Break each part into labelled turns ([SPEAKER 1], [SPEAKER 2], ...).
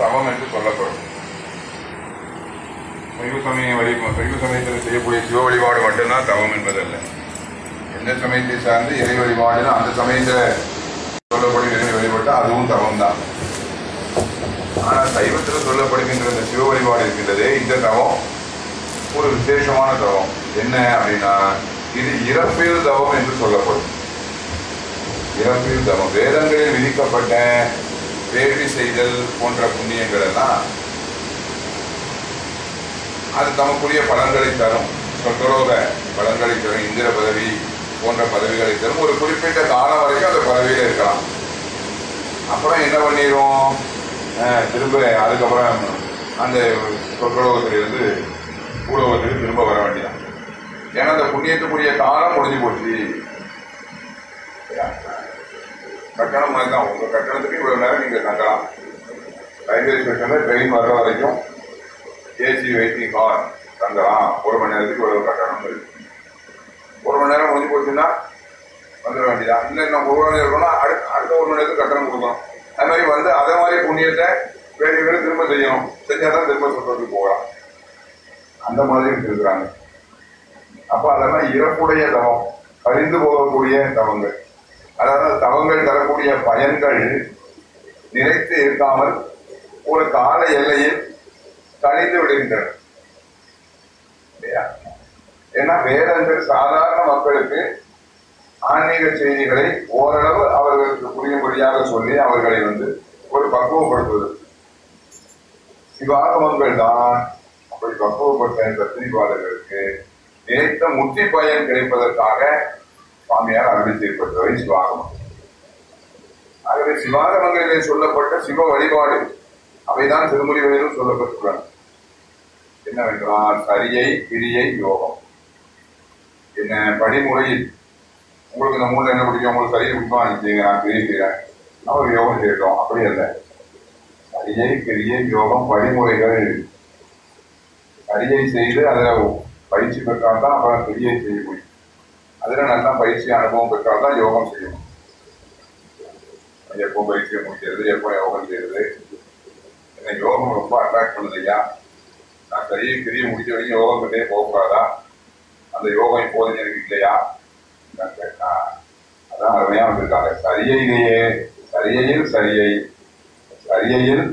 [SPEAKER 1] தவம் என்று சொல்லப்படும். சைவ சமய வழி சைவ சமயத்தில் செய்யக்கூடிய சிவ வழிபாடு மட்டும்தான் தவம் என்பதல்ல. எந்த சமயத்தை சார்ந்து இறை வழிபாடுனா அந்த சமயத்தில் சொல்லப்படும் இறை வழிபட்டால் அதுவும் தவம் தான் ஆனா சைவத்தில் சொல்லப்படுகின்ற இந்த சிவ வழிபாடு இருக்கின்றதே இந்த தவம் ஒரு விசேஷமான தவம். என்ன அப்படின்னா இது இறப்பில் தவம் என்று சொல்லப்படும். இறப்பில் தவம். வேதங்களில் விதிக்கப்பட்ட வேள்வி செய்தல் போன்ற புண்ணியங்கள் எல்லாம் அது தமக்குரிய பலன்களை தரும். சொர்க்கலோக பலன்களை தரும் இந்திர பதவி போன்ற பதவிகளை தரும். ஒரு குறிப்பிட்ட காலம் வரைக்கும் அந்த பதவியில் இருக்கலாம். அப்புறம் என்ன பண்ணிடுவோம்? அஹ், திரும்ப அதுக்கப்புறம் அந்த சொர்க்கலோகத்திலிருந்து பூலோகத்துக்கு திரும்ப வர வேண்டியதான் ஏன்னா அந்த புண்ணியத்துக்குரிய காலம் முடிஞ்சு போச்சு. கட்டணம் மாதிரி தான் உங்கள் கட்டணத்துக்கு இவ்வளோ நேரம் நீங்கள் தங்கலாம். ரயில்வே ஸ்டேஷனில் ட்ரெயின் வர்ற வரைக்கும் ஏசி வெயிட்டிங் கார் தங்கலாம். ஒரு மணி நேரத்துக்கு இவ்வளோ கட்டணம் இருக்கு. ஒரு மணி நேரம் முடிஞ்சு போச்சுன்னா வந்துட வேண்டியதான் இல்லை இன்னும் ஒரு மணி நேரம் இருக்கணும்னா அடுத்த அடுத்த ஒரு மணி நேரத்துக்கு கட்டணம் கொடுக்கணும். அது மாதிரி வந்து அதே மாதிரி புண்ணியத்தை வேலைகளை திரும்ப செய்யணும். செஞ்சாதான் திரும்ப சொல்றதுக்கு போகலாம். அந்த மாதிரி இருக்கிறாங்க அப்ப அதெல்லாம் இறப்புடைய தவம் கழிந்து போகக்கூடிய தவங்கள். அதாவது தவங்கள் தரக்கூடிய பயன்கள் நிறைத்து இருக்காமல் ஒரு கால எல்லையில் கழிந்து விடுகின்றன. ஏன்னா வேதங்கள் சாதாரண மக்களுக்கு ஆன்மீக செய்திகளை ஓரளவு அவர்களுக்கு புரியும்படியாக சொல்லி அவர்களை வந்து ஒரு பக்குவப்படுத்துவது. சிவாகமங்கள் தான் அப்படி பக்குவப்பட்ட தத்திரிபாதர்களுக்கு நினைத்த முத்தி பயன் கிடைப்பதற்காக சுவாமியார் அருள் செய்யப்பட்டவை சிவாகமம். ஆகவே சிவாகமங்களிலே சொல்லப்பட்ட சிவ வழிபாடு அவைதான் திருமுறைகளிலும் சொல்லப்பட்டுள்ளன. என்னவென்றால் சரியை கிரியை யோகம். என்ன படிமுறையில் உங்களுக்கு இந்த மூணு என்ன பிடிக்கும்? உங்களுக்கு சரியை பிடிக்கும்? நீங்க நான் கிரியை செய்கிறேன் நான் ஒரு யோகம் செய்யட்டும் அப்படி அல்ல. சரியை பெரிய யோகம் வழிமுறைகள் சரியை செய்து அதில் பயிற்சி பெற்றால் தான் அப்புறம் பெரிய செய்ய முடியும். அதில் நல்லா பயிற்சி அனுபவம் பெற்றால் தான் யோகம் செய்யணும் எப்போ பயிற்சியை முடிக்கிறது எப்போ யோகம் செய்யறது. என்ன யோகம் ரொம்ப அட்ராக்ட் பண்ணுது ஐயா நான் சரியை பெரிய முடிச்ச வரைக்கும் யோகம் கிட்டே போகக்கூடாதா? அந்த யோகம் இப்போது எனக்கு இல்லையா? நான் கேட்டா அதான் அருமையா வந்திருக்காங்க. சரியையிலேயே சரியையில் சரியை சரியையில்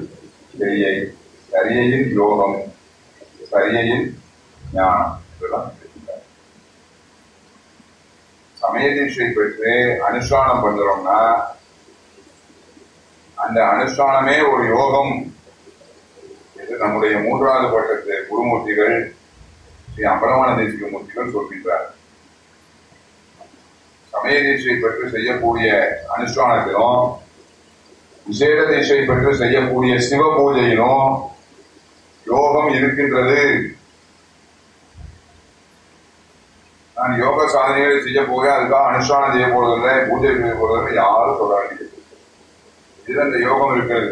[SPEAKER 1] கிரியை சரியையில் யோகம் சரியையில் ஞானம். இதெல்லாம் சமயதீட்சை பெற்று அனுஷ்டானம் பண்றோம்னா அந்த அனுஷ்டானமே ஒரு யோகம். என்று நம்முடைய மூன்றாவது பட்டத்து குருமூர்த்திகள் ஸ்ரீ அம்பலமான தேசிக மூர்த்திகள் சொல்கின்றார். சமய தீட்சை பெற்று செய்யக்கூடிய அனுஷ்டானத்திலும் விசேட தீட்சை பெற்று செய்யக்கூடிய சிவ பூஜையிலும் யோகம் இருக்கின்றது. நான் யோக சாதனைகளை செய்ய போக அதுக்காக அனுஷ்டானம் செய்ய போறதில்லை பூஜை செய்ய போறதில்லை யாரும் சொல்ல வேண்டியது இதுல இந்த யோகம் இருக்கிறது.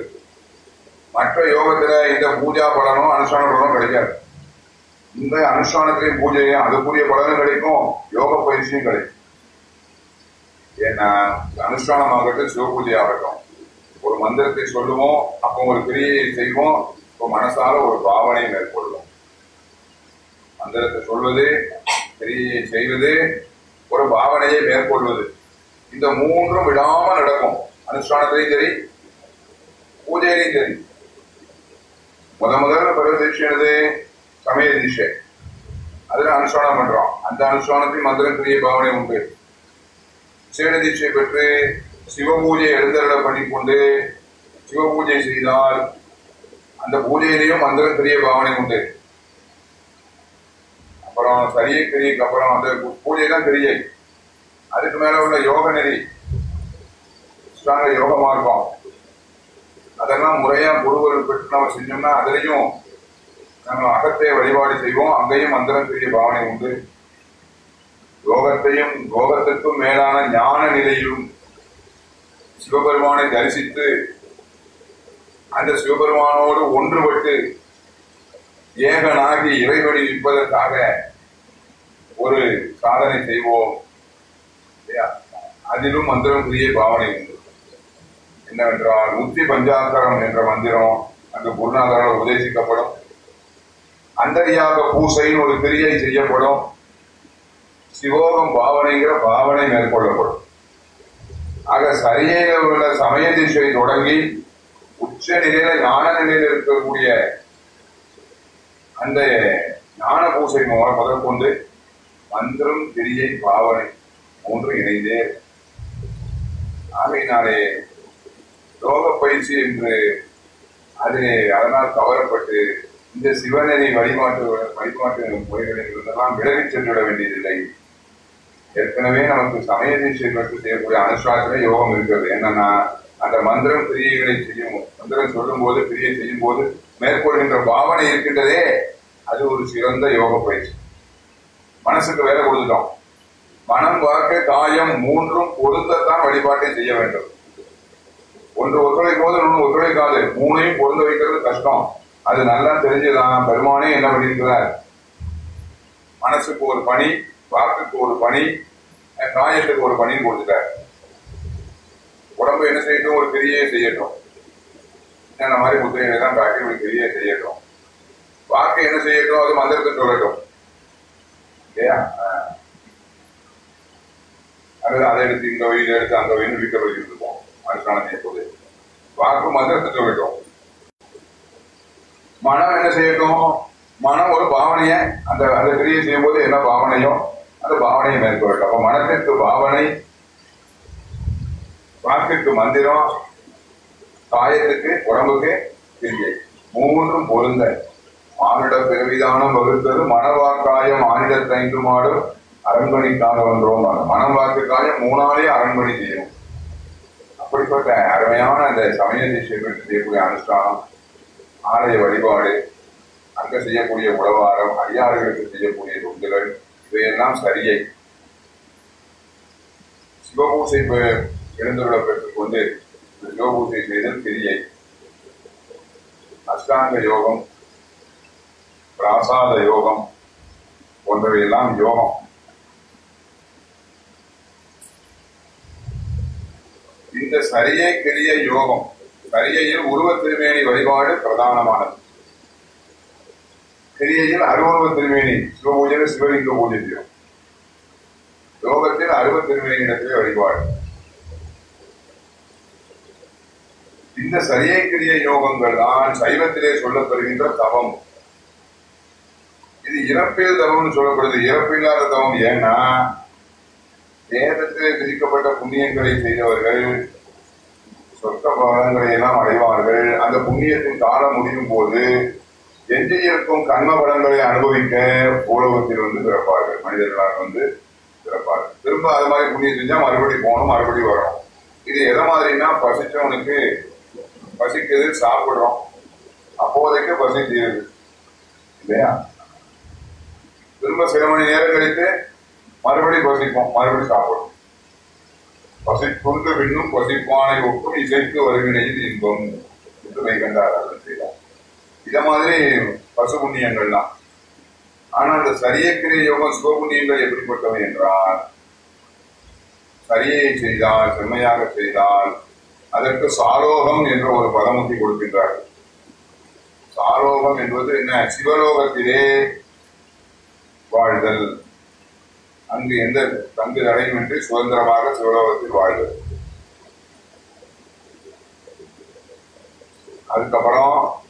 [SPEAKER 1] மற்ற யோகத்துல இந்த பூஜா பலனும் அனுஷ்டான பலனும் கிடைக்காது. இந்த அனுஷ்டானத்திலையும் பூஜையும் அதுக்குரிய பலனும் கிடைக்கும் யோக பயிற்சியும் கிடைக்கும். ஏன்னா அனுஷ்டானம் ஆகட்டும் சிவ ஆகட்டும் ஒரு மந்திரத்தை சொல்லுவோம் அப்போ ஒரு கிரியை செய்வோம் இப்போ மனசால ஒரு பாவனை மேற்கொள்வோம். மந்திரத்தை சொல்வது செய்வது ஒரு பாவனையை மேற்கொள்வது. இந்த மூன்றும் விடாம நடக்கும். அனுஷ்டானத்திலையும் சரி பூஜையிலையும் சரி. முத முதல்ல பிறகு தீட்சை என்னது? சமய தீட்சை. அதுல அனுஷ்டானம் பண்றோம். அந்த அனுஷ்டானத்தையும் மந்திரம் கிரிய பாவனை உண்டு. சேன தீட்சை பெற்று சிவபூஜை எழுந்தருள பண்ணிக்கொண்டு சிவபூஜை செய்தால் அந்த பூஜையிலையும் மந்திரம் கிரிய பாவனை உண்டு. அப்புறம் சரிய கிரிக்கு அப்புறம் அந்த பூஜை தான் கிரியை அதுக்கு மேல உள்ள யோக நெறி. அஷ்டாங்க யோக மார்க்கம் அதெல்லாம் முறையா குருவர்கள் பெற்று நம்ம செஞ்சோம்னா அதுலயும் நம்ம அகத்தை வழிபாடு செய்வோம். அங்கேயும் மந்திரம் கிரிய பாவனை உண்டு. யோகத்தையும் யோகத்திற்கும் மேலான ஞான நிலையிலும் சிவபெருமானை தரிசித்து அந்த சிவபெருமானோடு ஒன்றுபட்டு ஏகனாகி இறைவழி நிற்பதற்காக ஒரு சாதனை செய்வோம். அதிலும் மந்திரம் பாவனை உண்டு. என்னவென்றால் உத்தி பஞ்சாக்கரம் என்ற மந்திரம் அந்த அங்கு குருநாதரால் உபதேசிக்கப்படும். அந்தரியாக பூசைன்னு ஒரு கிரியை செய்யப்படும். சிவோகம் பாவனைங்கிற பாவனை மேற்கொள்ளப்படும். ஆக சரியாக உள்ள சமய திசை தொடங்கி உச்ச நிலையில ஞான நிலையில் இருக்கக்கூடிய அந்த ஞான பூசை மூலம் முதற்கொண்டு மந்திரம் திரியை பாவனை மூன்று இணைந்தே ஆகையினாலே யோக பயிற்சி என்று அதிலே அதனால் கவரப்பட்டு இந்த சிவநெறி வழிபாட்டு வழிபாட்டு முறைகளில் இருந்தெல்லாம் விலகிச் சென்றுவிட வேண்டியதில்லை. ஏற்கனவே நமக்கு சமய நிச்சயங்களுக்கு செய்யக்கூடிய அனுஷ்டானத்திலே யோகம் இருக்கிறது. என்னன்னா அந்த மந்திரம் பிரியைகளை செய்யும் மந்திரம் சொல்லும் போது பிரியை செய்யும் போது மேற்கொள்கின்ற பாவனை இருக்கின்றதே அது ஒரு சிறந்த யோக பயிற்சி. மனசுக்கு வேலை கொடுத்துட்டோம். மனம் வாக்கு காயம் மூன்றும் பொருந்தத்தான் வழிபாட்டை செய்ய வேண்டும். ஒன்று ஒத்துழைக்கும் போது ஒன்று ஒத்துழைக்காது. மூணையும் பொருந்த வைக்கிறது கஷ்டம். அது நல்லா தெரிஞ்சுதான். பெருமானே என்ன பண்ணியிருக்கிறார்? மனசுக்கு ஒரு பணி வாக்குக்கு ஒரு பணி காயத்துக்கு ஒரு பணின்னு கொடுத்துட்டார். உடம்பு என்ன செய்யட்டும்? ஒரு பெரிய செய்யட்டும். இந்த மாதிரி முத்திரைகளை தான் காட்டி ஒரு கிரியை செய்யட்டும் வாக்கு என்ன செய்யட்டும்? அது மந்திரத்தை சொல்லட்டும். இல்லையா? அல்லது அதை எடுத்து இந்த வழியில் எடுத்து அந்த வழியில் வீட்டை வழியில் இருப்போம் அனுஷ்டானம் செய்யப்போது வாக்கு மந்திரத்தை சொல்லட்டும். மனம் என்ன செய்யட்டும்? மனம் ஒரு பாவனையை அந்த அந்த கிரியை செய்யும் போது என்ன பாவனையோ அந்த பாவனையை மேற்கொள்ளட்டும். அப்ப மனத்திற்கு பாவனை வாக்குக்கு மந்திரம் காயத்துக்கு உடம்புக்கு கிரியை மூன்றும் பொருந்தல் மானிட பிறவிதானம் வகுத்தது மனவாக்காயம் மானிட தைந்து மாடும் அரண்மனைக்காக வந்தோம் மனம் வாக்கு காயம் மூணாலே அரண்மனை செய்யும். அப்படிப்பட்ட அருமையான அந்த சமய நிச்சயங்களுக்கு செய்யக்கூடிய அனுஷ்டானம் ஆலய வழிபாடு அங்க செய்யக்கூடிய உழவாரம் அடியார்களுக்கு செய்யக்கூடிய தொண்டுகள் இவையெல்லாம் சரியை. சிவபூசை எழுந்துள்ள எழுந்துள்ள பெற்றுக்கொண்டு சிவபூசை செய்தல் கிரியை அஷ்டாங்க யோகம் பிராசாத யோகம் போன்றவையெல்லாம் யோகம் இந்த சரியை கிரிய யோகம் சரியையில் உருவ திருமேனி வழிபாடு பிரதானமானது கிரியையில் அருவருவ திருமேனி சிவபூஜனை சிவலிங்க பூஜை யோகத்தில் அருவ திருமேனி இடத்திலே வழிபாடு இந்த சரியை யோகங்கள் தான் சைவத்திலே சொல்லப்படுகின்ற தவம். இது இறப்பில் தவம்னு சொல்லப்படுது. இறப்பில்லாத தவம் ஏன்னா வேதத்திலே விதிக்கப்பட்ட புண்ணியங்களை செய்தவர்கள் சொர்க்க பலன்களை எல்லாம் அடைவார்கள். அந்த புண்ணியத்தின் காலம் முடியும் போது எஞ்சியிருக்கும் கர்ம பலன்களை அனுபவிக்க பூலோகத்தில் வந்து பிறப்பார்கள். மனிதர்களாக வந்து பிறப்பார்கள். திரும்ப அது மாதிரி புண்ணியம் செஞ்சா மறுபடி போகணும் மறுபடியும் வரணும். இது எதை மாதிரின்னா பசிச்சவனுக்கு பசிக்குது சாப்பிடுறோம். அப்போதைக்கு பசி தீருது. இல்லையா? திரும்ப சில மணி நேரம் கழித்து மறுபடியும் பசிப்போம். மறுபடியும் சாப்பிடும் பசிக்கொண்டு விண்ணும் பசிப்பானை ஒக்கும் இசைக்கு வருவினையில் இன்பம் என்று மெய்கண்டார் செய்தார். இத மாதிரி பசு புண்ணியங்கள் தான். ஆனா அந்த சரியக்கிரிய யோகம் சிவபுண்ணியங்கள் எப்படிப்பட்டவை என்றால் சரியை செய்தால் செம்மையாக செய்தால் அதற்கு சாரோகம் என்ற ஒரு பதமுத்தி கொடுக்கின்றார்கள் சாரோகம் என்பது என்ன? சிவலோகத்திலே வாழ்தல். அங்கு எந்த தங்கு தடையுமின்றி சுதந்திரமாக சிவலோகத்தில் வாழ்தல். அதுக்கப்புறம்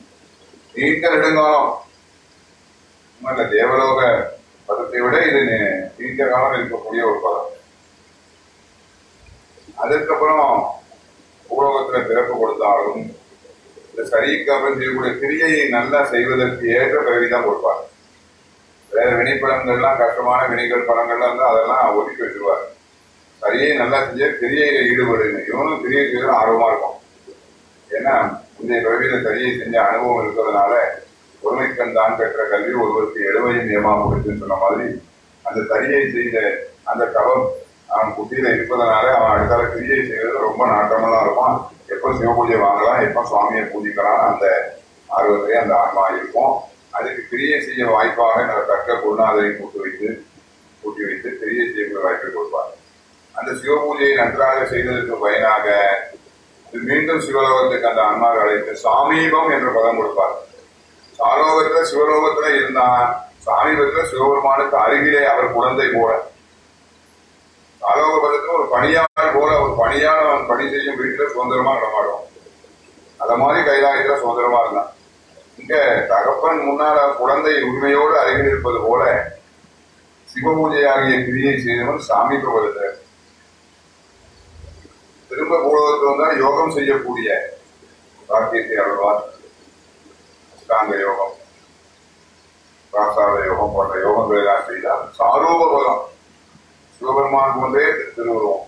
[SPEAKER 1] நீண்ட நெடுங்காலம். தேவலோக பதத்தை விட இது நீண்ட காலம் இருக்கக்கூடிய ஒரு பதம். அதுக்கப்புறம் பூலோகத்துல பிறப்பு கொடுத்தாலும் இந்த சரிக்கு அப்புறம் செய்யக்கூடிய கிரியையை நல்லா செய்வதற்கு ஏற்ற பிறவிதான் கொடுப்பார் வேற வினைப்பலன்கள்லாம் கஷ்டமான வினைகள் பலங்கள்லாம் இருந்தா அதெல்லாம் ஒதுக்கி வச்சிருவார் சரியை நல்லா செஞ்ச கிரியையில ஈடுபடுங்க. இவனும் கிரியை செய்ய ஆர்வமா இருக்கும் ஏன்னா இந்த பிறவியில சரியை செஞ்ச அனுபவம் இருக்கிறதுனால ஒருமைக்கண் தான் பெற்ற கல்வி ஒருவருக்கு எழுவையும் முடிச்சுன்னு சொன்ன மாதிரி அந்த சரியை செய்த அந்த தவம் அவன் புத்தியில இருப்பதனால அவன் அடுத்தால கிரியை செய்வது ரொம்ப நாட்டமெல்லாம் இருப்பான் எப்ப சிவபூஜை வாங்கலாம் எப்ப சுவாமியை பூஜிக்கலாம் அந்த ஆர்வத்திலே அந்த ஆன்மா இருக்கும். அதுக்கு கிரியை செய்ய வாய்ப்பாக நல்ல தக்க குருநாதரை கூட்டு வைத்து கூட்டி வைத்து கிரியை செய்யக்கூடிய வாய்ப்பை கொடுப்பார். அந்த சிவபூஜையை நன்றாக செய்ததற்கு பயனாக மீண்டும் சிவலோகத்துக்கு அந்த அன்மாவை அழைத்து சாமீபம் என்ற பதம் கொடுப்பார். சாலோகத்துல சிவலோகத்துல இருந்தான் சாமீபத்துல சிவபெருமானுக்கு அருகிலே அவர் குழந்தை போல சாலோக ஒரு பணியாளர் போல ஒரு பணியாளர் அவன் பணி செய்யும் வீட்டுல சுதந்திரமா நடமாடும் அத மாதிரி கைலாயத்துல சுதந்திரமா இருந்தான். இங்க தகப்பன் முன்னால குழந்தை உரிமையோடு அருகில் இருப்பது போல சிவபூஜையாகிய கிரியை செய்தவன் சாமி பிரபலத்தை திரும்ப பூலோகத்தில் வந்தால் யோகம் செய்யக்கூடிய பாக்கியத்தை அருள்வார் அஷ்டாங்க யோகம் பிராசாத யோகம் போன்ற யோகங்களை எல்லாம் செய்தால் சாரூப பலம் சிவபெருமான் போன்றே திருவுருவம்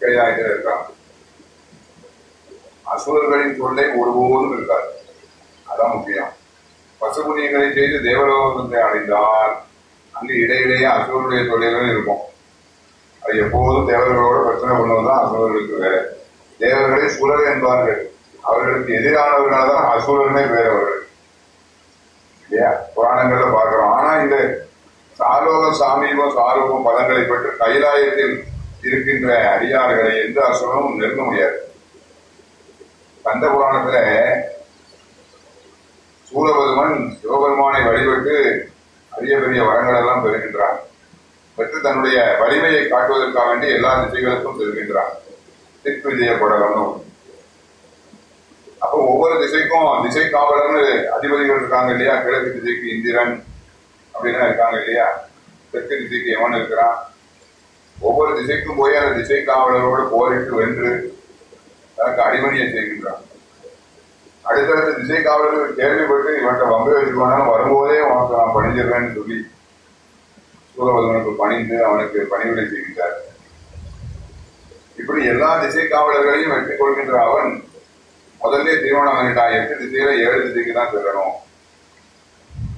[SPEAKER 1] கையாயத்தில் இருக்காங்க அசுரர்களின் தொல்லை ஒருபோதும் இருக்காது. அதான் முக்கியம். பசுபுண்ணியங்களை செய்து தேவலோகத்தை அடைந்தால் அங்கு இடையிலேயே அசுரருடைய தொல்லைகளும் இருக்கும். அது எப்போதும் தேவர்களோட பிரச்சனை பண்ணுவதுதான் அசுரர்களுக்கு வேலை. தேவர்களை சுரர் என்பார்கள். அவர்களுக்கு எதிரானவர்களால் தான் அசுரர்களே பேர் அவர்கள் இல்லையா? புராணங்கள்ல பார்க்கிறோம். ஆனா இந்த சாலோக சாமீப சாரூப பதங்களை பெற்று கைலாயத்தில் இருக்கின்ற அடியார்களை எந்த அசுரனும் நெருங்க முடியாது. கந்த புராணத்துல சூரபெருமன் சிவபெருமானை வழிபட்டு அரிய பெரிய வரங்கள் எல்லாம் பெறுகின்றான். பெற்று தன்னுடைய வலிமையை காட்டுவதற்காக வேண்டி எல்லா திசைகளுக்கும் செல்கின்றான். திக்கு விஜயப்படணும் அப்போ ஒவ்வொரு திசைக்கும் திசை காவலர்னு அதிபதிகள் இருக்காங்க இல்லையா? கிழக்கு திசைக்கு இந்திரன் அப்படின்னு இருக்காங்க இல்லையா? தெற்கு திசைக்கு எவன் இருக்கிறான்? ஒவ்வொரு திசைக்கும் போய் அந்த திசை காவலரோடு போரிட்டு வென்று தனக்கு அடிமணியை செய்கின்றான். அடுத்தடுத்த திசை காவலர்கள் கேள்விப்பட்டு இவன்கிட்ட வம்பு வச்சுக்கோனாலும் வரும்போதே உனக்கு நான் பணிஞ்சிடுறேன்னு சொல்லி சூரபதனுக்கு பணிந்து அவனுக்கு பணிவிடை செய்கின்றார். இப்படி எல்லா திசை காவலர்களையும் வெற்றி கொள்கின்ற அவன் முதல்ல தீர்மானம் பண்ணிட்டான் எட்டு திசையில ஏழு திசைக்கு தான் செல்லணும்.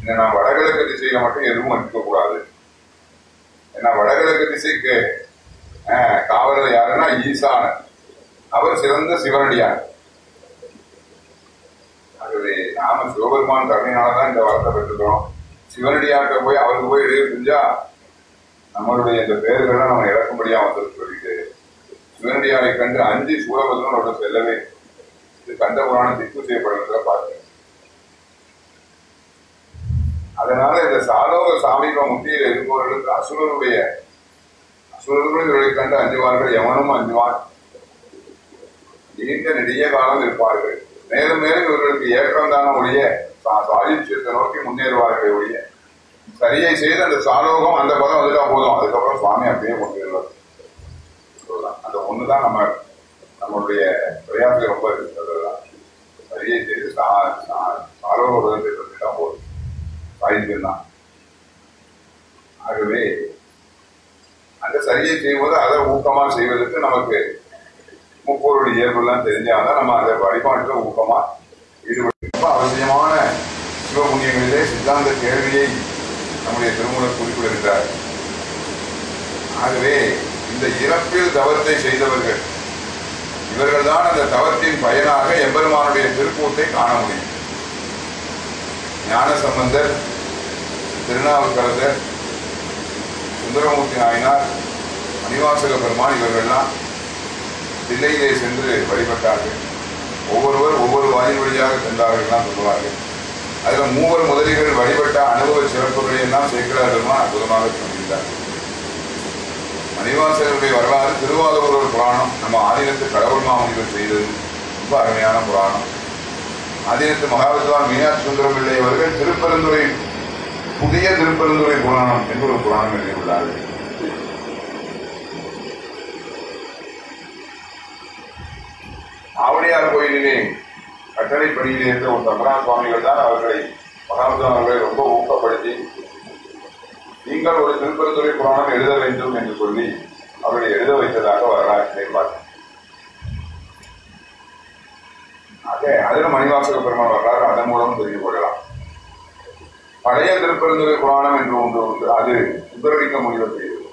[SPEAKER 1] ஏன்னா வடகிழக்கு திசையில மட்டும் எதுவும் இருக்கக்கூடாது ஏன்னா வடகிழக்கு திசைக்கு காவலர் யாருன்னா ஈசானன். அவர் சிறந்த சிவனடியார். ஆகவே நாம சிவபெருமான் கருணையினாலதான் இந்த வார்த்தை பெற்றுக்கிறோம். சிவனடியார்கிட்ட போய் அவருக்கு போய் எழுதி செஞ்சா நம்மளுடைய இந்த பேர்கள்லாம் நம்ம இறக்கும்படியா வந்துருக்கு சொல்லிட்டு சிவனடியாரை கண்டு அஞ்சு சூரபத்ரனோட செல்லவே இது கண்ட புராணம் திக்கு செய்யப்படுறதுல பார்த்தேன் அதனால இந்த சாலோக சாமீப முத்தியில் இருப்பவர்களுக்கு அசுரருடைய அசுரர்களும் கண்டு அஞ்சுவார்கள் எவனும் அஞ்சுவான். நீண்ட நெடிய காலம் இருப்பார்கள். மேலும் மேலும் இவர்களுக்கு ஏற்றம் தான ஒழிய சா- நோக்கி முன்னேறுவார்கள் ஒழிய சரியை செய்து அந்த சாலோகம் அந்த பதம் வந்துட்டா போதும். அதுக்கப்புறம் சுவாமி அப்படியே கொண்டு வருவார் அந்த ஒண்ணுதான் நம்ம நம்மளுடைய பிரயாசம் ரொம்ப இருக்கிறதுதான் சரியை செய்து சா- சா- சாலோக பதத்தை வந்துட்டா போதும். சாயுச்சியம் ஆகவே அந்த சரியை செய்வது அதை ஊக்கமா செய்வதற்கு நமக்கு முப்போருடைய இயல்புலாம் தெரிஞ்சாதான் நம்ம அந்த வழிபாட்டில் ஊக்கமா ஈடுபட்டு ரொம்ப அவசியமான சிவபுண்ணியங்களிலே சித்தாந்த கேள்வியை நம்முடைய திருமூலம் குறிப்பிடுகிறார் ஆகவே இந்த இறப்பில் தவத்தை செய்தவர்கள் இவர்கள்தான் அந்த தவத்தின் பயனாக எம்பெருமானுடைய திருக்கூட்டை காண முடியும். ஞான சம்பந்தர் திருநாவுக்கரசர் சுந்தரமூர்த்தி நாயனார் மணிவாசக பெருமான் இவர்கள்லாம் தில்லையிலே சென்று வழிபட்டார்கள். ஒவ்வொருவர் ஒவ்வொரு வாயில் வழியாக சென்றார்கள் தான் சொல்லுவார்கள். அதில் மூவர் முதலிகள் வழிபட்ட அனுபவ சிறப்புகளை எல்லாம் சேர்க்கிறார்கள்மா அற்புதமாக சொல்கிறார்கள் மணிவாசகருடைய வரலாறு திருவாரூர் புராணம் நம்ம ஆதினத்து கடவுள் மாமுனிவர் செய்தது ரொம்ப அருமையான புராணம். அதினத்து மகாவித்வான் மீனாட்சி சுந்தரம் பிள்ளை அவர்கள் திருப்பெருந்துறை புதிய திருப்பெருந்துறை புராணம் என்று ஒரு புராணம் எழுதியுள்ளார்கள். ஆவணியார் கோயிலிலே கட்டளை பணியில் இருந்த ஒரு தம்பரா சுவாமிகள் தான் அவர்களை மகாவித்வான் அவர்களை ரொம்ப ஊக்கப்படுத்தி நீங்கள் ஒரு திருப்பெருந்துறை புராணம் எழுத வேண்டும் என்று சொல்லி அவர்களை எழுத வைத்ததாக வரலாற்றிலே பார்த்தேன் ஆக அதில் மணிவாசக பெருமாள் வரலாறு அதன் மூலம் தெரிந்து கொள்ளலாம். பழைய திருப்பெருந்துறை புராணம் என்று ஒன்று உண்டு அது சுந்தரலிங்க முடிவு செய்தது.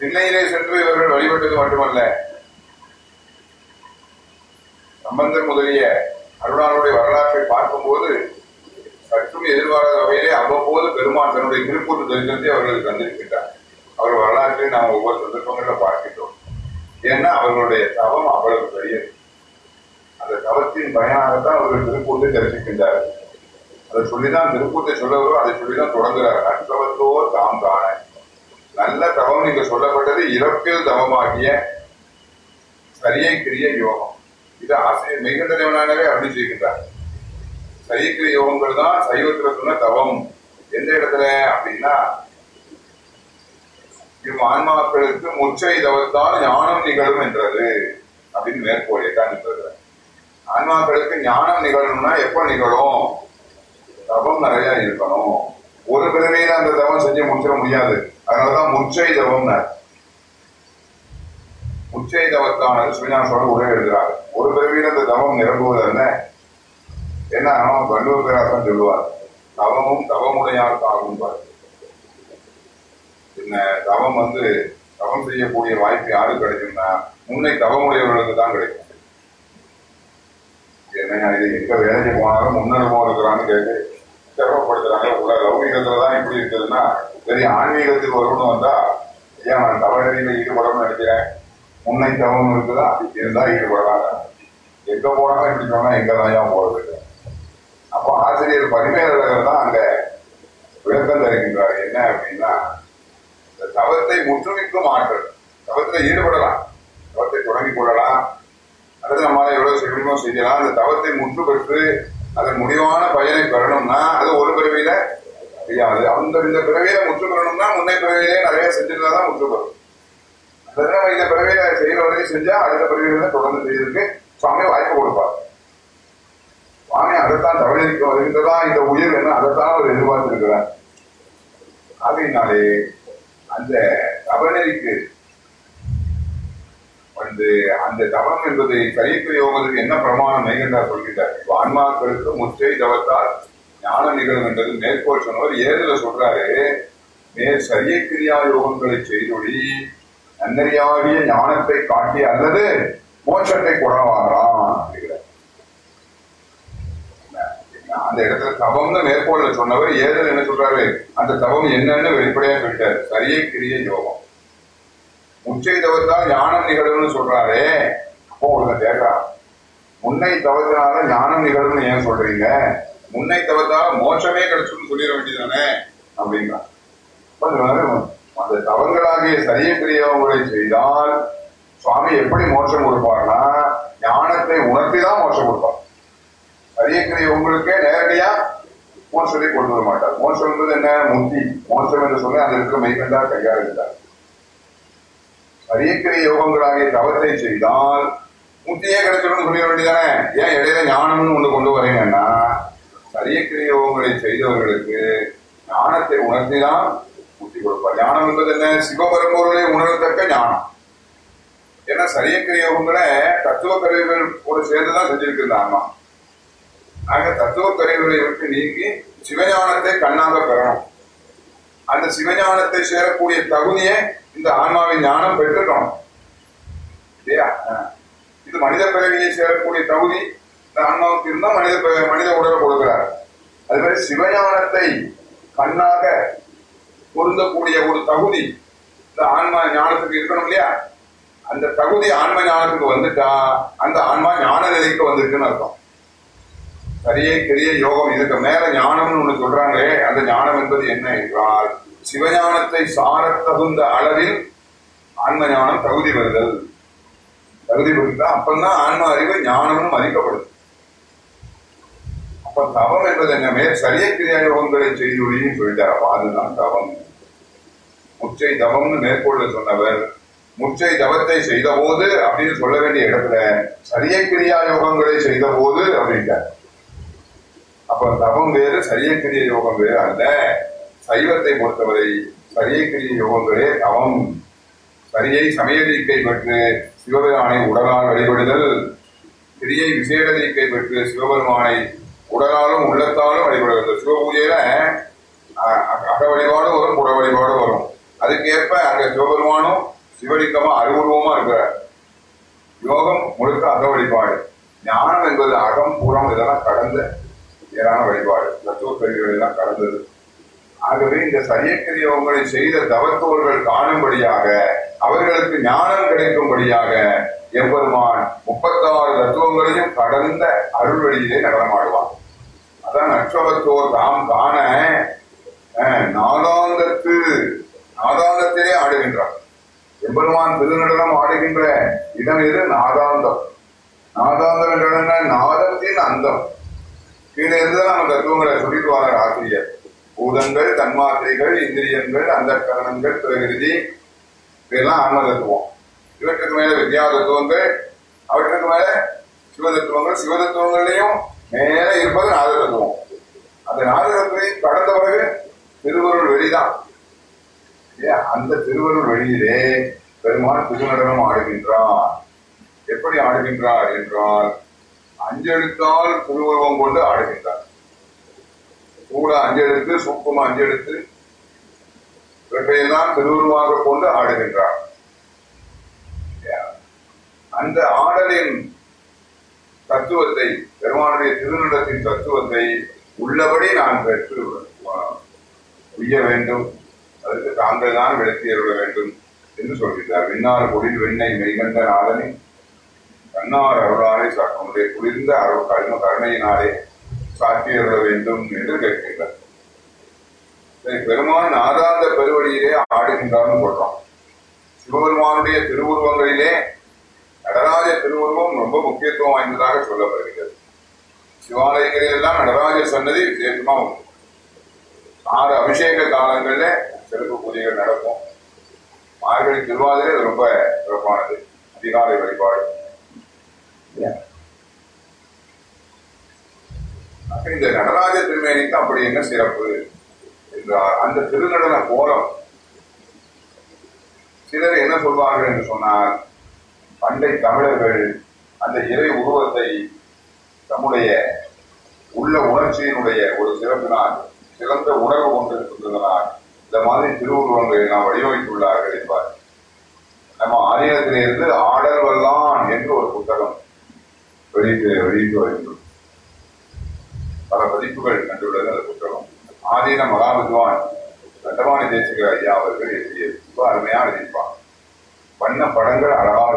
[SPEAKER 1] திண்ணையிலே சென்று இவர்கள் வழிபட்டது மட்டுமல்ல சம்பந்தர் முதலிய அருணாளுடைய வரலாற்றை பார்க்கும்போது சற்றும் எதிர்பாராத வகையிலே அவ்வப்போது பெருமான் தன்னுடைய திருப்பூர் தரிசனத்தை அவர்களுக்கு தந்திருக்கின்றார். அவர் வரலாற்றை நாம் ஒவ்வொரு சந்தர்ப்பங்களில் பார்க்கின்றோம். ஏன்னா அவர்களுடைய தவம் அவ்வளவு பெரியது அந்த தவத்தின் பயனாகத்தான் அவர்கள் திருப்பூர்த்தை தரிசிக்கின்றார்கள் அதை சொல்லிதான் திருப்பூர்த்தை சொல்லவரோ அதை சொல்லிதான் தொடங்குறார் நற்றவத்தோ தாம் தானே. நல்ல தவம் இங்கு சொல்லப்பட்டது இறப்பில் தவமாகிய சரியை கிரிய யோகம். இது ஆசிரியர் மிகுந்த தேவனானவே அருளி செய்கின்றார். சைக்கிய யோகங்கள் தான் சைவத்தில் சொன்ன தவம். எந்த இடத்துல? அப்படின்னா இவ் ஆன்மாக்களுக்கு முச்சை தவத்தால் ஞானம் நிகழும் என்றது. அப்படின்னு மேற்கோள் எட்டாண்டு ஆன்மாக்களுக்கு ஞானம் நிகழணும்னா எப்ப நிகழும்? தவம் நிறைய இருக்கணும். ஒரு பிறவையில அந்த தவம் செஞ்சு முடிச்சிட முடியாது. அதனாலதான் முச்சை தவம்னு. முச்சை தவத்தானது சுவிநாசோட சொல்ல உரை எழுதுறாரு. ஒரு பிறவியில் அந்த தவம் நிரம்புவது என்ன? என்ன வள்ளுவர் பேராசன் சொல்லுவார். தவமும் தவமுடையாருக்கு ஆகும் பாரு என்ன தவம் வந்து தவம் செய்யக்கூடிய வாய்ப்பு யாருக்கு கிடைக்கும்னா முன்னை தவமுடையவர்களுக்கு தான் கிடைக்கும். என்னங்க இது எங்க வேலைக்கு போனாலும் முன்னனுபவம் இருக்கிறான்னு கேட்டு சிரமப்படுத்துறாங்க. உள்ள லௌகிகத்துல தான் இப்படி இருக்குதுன்னா சரி ஆன்மீகத்துக்கு வரும்னு வந்தா ஏன் நான் தவறில ஈடுபடணும்னு நினைக்கிறேன். முன்னை தவம் இருக்குதா? இருந்தா ஈடுபடுறாங்க எங்க போனாலும் இப்படி சொன்னா எங்க தான் ஏன் போறது? அப்போ ஆசிரியர் பரிமையாளர்கள் தான் அங்க விளக்கம் தருகின்றார். என்ன அப்படின்னா இந்த தவத்தை முற்றுமிக்கும் ஆற்றல் தவத்தில் ஈடுபடலாம். தவத்தை தொடங்கி கொள்ளலாம். அல்லது நம்மளால் எவ்வளவு செய்யணுமோ செய்யலாம். அந்த தவத்தை முற்று பெற்று அதன் முடிவான பயனை பெறணும்னா அது ஒரு பிறவியில செய்யாது. அந்த இந்த பிறவியில முற்று பெறணும்னா முன்னை பிறவியிலே நிறைய செஞ்சிருந்தா தான் முற்று பெறும் அதனால நம்ம இந்த பிறவியில செய்யற வரைக்கும் செஞ்சா அடுத்த பிறவியில தொடர்ந்து செய்யறதுக்கு சுவாமி வாய்ப்பு கொடுப்பார். சுவாமி அதைத்தான் தவறிக்க வருகின்றதா இந்த உயிர் என்ன? அதைத்தான் அவர் எதிர்பார்த்திருக்கிறார். ஆகையினாலே அந்த தவநெறிக்கு வந்து அந்த தவம் என்பதை சரிக்கு யோகத்துக்கு என்ன பிரமாணம் மெய்கண்டார் சொல்கிறார் இப்ப ஆன்மாக்களுக்கு முச்சை தவத்தால் ஞானம் நிகழும் என்றது மேற்கோள் சொன்னவர் ஏதுல சொல்றாரு மேல் சரிய கிரியா யோகங்களை செய்தொழி நன்னறியாகிய ஞானத்தை காட்டி அல்லது மோட்சத்தை குணமாகலாம் அப்படிங்கிறார் அந்த இடத்துல தவம்னு மேற்கோள்ல சொன்னவர் ஏதல் என்ன சொல்றாரு? அந்த தவம் என்னன்னு வெளிப்படையா சொல்லிட்டாரு. சரியே கிரிய யோகம். உச்சை தவத்தால் ஞானம் நிகழும்னு சொல்றாரே. அப்போ ஒருங்க கேட்கறான் முன்னை தவத்தினால ஞானம் நிகழும்னு ஏன் சொல்றீங்க? முன்னை தவத்தால மோட்சமே கிடைச்சுன்னு சொல்லிட வேண்டியதானே அப்படிங்கிறான் அந்த தவங்களாகிய சரிய கிரியவங்களை செய்தால் சுவாமி எப்படி மோட்சம் கொடுப்பார்னா ஞானத்தை உணர்த்தி தான் மோட்சம் கொடுப்பார். சரியக்கிரிய உங்களுக்கே நேரடியா மோட்சத்தை கொண்டு வர மாட்டார். மோசம்ன்றது என்ன? முந்தி மோசம் என்று சொல்லி அந்த இருக்கிற மெய்கண்டா கையாளுகிறார். சரியக்கிரிய யோகங்களாகிய தவத்தை செய்தால் முத்தியே கிடைச்சிடும் சொல்லிட வேண்டியதானே? ஏன் இடையில ஞானம்னு ஒண்ணு கொண்டு வரீங்கன்னா சரியக்கிரிய யோகங்களை செய்தவர்களுக்கு ஞானத்தை உணர்த்திதான் முத்தி கொடுப்பார். ஞானம் என்பது என்ன? சிவபரம்பொருளை உணரத்தக்க ஞானம். ஏன்னா சரியக்கிரிய யோகங்களை தத்துவ கருவிகள் கூட சேர்ந்துதான் செஞ்சிருக்கிறாங்க ஆமா ஆக தத்துவ கருவிகளை விட்டு நீக்கி சிவஞானத்தை கண்ணாக பெறணும். அந்த சிவஞானத்தை சேரக்கூடிய தகுதியை இந்த ஆன்மாவின் ஞானம் பெற்றுக்கணும். இல்லையா? இது மனித பிறவியை சேரக்கூடிய தகுதி. இந்த ஆன்மாவுக்கு இருந்தால் மனித மனித உடலை கொடுக்கிறார். அது மாதிரி சிவஞானத்தை கண்ணாக பொருந்தக்கூடிய ஒரு தகுதி இந்த ஆன்மா ஞானத்துக்கு இருக்கணும் இல்லையா? அந்த தகுதி ஆன்ம ஞானத்துக்கு வந்துட்டா அந்த ஆன்மா ஞான நிலைக்கு வந்திருக்குன்னு அர்த்தம். சரியை கிரிய யோகம். இதுக்கு மேல ஞானம்னு ஒண்ணு சொல்றாங்களே அந்த ஞானம் என்பது என்ன என்றால் சிவஞானத்தை சார தகுந்த அளவில் ஆன்ம ஞானம் தகுதி வருதல் தகுதி வருதா அப்பந்தான் ஆன்ம அறிவு ஞானமும் மதிக்கப்படும் அப்ப தவம் என்பது என்ன? மேல் சரிய கிரியா யோகங்களை செய்துள்ளின்னு சொல்லிட்டார். அப்ப அதுதான் தவம். முச்சை தவம்னு மேற்கொள்ள சொன்னவர் முச்சை தவத்தை செய்த போது அப்படின்னு சொல்ல வேண்டிய இடத்துல சரிய கிரியா யோகங்களை செய்த போது அப்படின்ட்டார் அப்ப தவம் வேறு சரியக்கிரிய யோகம் வேறு அல்ல. சைவத்தை பொறுத்தவரை சரியக்கிரிய யோகங்களே தவம். சரியை சமயதீக்கை பெற்று சிவபெருமானை உடலால் வழிபடுதல் கிரியை விசேடதீக்கை பெற்று சிவபெருமானை உடலாலும் உள்ளத்தாலும் வழிபடுதல் சிவபூஜையில அக வழிபாடும் வரும் புற வழிபாடும் வரும். அதுக்கேற்ப அங்க சிவபெருமானும் சிவலிங்கமா அருவுருவமா இருக்கிறார். யோகம் முழுக்க அக வழிபாடு. ஞானம் என்பது அகம் புறம் இதெல்லாம் கடந்த நேரான வழிபாடு. தத்துவ கருவிகள் எல்லாம் கடந்தது ஆகவே இந்த சரியக்கரிய யோகங்களை செய்த தவத்தோர்கள் காணும்படியாக அவர்களுக்கு ஞானம் கிடைக்கும்படியாக எம்பெருமான் முப்பத்தாறு தத்துவங்களையும் கடந்த அருள் வழியிலே நடனமாடுவான் அதான் நற்றவத்தோர் தாம் காண அஹ், நாதாந்தத்து நாதாந்தத்திலே ஆடுகின்றார். எம்பெருமான் திருநடனம் ஆடுகின்ற இடம் எது? நாதாந்தம். நாதாந்தம் நாதத்தின் அந்தம். கீழே இருந்துதான் நம்ம தத்துவங்களை சொல்லிட்டு வர ஆசிரியர். பூதங்கள் தன்மாத்திரைகள் இந்திரியங்கள் அந்த கரணங்கள் பிரகிருதி இதெல்லாம் ஆன்ம தத்துவம் இவற்றுக்கு மேல வித்யா தத்துவங்கள் அவற்றுக்கு மேல சிவதத்துவங்கள் சிவதத்துவங்களையும் மேல இருப்பது நாத தத்துவம் அந்த நாத கடந்த பிறகு திருவருள் வெளிதான். அந்த திருவருள் வெளியிலே பெருமான் திருநடனம் ஆடுகின்றான். எப்படி ஆடுகின்றார் என்றால் அஞ்செழுத்தால் திருவுருவம் கொண்டு ஆடுகின்றார். கூட அஞ்செழுத்து சூக்கும அஞ்செழுத்து இவற்றையெல்லாம் திருவுருவாக கொண்டு ஆடுகின்றார். அந்த ஆடலின் தத்துவத்தை பெருமானுடைய திருநடத்தின் தத்துவத்தை உள்ளபடி நான் பெற்று உய்ய வேண்டும் அதற்கு தாங்கள் தான் விளக்கி வேண்டும் என்று சொல்கிறார் விண்ணார் பொழில் வெண்ணை மெய்கண்ட நாதனை கண்ணார் அருளாரை அவனுடைய குளிர்ந்த அருள் கருண கருணையினாலே சாற்றி வேண்டும் என்று கேட்கின்றார். பெருமான் நாதாந்த பெருவழியிலே ஆடுகின்றார்னு சொல்றோம். சிவபெருமானுடைய திருவுருவங்களிலே நடராஜ திருவுருவம் ரொம்ப முக்கியத்துவம் வாய்ந்ததாக சொல்லப்படுகிறது. சிவாலயங்களில் எல்லாம் நடராஜ சன்னதி விசேஷமா உண்டு. ஆறு அபிஷேக காலங்கள்ல சிறப்பு பூஜைகள் நடக்கும். மார்கழி திருவாதிரை ரொம்ப சிறப்பானது. அதிகாலை வழிபாடு. இந்த நடராஜ திருமேனிக்கு அப்படி என்ன சிறப்பு? என்றார் அந்த திருநடன கோலம். சிலர் என்ன சொல்வார்கள் என்று சொன்னால் பண்டை தமிழர்கள் அந்த இறை உருவத்தை தம்முடைய உள்ள உணர்ச்சியினுடைய ஒரு சிறப்பினால் சிறந்த உணர்வு கொண்டிருக்கின்றதனால் இந்த மாதிரி திருவுருவங்களை நாம் வடிவமைத்துள்ளார்கள் என்பார் நம்ம ஆலயத்திலிருந்து ஆடல்வல்லான் என்று ஒரு புத்தகம் வெளியிட்டு வெளியிட்டு வருகின்றோம் பல பதிப்புகள் கண்டுள்ளது அந்த புத்தகம் ஆதீன மகாவித்வான் தண்டவாணி தேசிகர் ஐயா அவர்கள் எழுதியது ரொம்ப அருமையா எழுதியிருப்பாங்க வண்ண படங்கள் அழகாக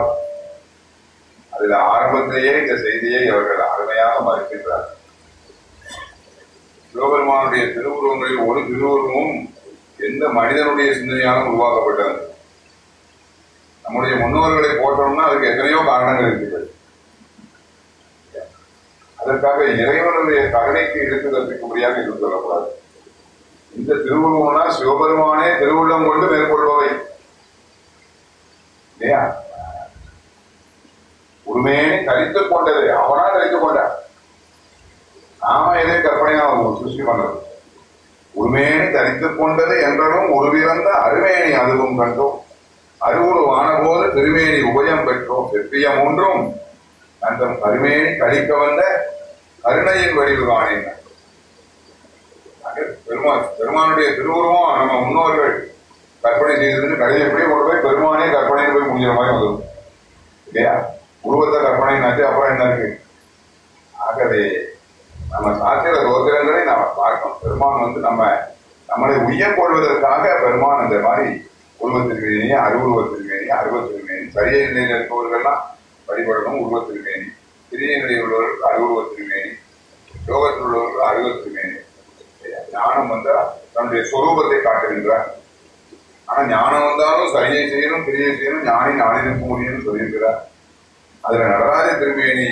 [SPEAKER 1] அதில் ஆரம்பத்திலேயே இந்த செய்தியை அவர்கள் அருமையாக மறுக்கின்றார் சிவபெருமானுடைய திருவுருவங்களில் ஒரு திருவுருவமும் எந்த மனிதனுடைய சிந்தனையாலும் உருவாக்கப்பட்டது. நம்முடைய முன்னோர்களை போட்டோம்னா அதுக்கு எத்தனையோ காரணங்கள் இருக்கிறது அதற்காக இறைவனுடைய கருணைக்கு எடுத்து கற்பிக்கும்படியாக இது சொல்லக்கூடாது இந்த திருவுருவம்னா சிவபெருமானே திருவுள்ளம் கொண்டு மேற்கொள்பவை. இல்லையா? உண்மையே தரித்துக் கொண்டது. அவனா கழித்துக் கொண்டான். நாம எதை கற்பனையா சிருஷ்டி பண்ணது உரிமையேனி தரித்துக் கொண்டது என்றதும் உருவிறந்த அருமையணி அதுவும் கண்டோம். அருவுருவான போது திருமேனி உபயம் பெற்றோம். செப்பியம் ஒன்றும் அந்த கருமேனி கழிக்க வந்த கருணையின் வடிவு காணின பெருமான் பெருமானுடைய திருவுருவம் நம்ம முன்னோர்கள் கற்பனை செய்ததுன்னு கடையை கொண்டு போய் பெருமானே கற்பனை போய் முடிஞ்ச மாதிரி வந்துடும் இல்லையா? உருவத்தை கற்பனைனாச்சு அப்புறம் என்ன இருக்கு? ஆகவே நம்ம சாத்திர தோத்திரங்களை நாம பார்க்கணும். பெருமான் வந்து நம்ம நம்மளை உயர் கொள்வதற்காக பெருமான் அந்த மாதிரி உருவத்திருமேனி அருவுருவத்திருமேனி அருவத்திருமேனி சரியை நிலையில் இருப்பவர்கள்லாம் வழிபடணும் உருவத்திருமேனி. சிறிய நிலையில் உள்ளவர்கள் அருவுருவத்திருமேனி யோகத்தில் உள்ளவர்கள் அருவத்திருமேனி ஞானம் வந்தா தன்னுடைய சொரூபத்தை காட்டுகின்றார். ஆனா ஞானம் வந்தாலும் சரியை செய்யணும் பிரியை செய்யணும் ஞானி ஞானினுக்கு முடியும்னு சொல்லியிருக்கிறார். அதுல நடராஜ திருமேனி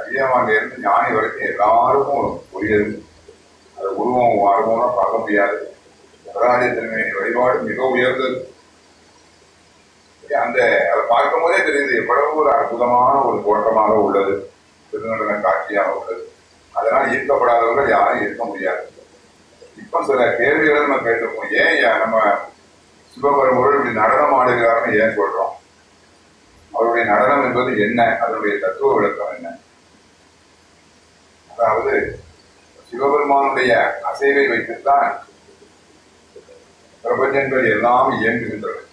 [SPEAKER 1] அதிகமாக இருந்து ஞானி வரைக்கும் எல்லாருக்கும் புரியுது. அது உருவம் அனுபவம் பார்க்க முடியாது. நடராஜ திருமேனி வழிபாடு மிக உயர்ந்தது. அந்த அதை பார்க்கும் போதே தெரியுது எவ்வளவு ஒரு அற்புதமான ஒரு தோட்டமாக உள்ளது. திருநடன காட்சியாக உள்ளது. அதனால் ஈர்க்கப்படாதவர்கள் யாரும் இருக்க முடியாது. இப்ப சில கேள்விகளை நம்ம கேட்டிருப்போம். ஏன் ஏன் நம்ம சிவபெருமுருள் இப்படி நடனம் ஆடுகிறார்னு ஏன் சொல்றோம்? அவருடைய நடனம் என்பது என்ன? அதனுடைய தத்துவ விளக்கம் என்ன? அதாவது சிவபெருமானுடைய அசைவை வைத்துத்தான் பிரபஞ்சங்கள் எல்லாம் இயங்குகின்றன.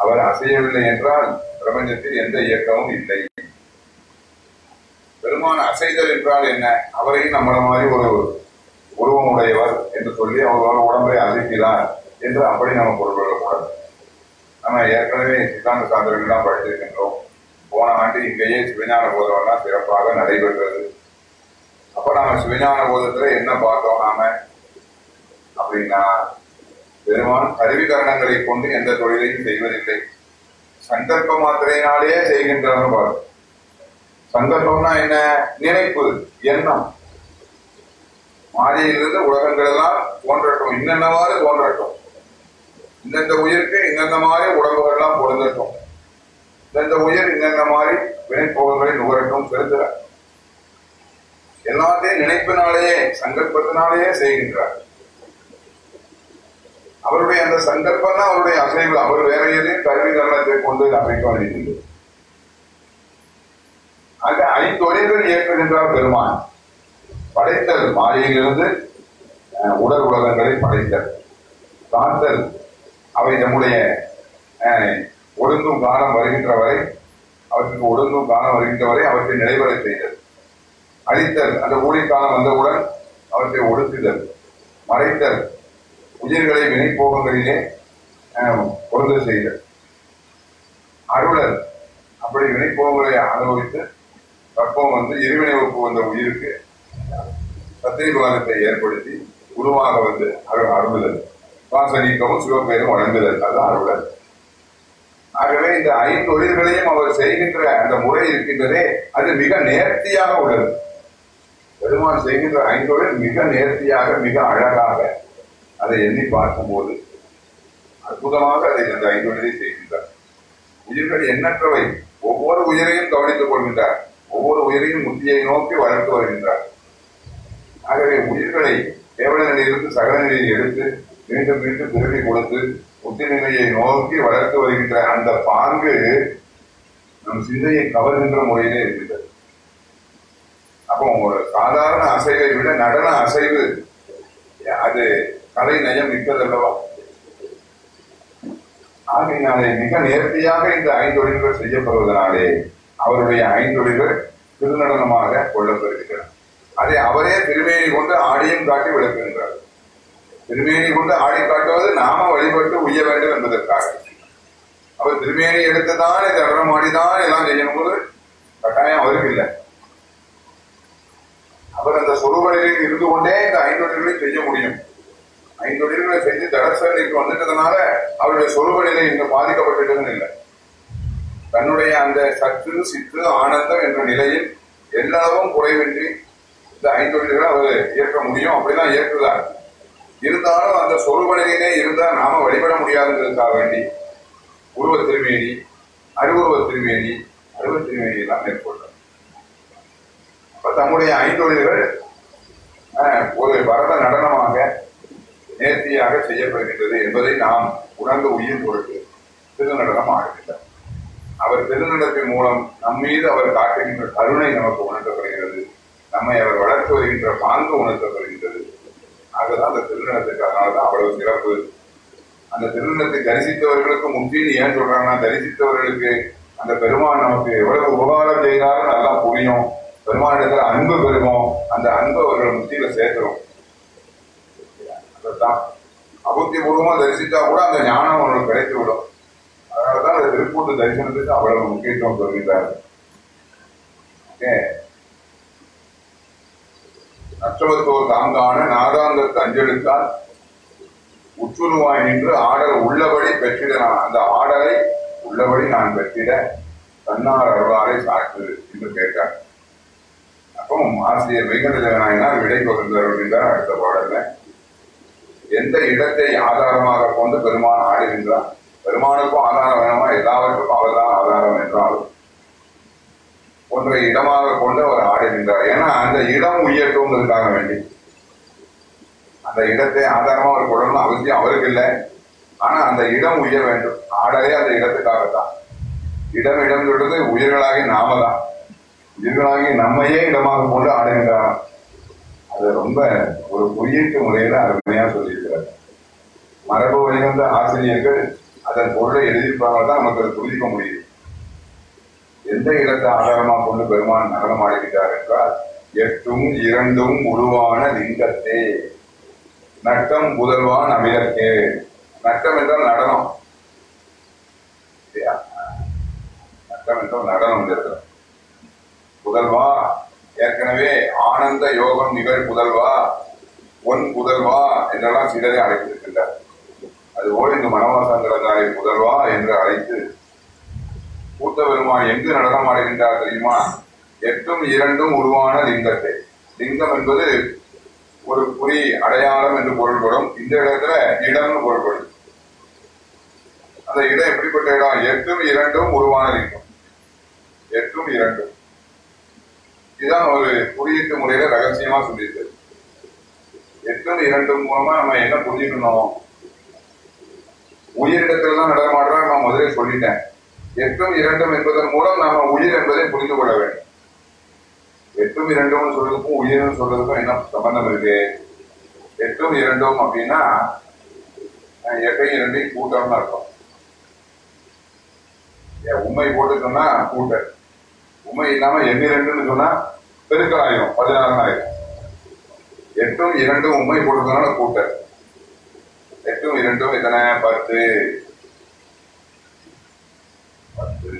[SPEAKER 1] அவர் அசையவில்லை என்றால் பிரபஞ்சத்தில் எந்த இயக்கமும் இல்லை. பெருமான் அசைதல் என்றால் என்ன? அவரையும் நம்மள மாதிரி ஒரு உருவம் உடையவர் என்று சொல்லி அவர்களோட உடம்பை அசைக்கிறார் என்று அப்படி நம்ம பொருள் கொள்ளக்கூடாது. நம்ம ஏற்கனவே சித்தாந்த சாஸ்திரங்கள்லாம் படித்திருக்கின்றோம். போன ஆண்டு இங்கேயே சிவஞான போதமெல்லாம் சிறப்பாக நடைபெற்றது. அப்ப நாம சிவஞான போதத்துல என்ன பார்த்தோம் நாம? அப்படின்னா பெருமான் கருவிகரணங்களை கொண்டு எந்த தொழிலையும் செய்வதில்லை. சங்கல்ப மாத்திரையினாலேயே செய்கின்றனர் பாரு. சங்கல்பம்னா என்ன? நினைப்பு எண்ணம். மாயையிலிருந்து உலகங்கள் எல்லாம் தோன்றட்டும் இன்னென்னவாறு தோன்றட்டும்? இந்தந்த உயிருக்கு இந்தந்த மாதிரி உடம்புகள் எல்லாம் பொருந்தட்டும்? இந்தந்த உயிர் இந்தந்த மாதிரி வினைப்போகங்களை நுகரட்டும்? செலுத்துற எல்லாத்தையும் நினைப்பினாலேயே சங்கல்பத்தினாலேயே செய்கின்றார். அவருடைய அந்த சந்தர்ப்பம் தான் அவருடைய அசைவு அவர் வேற எதையும் கல்வி கரணத்தை கொண்டு அமைக்க வேண்டியது. ஆக ஐந்தொழில்கள் இயக்குகின்றார் பெருமான். படைத்தல் மாயையிலிருந்து அஹ், உடல் உலகங்களை படைத்தல் காத்தல். அவை நம்முடைய அஹ், காலம் வருகின்ற வரை அவற்றுக்கு ஒழுங்கும் காலம் வருகின்ற வரை அவற்றை நிலைவர செய்தல். அழித்தல் அந்த ஊழிக்காலம் வந்தவுடன் அவற்றை ஒடுக்குதல் மறைத்தல். உயிர்களை வினைப்போகங்களிலே பொருந்த செய்தல். அருளர் அப்படி வினைப்போகங்களை அனுபவித்து தற்போது வந்து இருவினை ஒப்பு வந்த உயிருக்கு சத்திரி ஏற்படுத்தி குருவாக வந்து அரு- அருளுதல். வாசனிக்கவும் சிவபெயரும் வழங்குதல். அது அருளர். ஆகவே இந்த ஐந்து தொழில்களையும் அவர் செய்கின்ற அந்த முறை இருக்கின்றதே அது மிக நேர்த்தியாக உள்ளது. பெருமான் செய்கின்ற ஐந்தொழில் மிக நேர்த்தியாக மிக அழகாக அதை எண்ணி பார்க்கும்போது அற்புதமாக அதை அந்த ஐந்தொழிலை செய்கின்றார். உயிர்கள் எண்ணற்றவை. ஒவ்வொரு உயிரையும் கவனித்துக் கொள்கின்றார். ஒவ்வொரு உயிரையும் முத்தியை நோக்கி வளர்த்து வருகின்றார். ஆகவே உயிர்களை கேவல நிலையிலிருந்து சகல நிலையை எடுத்து மீண்டும் மீண்டும் திரும்பி கொடுத்து புத்தி நிலையை நோக்கி வளர்த்து வருகின்ற அந்த பாங்கு நம் சிந்தையை கவர்கின்ற முறையிலே இருக்கின்றது. அப்போ ஒரு சாதாரண அசைவை விட நடன அசைவு அது கலை நயம் நிற்பதல்லவா ஆகையினாலே மிக நேர்த்தியாக இந்த ஐந்தொழில்கள் செய்யப்படுவதனாலே அவருடைய ஐந்தொழில்கள் திருநடனமாக கொள்ளப்படுகிறார் அதை அவரே திருமேனி கொண்டு ஆடியும் காட்டி விளக்குகின்றார். திருமேனி கொண்டு ஆடி காட்டுவது நாம வழிபட்டு உய்ய வேண்டும் என்பதற்காக. அவர் திருமேனி எடுத்துதான் இந்த நடனம் ஆடிதான் எல்லாம் செய்யணும் போது கட்டாயம் அவருக்கு இல்லை. அவர் அந்த சொருவலையில் இருந்து கொண்டே இந்த ஐந்தொழில்களை செய்ய முடியும். ஐந்து தொழில்களை செஞ்சு தடசலைக்கு வந்துட்டதுனால அவருடைய சொருவநிலை இங்க பாதிக்கப்பட்டதுன்னு இல்லை. தன்னுடைய அந்த சற்று சிற்று ஆனந்தம் என்ற நிலையில் எல்லாவும் குறைவின்றி இந்த ஐந்து தொழில்களை அவர் இயக்க முடியும். அப்படிதான் இயக்குகிறார் இருந்தாலும் அந்த சொருவநிலையிலே இருந்தால் நாம வழிபட முடியாதுங்கிறதுக்காக வேண்டி உருவ திருமேனி அருவுருவ திருமேனி அருவ திருமேனி எல்லாம் மேற்கொள்றார். அப்ப தம்முடைய ஐந்தொழில்கள் தொழில்கள் ஒரு பரத நடனமாக நேர்த்தியாக செய்யப்படுகின்றது என்பதை நாம் உணர்ந்து உயிர் பொருட்டு திருநடனம் ஆடுகின்றார் அவர் திருநடத்தின் மூலம் நம் மீது அவர் காட்டுகின்ற கருணை நமக்கு உணர்த்தப்படுகிறது. நம்மை அவர் வளர்த்து வருகின்ற பாங்கு உணர்த்தப்படுகின்றது. ஆகதான் அந்த திருநடத்துக்கு அதனாலதான் அவ்வளவு சிறப்பு. அந்த திருநடத்தை தரிசித்தவர்களுக்கு முக்தின்னு ஏன் சொல்றாங்கன்னா தரிசித்தவர்களுக்கு அந்த பெருமான் நமக்கு எவ்வளவு உபகாரம் செய்தாலும் நல்லா புரியும். பெருமானிடத்துல அன்பு பெறுவோம். அந்த அன்பு அவர்கள் முக்தியில சேர்க்கிறோம் தான். அபுத்தி தரிசித்தா கூட அந்த ஞானம் அவர்களுக்கு கிடைத்து விடும் அதனாலதான் அந்த திருப்பூட்டு தரிசனத்துக்கு அவ்வளவு முக்கியத்துவம் சொல்கிறார் ஓகே? நற்றவத்தோர் தாங்கான நாதாந்தத்து அஞ்செடுத்தால் உற்றுருவாய் நின்று ஆடல் உள்ளபடி பெற்றிட நான் அந்த ஆடலை உள்ளபடி நான் பெற்றிட தன்னார் அருளாரை சாற்று என்று கேட்டார். அப்போ ஆசிரியர் வைகண்ட நாயனார் விடை பகிர்ந்தார் அடுத்த பாடல்ல. எந்த இடத்தை ஆதாரமாக கொண்டு பெருமான் ஆடுகின்றார் பெருமானுக்கும் ஆதாரம் வேணுமா? எல்லாவற்றுக்கும் அவர்தான் ஆதாரம் என்றாலும் ஒன்றை இடமாக கொண்டு அவர் ஆடுகின்றார். ஏன்னா அந்த இடம் உயர்த்துவதற்காக வேண்டி. அந்த இடத்தை ஆதாரமா அவர் கொள்ளணும் அவசியம் அவருக்கு இல்லை. ஆனா அந்த இடம் உயர வேண்டும். ஆடலே அந்த இடத்துக்காகத்தான். இடம் இடம் சொல்றது உயிர்களாகி நாம தான் உயிர்களாகி நம்மையே இடமாக கொண்டு ஆடுகின்றார் அது ரொம்ப ஒரு குறியீட்டு முறையில அருமையா சொல்லியிருக்கிறார். மரபு வழிவந்த ஆசிரியர்கள் அதன் பொருளை எழுதியிருப்பாங்க தான் நமக்கு அதை புரிஞ்சிக்க முடியுது எந்த இடத்தை ஆதாரமா கொண்டு பெருமான் நடனம் ஆடுகிறார் என்றால் எட்டும் இரண்டும் உருவான லிங்கத்தே. நட்டம் புதல்வான் அமிலக்கே நட்டம் என்றால் நடனம். நட்டம் என்றால் நடனம் இந்த புதல்வா ஏற்கனவே ஆனந்த யோகம் நிகழ் புதல்வா? ஒன் புதல்வா என்றெல்லாம் சிலரை அழைத்திருக்கின்றார். அதுபோல் இந்த மனவாசங்கரங்காரை புதல்வா என்று அழைத்து கூத்த பெருமான் எங்கு நடனம் ஆடுகின்றார் தெரியுமா? எட்டும் இரண்டும் உருவான லிங்கத்தை. லிங்கம் என்பது ஒரு குறி அடையாளம் என்று பொருள்படும். இந்த இடத்துல இடம்னு பொருள்படும். அந்த இடம் எப்படிப்பட்ட இடம்? எட்டும் இரண்டும் உருவான லிங்கம். எட்டும் இரண்டும். இதுதான் ஒரு குறியீட்டு முறையில ரகசியமா சொல்லியிருக்கு எட்டும் இரண்டும் மூலமா நம்ம என்ன புரிஞ்சுக்கணும்? உயிரிடத்துல தான் நடமாடுறா நான் முதலே சொல்லிட்டேன். எட்டும் இரண்டும் என்பதன் மூலம் நாம உயிர் என்பதை புரிந்து கொள்ள வேண்டும். எட்டும் இரண்டும் சொல்றதுக்கும் உயிர்னு சொல்றதுக்கும் என்ன சம்பந்தம் இருக்கு? எட்டும் இரண்டும் அப்படின்னா எட்டையும் இரண்டையும் கூட்டம்னு அர்த்தம். ஏன் உண்மை போட்டுக்கணும்னா கூட்டம் உமை உண்மை இல்லாம எண்ணி ரெண்டுன்னு சொன்னா பெருக்கல் ஆயிரும் பதினாறு ஆயிரும் எட்டும் இரண்டும் உண்மை போட்டுக்கனால கூட்டல் எட்டும் இரண்டும் எத்தனை? பத்து. பத்து.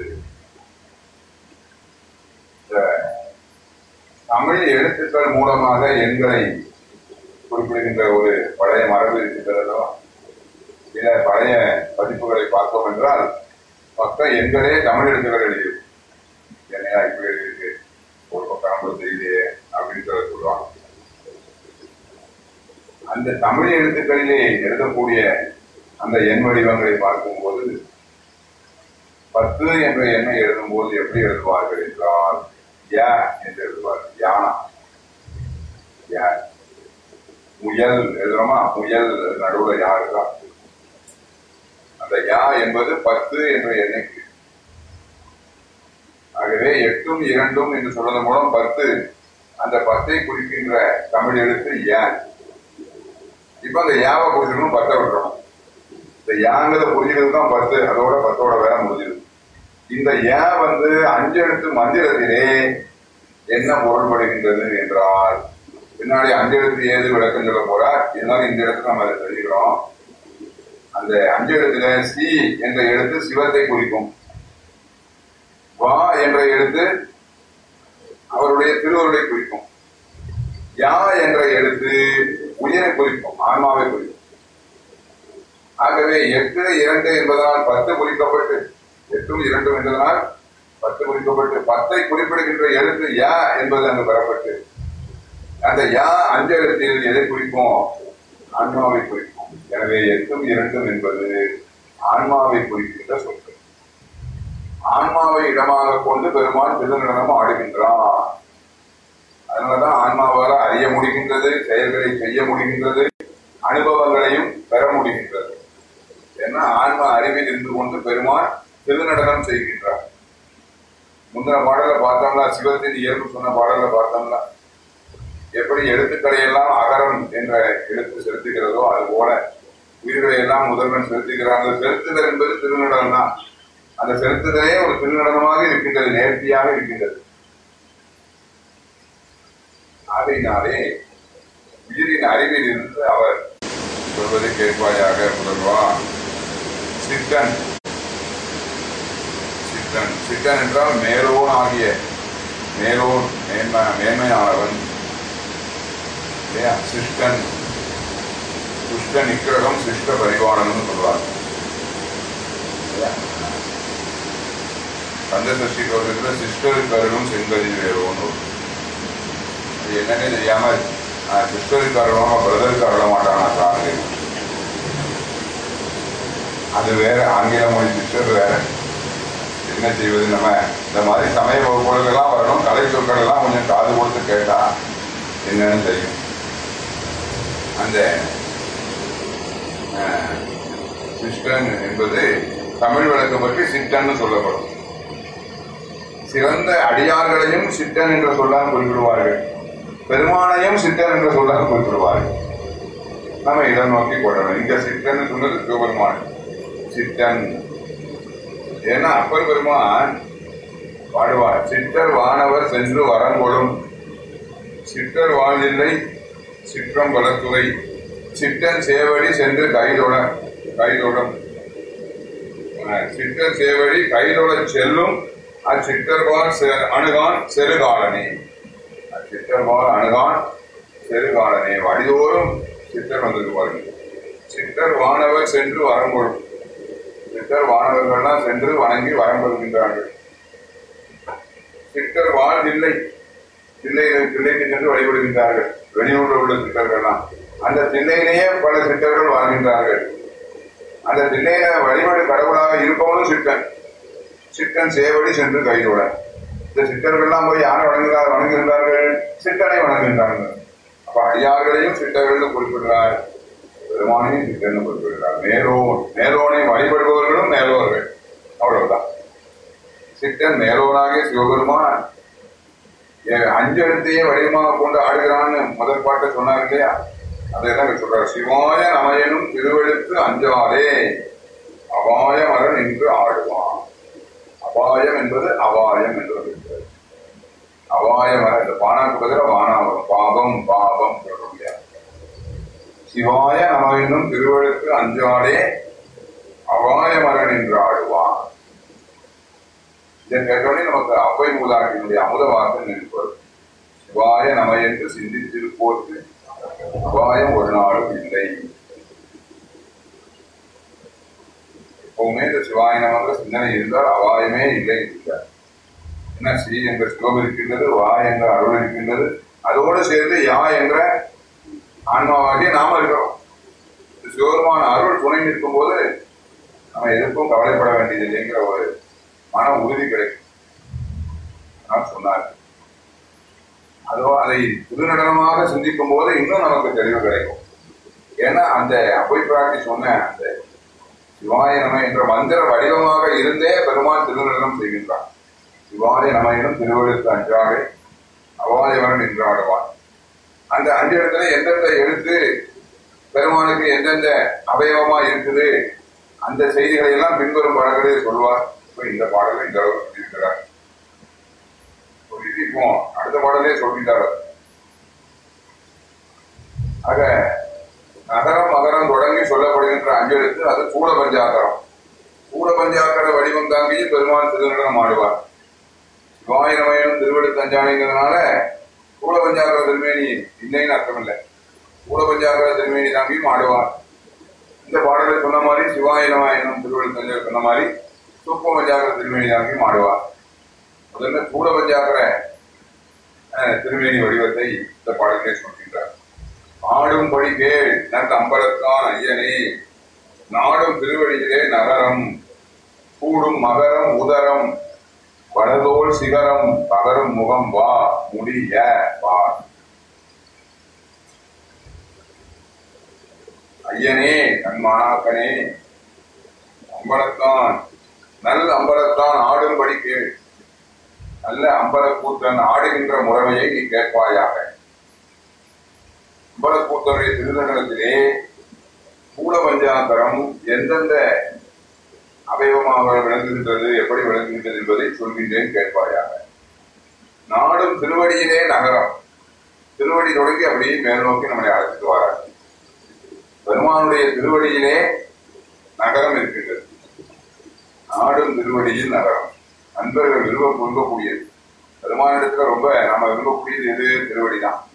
[SPEAKER 1] தமிழ் எழுத்துக்கள் மூலமாக எண்களை குறிப்பிடுகின்ற ஒரு பழைய மரபு இருக்கின்றதோ சில பழைய பதிப்புகளை பார்த்தோம் என்றால் பக்கம் எண்களே தமிழ் எழுத்துக்கள் எழுதியது என்னையா இப்படி எழுதியிருக்கு ஒரு பக்கம் நம்மளுக்கு தெரியலையே அப்படின்னு சொல்லுவாங்க. அந்த தமிழ் எழுத்துக்களிலே எழுதக்கூடிய அந்த எண் வடிவங்களை பார்க்கும்போது பத்து என்ற எண்ணை எழுதும்போது எப்படி எழுதுவார்கள் என்றால் யா என்று எழுதுவார்கள் யானா. யா. முயல் எழுதுறோமா? முயல் நடுவுல யாருக்கா அந்த யா என்பது பத்து என்ற எண்ணைக்கு ஆகவே எட்டும் இரண்டும் என்று சொல்வதன் மூலம் பத்து அந்த பத்தை குறிக்கின்ற தமிழ் எழுத்து ஏன் இப்ப அந்த யாவை புரிஞ்சுக்கணும் பத்தை விட்டுறோம் இந்த யாங்கிறத புரிஞ்சுக்கிறது தான் பத்து அதோட பத்தோட வேலை முடிஞ்சது. இந்த ஏன் வந்து அஞ்சு எழுத்து மந்திரத்திலே என்ன பொருள்படுகின்றது என்றால் பின்னாடி அஞ்சு எழுத்து ஏது விளக்கம் சொல்ல போறார் இருந்தாலும் இந்த இடத்துல நம்ம அதை தெரிகிறோம் அந்த அஞ்சு எழுத்துல சி என்ற எழுத்து சிவத்தை குறிக்கும். வா என்ற எழுத்து அவருடைய திருவருளை குறிக்கும். யா என்ற எழுத்து உயிரை குறிக்கும் ஆன்மாவை குறிக்கும். ஆகவே எட்டு இரண்டு என்பதனால் பத்து குறிக்கப்பட்டு எட்டும் இரண்டும் என்பதனால் பத்து குறிக்கப்பட்டு பத்தை குறிப்பிடுகின்ற எழுத்து யா என்பது அங்கு பெறப்பட்டு அந்த யா அஞ்சு எழுத்தில் எதை குறிக்கும்? ஆன்மாவை குறிக்கும். எனவே எட்டும் இரண்டும் என்பது ஆன்மாவை குறிக்கின்ற சொற்கள். ஆன்மாவை இடமாக கொண்டு பெருமான் திருநடனம் ஆடுகின்றான் அதனாலதான் ஆன்மாவால் அறிய முடிகின்றது செயல்களை செய்ய முடிகின்றது அனுபவங்களையும் பெற முடிகின்றது. ஏன்னா ஆன்மா அறிவில் இருந்து கொண்டு பெருமான் திருநடனம் செய்கின்றார். முந்தின பாடல பார்த்தோம்னா சிவத்தின் இயல்பு சொன்ன பாடல பார்த்தோம்னா எப்படி எழுத்துக்களை எல்லாம் அகரம் என்ற எழுத்து செலுத்துகிறதோ அது போல உயிர்களை எல்லாம் முதல்வன் செலுத்துகிறார்கள் செலுத்துதல் என்பது திருநடனம் தான் அந்த செலுத்துதலே ஒரு திருநடனமாக இருக்கின்றது நேர்த்தியாக இருக்கின்றது. ஆகையினாலே உயிரின் அறிவில் இருந்து அவர் சொல்வதை கேட்பாயாக முதல்வா சித்தன். சித்தன். சித்தன் என்றால் மேலோன் ஆகிய மேலோன் மேன்மை மேன்மையானவன். இல்லையா? சிஷ்டன். சுஷ்ட நிக்கிரகம் சிஷ்ட பரிவானம்னு சொல்றாங்க. இல்லையா? கந்த சஷ்டி கௌரவத்துல சிஸ்டர் கருணும் செங்கதி வேறும்னு வரும். அது என்னன்னே தெரியாம சிஸ்டருக்கு அருளாம பிரதருக்கு அருள மாட்டானா சாமி? அது வேற ஆங்கில மொழி சிஸ்டர் வேற. என்ன செய்வது நம்ம? இந்த மாதிரி சமய வகுப்புகளுக்கெல்லாம் வரணும். கலை சொற்கள் எல்லாம் கொஞ்சம் காது கொடுத்து கேட்டா என்னன்னு தெரியும். அந்த சிஸ்டன் என்பது தமிழ் வழக்கு பற்றி சிட்டன்னு சொல்லப்படும். சிறந்த அடியார்களையும் சித்தன் என்ற சொல்லால் குறிப்பிடுவார்கள். பெருமானையும் சித்தன் என்ற சொல்லால் குறிப்பிடுவார்கள். நம்ம இதை நோக்கி கொள்ளணும் இந்த சித்தன் சொன்னது சிவபெருமான். சித்தன். ஏன்னா அப்பர் பெருமான் பாடுவார் சித்தர் வானவர் சென்று வரங்கொடும் சித்தர் வாழ்நிலை சிற்றம் பலத்துறை. சித்தன் சேவடி சென்று கைதொட கைதொடும் சித்தன் சேவடி கைதொட செல்லும் அச்சிற்றர்வால் செ- அணுகான் செருகாலனே. அச்சிற்றர்வால் அணுகான் செருகாலனே. வழிதோறும் சித்தர் வந்தது பாருங்க. சித்தர் வானவர் சென்று வரம் சித்தர் வானவர்கள்லாம் சென்று வணங்கி வரங்கொள்கின்றார்கள் சித்தர் வாழ்வில்லை தில்லையில் தில்லை தில்லைக்கு சென்று வழிபடுகின்றார்கள். வெளியூரில் உள்ள சித்தர்கள்லாம். அந்த தில்லையிலேயே பல சித்தர்கள் வாழ்கின்றார்கள். அந்த தில்லையில வழிபாடு கடவுளாக இருப்பவனும் சித்தன். சித்தன் சேவடி சென்று கைதோட இந்த சித்தர்கள்லாம் போய் யாரை வணங்குகிறார் வணங்குகின்றார்கள்? சித்தனை வணங்குகின்றார்கள். அப்ப அடியார்களையும் சித்தர்கள் குறிப்பிடுகிறார். பெருமானையும் சித்தன் குறிப்பிடுறார் மேலோன் நேரோனை வழிபடுபவர்களும் மேலோர்கள். அவ்வளவுதான். சித்தன் நேரோனாக சிவபெருமான் ஏ- அஞ்சு எழுத்தையே வடிவமாக கொண்டு ஆடுகிறான்னு முதல் பாட்டை சொன்னார் இல்லையா? அதைதான் சொல்றார். சிவாய நமையனும் திருவெழுத்து அஞ்சாதே அபாய மரன் என்று ஆடுவான். அபாயம் என்பது அபாயம் என்று இருக்கிறது அபாயம் வர இந்த பானாக்கு பதில வானாவரம் பாபம் பாபம் சொல்ல முடியாது. சிவாய நமையனும் திருவழுக்கு அஞ்சாலே அபாய அற என்று ஆடுவான். இதன் கேட்டோடனே நமக்கு அப்பை மூதாட்டினுடைய அமுத வார்த்தை நினைப்பது சிவாய நம என்று சிந்தித்திருப்போருக்கு அபாயம் ஒரு நாளும் இல்லை. எப்பவுமே இந்த சிவாய சிந்தனை இருந்தால் அபாயமே இல்லை இருக்கார் என்ன ஸ்ரீ என்ற சிவம் இருக்கின்றது வா என்ற அருள் இருக்கின்றது அதோடு சேர்ந்து யா என்ற ஆன்மாவாகிய நாம இருக்கிறோம். இந்த சிவபெருமான அருள் துணை நிற்கும் போது நம்ம எதுக்கும் கவலைப்பட வேண்டியது இல்லைங்கிற ஒரு மன உறுதி கிடைக்கும். நான் சொன்னார். அதோ அதை புதுநடனமாக சிந்திக்கும் போது இன்னும் நமக்கு தெளிவு கிடைக்கும். ஏன்னா அந்த அபோய் பிராட்டி சொன்ன அந்த சிவாய நம என்ற மந்திர வடிவமாக இருந்தே பெருமான் திருநடனம் செய்கின்றான் சிவாய நம எனும் திருவழுத்து அஞ்சாக அவாயவன் என்றாடுவான் அந்த அஞ்சு இடத்துல எந்தெந்த எழுத்து பெருமானுக்கு எந்தெந்த அவயவமா இருக்குது அந்த செய்திகளை எல்லாம் பின்வரும் பாடல்களே சொல்வார். இந்த பாடலை இந்த அளவுக்கு சொல்லியிருக்கிறார். சொல்லிட்டு இப்போ அடுத்த பாடலே சொல்லிட்டார் ஆக நகரம் மகரம் தொடங்கி சொல்லப்படுகின்ற அஞ்சலுக்கு அது கூட பஞ்சாக்கரம் கூட பஞ்சாக்கர வடிவம் தாங்கியும் பெருமாள் திருநடனம் ஆடுவார். சிவாயிரமயனும் திருவடி தஞ்சானிங்கிறதுனால கூட பஞ்சாக்கர திருமேனி இல்லைன்னு அர்த்தம் இல்லை கூட பஞ்சாக்கர திருமேனி தாங்கியும் ஆடுவார். இந்த பாடலை சொன்ன மாதிரி சிவாயிரமாயனம் திருவள்ளுவர் சொன்ன மாதிரி சூப்ப பஞ்சாக்கர திருமேனி தாங்கியும் ஆடுவார். முதல்ல கூட பஞ்சாக்கர திருமேனி வடிவத்தை இந்த பாடலே சொல்கின்றார். ஆடும்படி கேள் நல் அம்பலத்தான் ஐயனே. நாடும் திருவடிகளே நகரம் கூடும் மகரம் உதரம் வடதோல் சிகரம் பகரும் முகம் வா முடிய வா. ஐயனே கண்மாணாக்கனே அம்பலத்தான் நல்ல அம்பலத்தான் ஆடும்படி கேள். நல்ல அம்பலக்கூத்தன் ஆடுகின்ற முறைமையை நீ கேட்பாயாக. அம்பலக்கூத்தனுடைய திருநகரத்திலே கூட பஞ்சாந்தரம் எந்தெந்த அவயவமாக விளங்குகின்றது எப்படி விளங்குகின்றது என்பதை சொல்கின்றேன் கேட்பாயாக. நாடும் திருவடியிலே நகரம். திருவடி தொடங்கி அப்படியே மேல் நோக்கி நம்மளை அழைச்சிட்டு வரார். பெருமானுடைய திருவடியிலே நகரம் இருக்கின்றது. நாடும் திருவடியில் நகரம். நண்பர்கள் விரும்ப விரும்பக்கூடியது. பெருமானிடத்துல ரொம்ப நாம விரும்பக்கூடியது எது? திருவடி தான்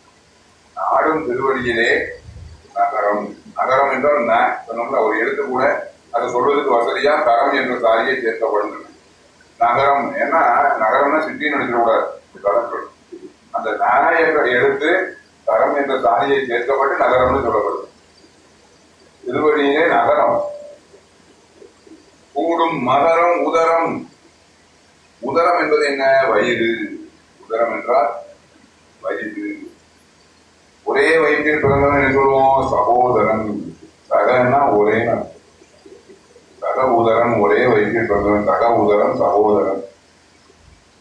[SPEAKER 1] நாடும் திருவடியிலே நகரம். நகரம் என்றால் ந சொன்னோம்ல ஒரு எழுத்து கூட அதை சொல்வதற்கு வசதியா தரம் என்ற சாரியை சேர்க்கப்படும் நகரம் ஏன்னா நகரம்னா சிட்டின்னு நினைச்சிடக்கூடாது அந்த ந என்ற எழுத்து என்ற சாரியை சேர்க்கப்பட்டு நகரம்னு சொல்லப்படுது திருவடியிலே நகரம். கூடும் மகரம் உதரம். உதரம் என்பது என்ன? வயிறு. உதரம் என்றால் வயிறு. ஒரே வயிற்றில் பிறந்தவன் என்ன சொல்லுவோம் சகோதரன். சகன்னா ஒரே சக உதரன் ஒரே வயிற்றில் பிறந்தவன். சக உதரன் சகோதரன்.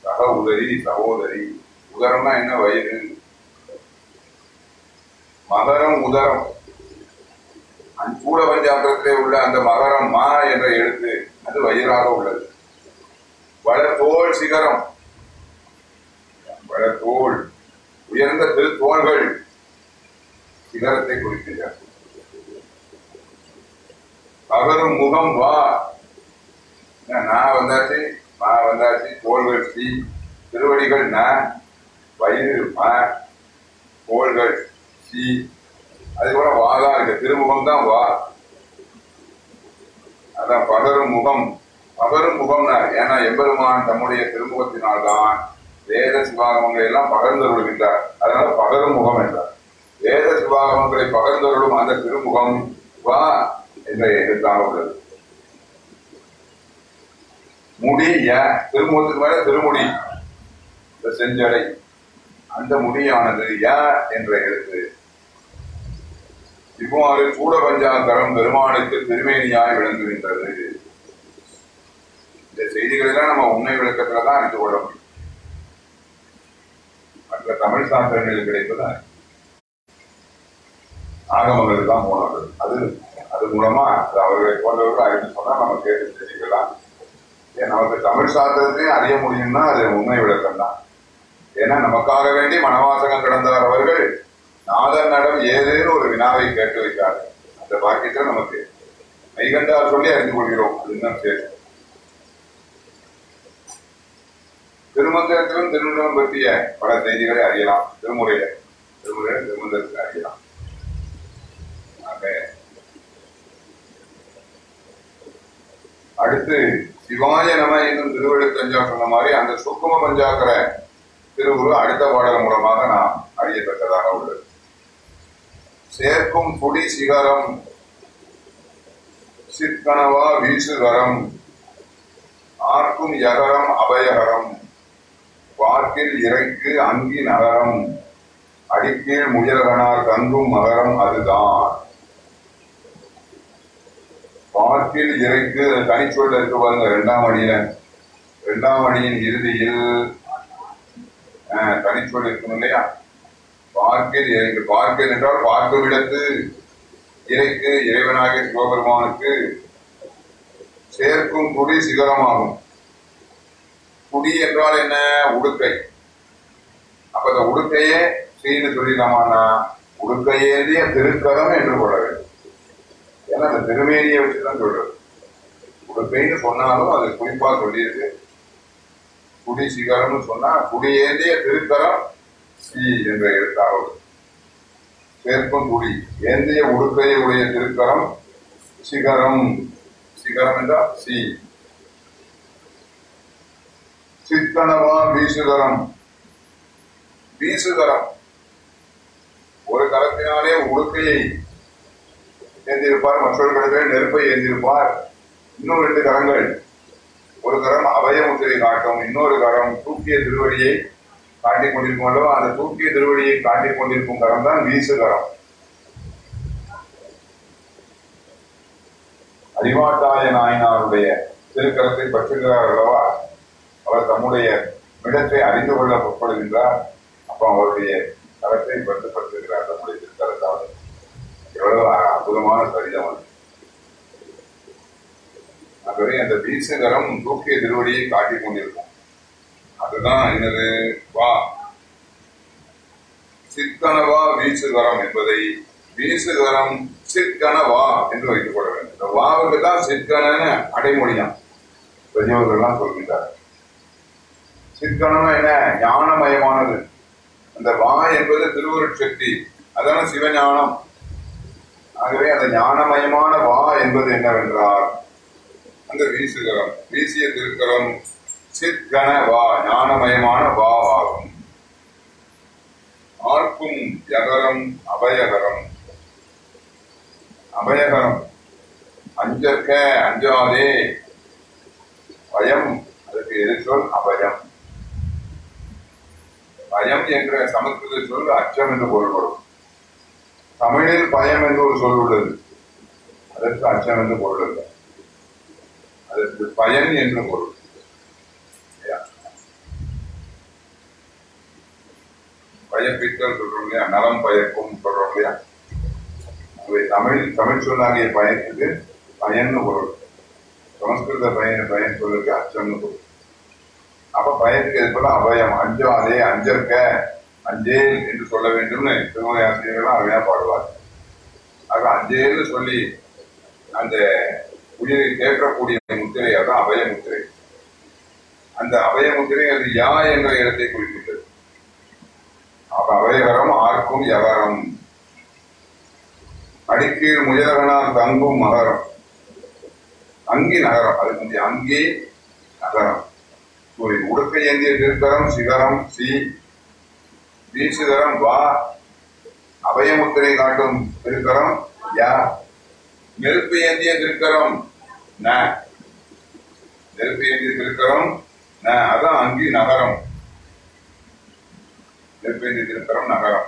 [SPEAKER 1] சக உதரி சகோதரி. உதரம்னா என்ன? வயிறு. மகரம் உதரம். அந்த பஞ்சாக்கத்திலே உள்ள அந்த மகரம் மா என்ற எழுத்து அது வயிறாக உள்ளது. வளத்தோல் சிகரம். வளத்தோல் உயர்ந்த திருத்தோள்கள். சிகரத்தை குறிக்கின்றன பகரும் முகம் வா. நான் வந்தாச்சு நான் வந்தாச்சு தோள்கள் சி திருவடிகள் ந வயிறு மா தோள்கள் சி அதுக்கப்புறம் வாதா இருக்கு திருமுகம் தான் வா. அதான் பகரும் முகம். பகரும் முகம்னா ஏன்னா எம்பெருமான் தம்முடைய திருமுகத்தினால்தான் வேத சிவாகமங்களை எல்லாம் பகர்ந்து கொள்கின்றார். அதனால பகரும் முகம் என்றார். வேத சுபாவங்களை பகர்ந்தவர்களும் அந்த திருமுகம். வா என்ற எழுத்தாக உள்ளது முடி திருமுகத்துக்கு மேல திருமுடி. இந்த செஞ்சடை. அந்த முடியானது ய என்ற எழுத்து. இவ்வாறு கூட பஞ்சாந்தரம் பெருமானுக்கு திருமேனியாய் விளங்குகின்றது. இந்த செய்திகள் எல்லாம் நம்ம உண்மை விளக்கத்துல தான் அறிந்து கொள்ள முடியும். மற்ற தமிழ் சாஸ்திரங்களில் கிடைப்பதான் ஆகமங்களுக்கு தான் போனது அது அது மூலமா அது அவர்களை போன்றவர்கள் அறிந்து சொன்னா நம்ம கேட்டு தெரிஞ்சுக்கலாம். ஏன் நமக்கு தமிழ் சாஸ்திரத்தையும் அறிய முடியும்னா அது உண்மை விளக்கம் தான். ஏன்னா நமக்காக வேண்டி மனவாசகம் கடந்தார் அவர்கள் நாதன் நடம் ஏதேனும் ஒரு வினாவை கேட்டு வைத்தார். அந்த பாக்கியத்தை நமக்கு மைகண்டால் சொல்லி அறிந்து கொள்கிறோம். அது இன்னும் சேர்த்து திருமந்திரத்திலும் திருமணம் பற்றிய பல செய்திகளை அறியலாம். திருமுறையில திருமுறையில திருமந்திரத்தில் அறியலாம். ஆக, அடுத்து சிவாய நம என்னும் திருவழுத்தஞ்சா சொன்ன மாதிரி அந்த சுக்கும பஞ்சாக்கிற திருவுரு அடுத்த பாடல் மூலமாக நாம் அறியப்பட்டதாக உள்ளது. சேர்க்கும் குடி சிகரம் சிற்கனவா வீசுகரம் ஆர்க்கும் யகரம் அபயகரம் பார்க்கில் இறைக்கு அங்கி நகரம் அடிக்கீழ் முயல்கனார் தங்கும் மகரம் அதுதான். பார்க்கில் இறைக்கு தனிச்சொல் இருக்கு பாருங்க இரண்டாம் அடியில. இரண்டாம் அடியின் இறுதியில் அஹ், தனிச்சொல் இருக்கணும் இல்லையா? பார்க்கில் இறைக்கு பார்க்க என்றால் பார்க்கும் இடத்து இறைக்கு இறைவனாகிய சிவபெருமானுக்கு சேர்க்கும் குடி சிகரமாகும். குடி என்றால் என்ன? உடுக்கை. அப்ப அந்த உடுக்கையே ஸ்ரீன்னு சொல்லிடலாமான்னா உடுக்கையேந்திய திருக்கரம் என்று கொள்ள ஏன்னா அந்த திருமேனியை வச்சுதான் சொல்றது உடுக்கைன்னு சொன்னாலும் அது குறிப்பா சொல்லியிருக்கு குடி சிகரம்னு சொன்னா குடியேந்திய திருக்கரம் சி என்ற எழுத்தாவது உள்ளது. சேர்க்கும் குடி. ஏந்திய உடுக்கையை உடைய திருக்கரம் சிகரம். சிகரம் என்றால் சி. சித்தனவா வீசுகரம். வீசுகரம். ஒரு கரத்தினாலே உடுக்கையை ஏந்திருப்பார் மற்றொரு கரத்திலே நெருப்பை ஏந்திருப்பார். இன்னும் ரெண்டு கரங்கள். ஒரு கரம் அபய முத்திரை காட்டும் இன்னொரு கரம் தூக்கிய திருவடியை காட்டிக் கொண்டிருக்கும் அல்லவா? அந்த தூக்கிய திருவடியை காட்டிக் கொண்டிருக்கும் கரம் தான் வீசுகரம் அறிவாட்டாய நாயனாருடைய திருக்கரத்தை பற்றுகிறார் அல்லவா? அவர் தம்முடைய மிடத்தை அறிந்து கொள்ள முற்படுகின்றார் அப்ப அவருடைய கரத்தை பற்றுப்படுத்துகிறார் தம்முடைய திருக்கரத்தால். எவ்வளவு அற்புதமான சரிதம் அது. ஆகவே அந்த பீசங்கரம் தூக்கிய திருவடியை காட்டிக் கொண்டிருக்கும். அதுதான் என்னது? வா. சித்தனவா வீசுகரம் என்பதை வீசுகரம் சிற்கனவா என்று வைத்துக் கொள்ள வேண்டும். இந்த வாவுக்கு தான் சிற்கனன்னு அடைமொழியாம். பெரியவர்கள்லாம் சொல்கின்றார் சிற்கணம்னா என்ன? ஞானமயமானது. அந்த வா என்பது திருவருட்சக்தி. அதான சிவஞானம். ஆகவே அந்த ஞானமயமான வா என்பது என்னவென்றால் அந்த வீசுகரம் வீசிய திருக்கரம் சிற்கன வா ஞானமயமான வா ஆகும். ஆர்க்கும் யகரம் அபயகரம். அபயகரம். அஞ்சற்க அஞ்சாதே. பயம் அதற்கு எதிர்ச்சொல் அபயம். பயம் என்ற சமஸ்கிருத சொல் அச்சம் என்று பொருள்படும். தமிழில் பயம் என்று ஒரு சொல் உள்ளது. அதற்கு அச்சம் என்று பொருள் இல்லை. அதற்கு பயன் என்று பொருள் பயப்பித்தல் சொல்றோம் இல்லையா? நலம் பயக்கும் சொல்றோம் இல்லையா? அவை தமிழ் தமிழ் சொல்லாகிய பயனுக்கு பயன்னு பொருள் சமஸ்கிருத பயன் பயன் சொல்லுக்கு அச்சம்னு பொருள் அப்ப பயத்துக்கு இது போல அபயம் அதே அஞ்சற்க அஞ்சே என்று சொல்ல வேண்டும்னு திருமலை ஆசிரியர்களும் அருமையா பாடுவார் ஆக அஞ்சேன்னு சொல்லி அந்த உயிரை தேற்றக்கூடிய முத்திரை அதான் அபய முத்திரை. அந்த அபய முத்திரை அது யா என்ற இடத்தை குறிப்பிட்டது அப்ப அபயகரம் ஆர்க்கும் எவரம் அடிக்கீழ் முயலகனார் தங்கும் மகரம். அங்கி நகரம் அது முந்தைய அங்கே நகரம். உடுக்கை ஏந்திய திருத்தரம் சிகரம் சி தீட்சிதரம் வா. அபயமுத்திரை காட்டும் திருக்கரம் யா. நெருப்பு ஏந்திய திருக்கரம் ந. நெருப்பு ஏந்திய திருக்கரம் ந. அதான் அங்கி நகரம். நெருப்பு ஏந்திய திருக்கரம் நகரம்.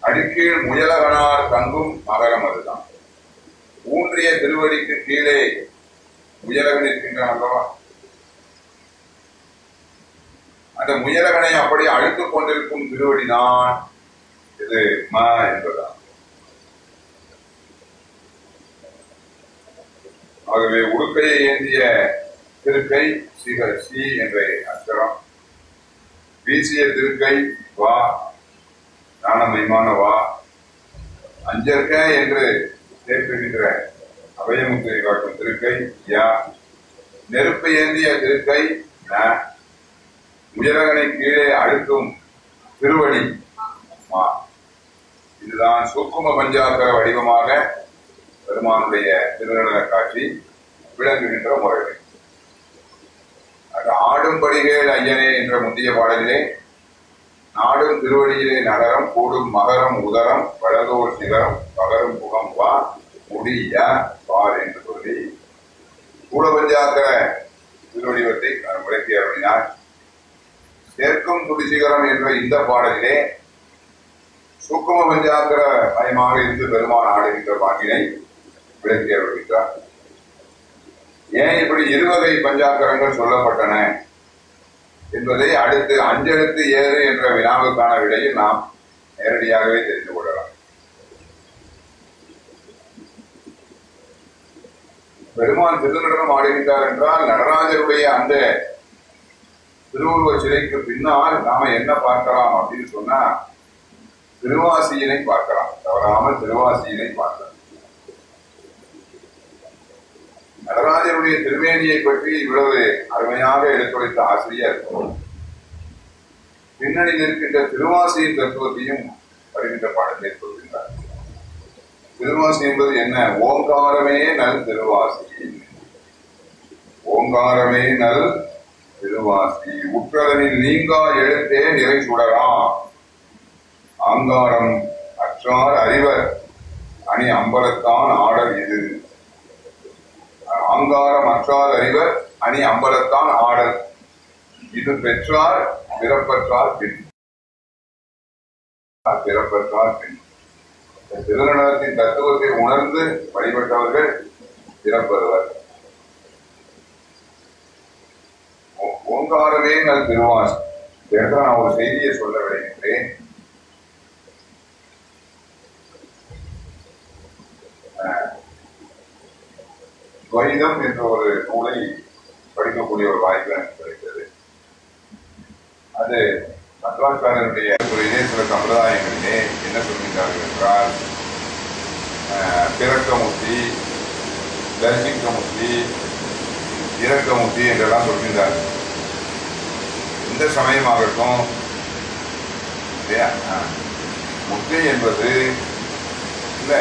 [SPEAKER 1] அடிக்கீழ் முயலகனார் தங்கும் நகரம் அதுதான். ஊன்றிய திருவடிக்கு கீழே முயலகன் இருக்கின்றான் அல்லவா? அந்த முயலவனை அப்படி அழுத்துக் கொண்டிருக்கும் திருவடிதான் இது ம என்பதான் ஆகவே உடுக்கையை ஏந்திய திருக்கை சிக சி என்ற அக்ஷரம் வீசிய திருக்கை வா ஞானமயமான வா அஞ்சற்க என்று சேர்க்கின்ற அபயமுத்திரை காட்டும் திருக்கை யா நெருப்பு ஏந்திய திருக்கை ந முயலகனை கீழே அழுக்கும் திருவடி. மா இதுதான் சூக்கும பஞ்சாக்கர வடிவமாக பெருமானுடைய திருநடன காட்சி. விளங்குகின்ற முறைகள். அது ஆடும்படிகள் ஐயனே என்ற முந்தைய பாடலிலே நாடும் திருவடியிலே நகரம் கூடும் மகரம் உதரம் வழதோர் சிகரம் பகரும் புகம் வா முடிய பார் என்று சொல்லி. கூடபஞ்சாக்கர திருவடிவத்தை விளக்கி அருளினார் தெற்கும் துடிசிகரம் என்ற இந்த பாடலிலே சூக்கும பஞ்சாக்கர மயமாக இருந்து பெருமான் ஆடுகின்ற பாட்டினை விளக்கி அருள்கின்றார் ஏன் இப்படி இருவகை பஞ்சாக்கரங்கள் சொல்லப்பட்டன என்பதை அடுத்து அஞ்செழுத்து ஏறு என்ற வினாவுக்கான விடையில் நாம் நேரடியாகவே தெரிந்து கொள்ளலாம். பெருமான் திருநடனம் ஆடுகின்றார் என்றால் நடராஜருடைய அந்த திருவுருவ சிலைக்கு பின்னால் நாம என்ன பார்க்கலாம் அப்படின்னு சொன்னா திருவாசியினை பார்க்கலாம் தவறாமல் திருவாசியினை பார்க்கலாம். நடராஜருடைய திருமேனியை பற்றி இவ்வளவு அருமையாக எடுத்துரைத்த ஆசிரியர். பின்னணியில் இருக்கின்ற திருவாசியின் தத்துவத்தையும் வருகின்ற பாடத்தை சொல்கின்றார் திருவாசி என்பது என்ன? ஓங்காரமே நல் திருவாசி ஓங்காரமே நல் திருவாசி உற்றதனில் நீங்கா எழுத்தே நிறை சுடராம் ஆங்காரம் அற்றார் அறிவர் அணி அம்பலத்தான் ஆடல் இது. ஆங்காரம் அற்றார் அறிவர் அணி அம்பலத்தான் ஆடல். இது பெற்றார் பிறப்பற்றார் பின் பிறப்பற்றார் பின் திருநடனத்தின் தத்துவத்தை உணர்ந்து வழிபட்டவர்கள் பிறப்பருவர் ஓங்காரவே நல் திருவாசி என்று நான் ஒரு செய்தியை சொல்ல விளைகின்றேன் துவைதம் என்ற ஒரு நூலை படிக்கக்கூடிய ஒரு வாய்ப்பு எனக்கு கிடைத்தது. அது மத்வாச்சாரியனுடைய துறையிலே சில சம்பிரதாயங்களிலே என்ன சொல்கின்றார்கள் என்றால் பிறக்கமுத்தி தர்சிக்கமுத்தி இறக்கமுத்தி என்றெல்லாம் சொல்கின்றார்கள். இந்த சமயமாகட்டும். இல்லையா? முத்தி என்பது இல்ல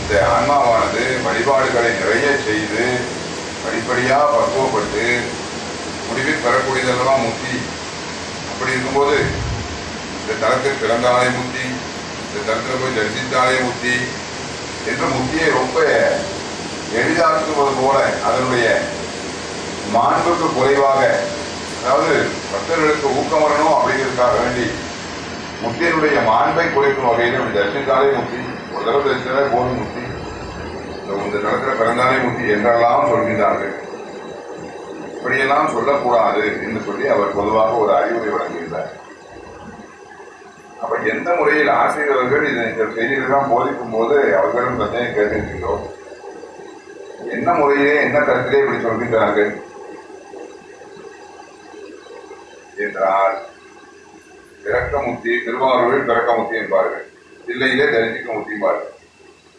[SPEAKER 1] இந்த ஆன்மாவானது வழிபாடுகளை நிறைய செய்து படிப்படியா பக்குவப்பட்டு முடிவில் பெறக்கூடியதெல்லாம் முத்தி அப்படி இருக்கும்போது இந்த தளத்தில் பிறந்தாலே முக்தி இந்த தளத்தில் போய் தரிசித்தாலே முத்தி என்ற முத்தியை ரொம்ப எளிதாக்குவது போல அதனுடைய மாண்புக்கு குறைவாக அதாவது பக்தர்களுக்கு ஊக்கம் வரணும் அப்படிங்கிறதுக்காக வேண்டி முத்தியனுடைய மாண்பை குறைக்கும் வகையில் இப்படி தரிசித்தாலே முத்தி ஒரு தடவை தரிசித்தாலே போதும் முத்தி இந்த நடக்கிற பிறந்தாலே முத்தி என்றெல்லாம் சொல்கின்றார்கள். இப்படியெல்லாம் சொல்லக்கூடாது என்று சொல்லி அவர் பொதுவாக ஒரு அறிவுரை வழங்குகின்றார். அப்ப எந்த முறையில் ஆசிரியர்கள் இதை இந்த செய்திகளெல்லாம் போதிக்கும் போது அவர்களும் பிரச்சனை கேட்டிருக்கிறோம் என்ன முறையிலே என்ன கருத்திலே இப்படி சொல்கின்றார்கள்? என்றால் திறக்கமுத்தி திருவாரூரில் திறக்கமுத்தி என்பார்கள். இல்லையிலே தரிசிக்க முத்திம்பார்கள்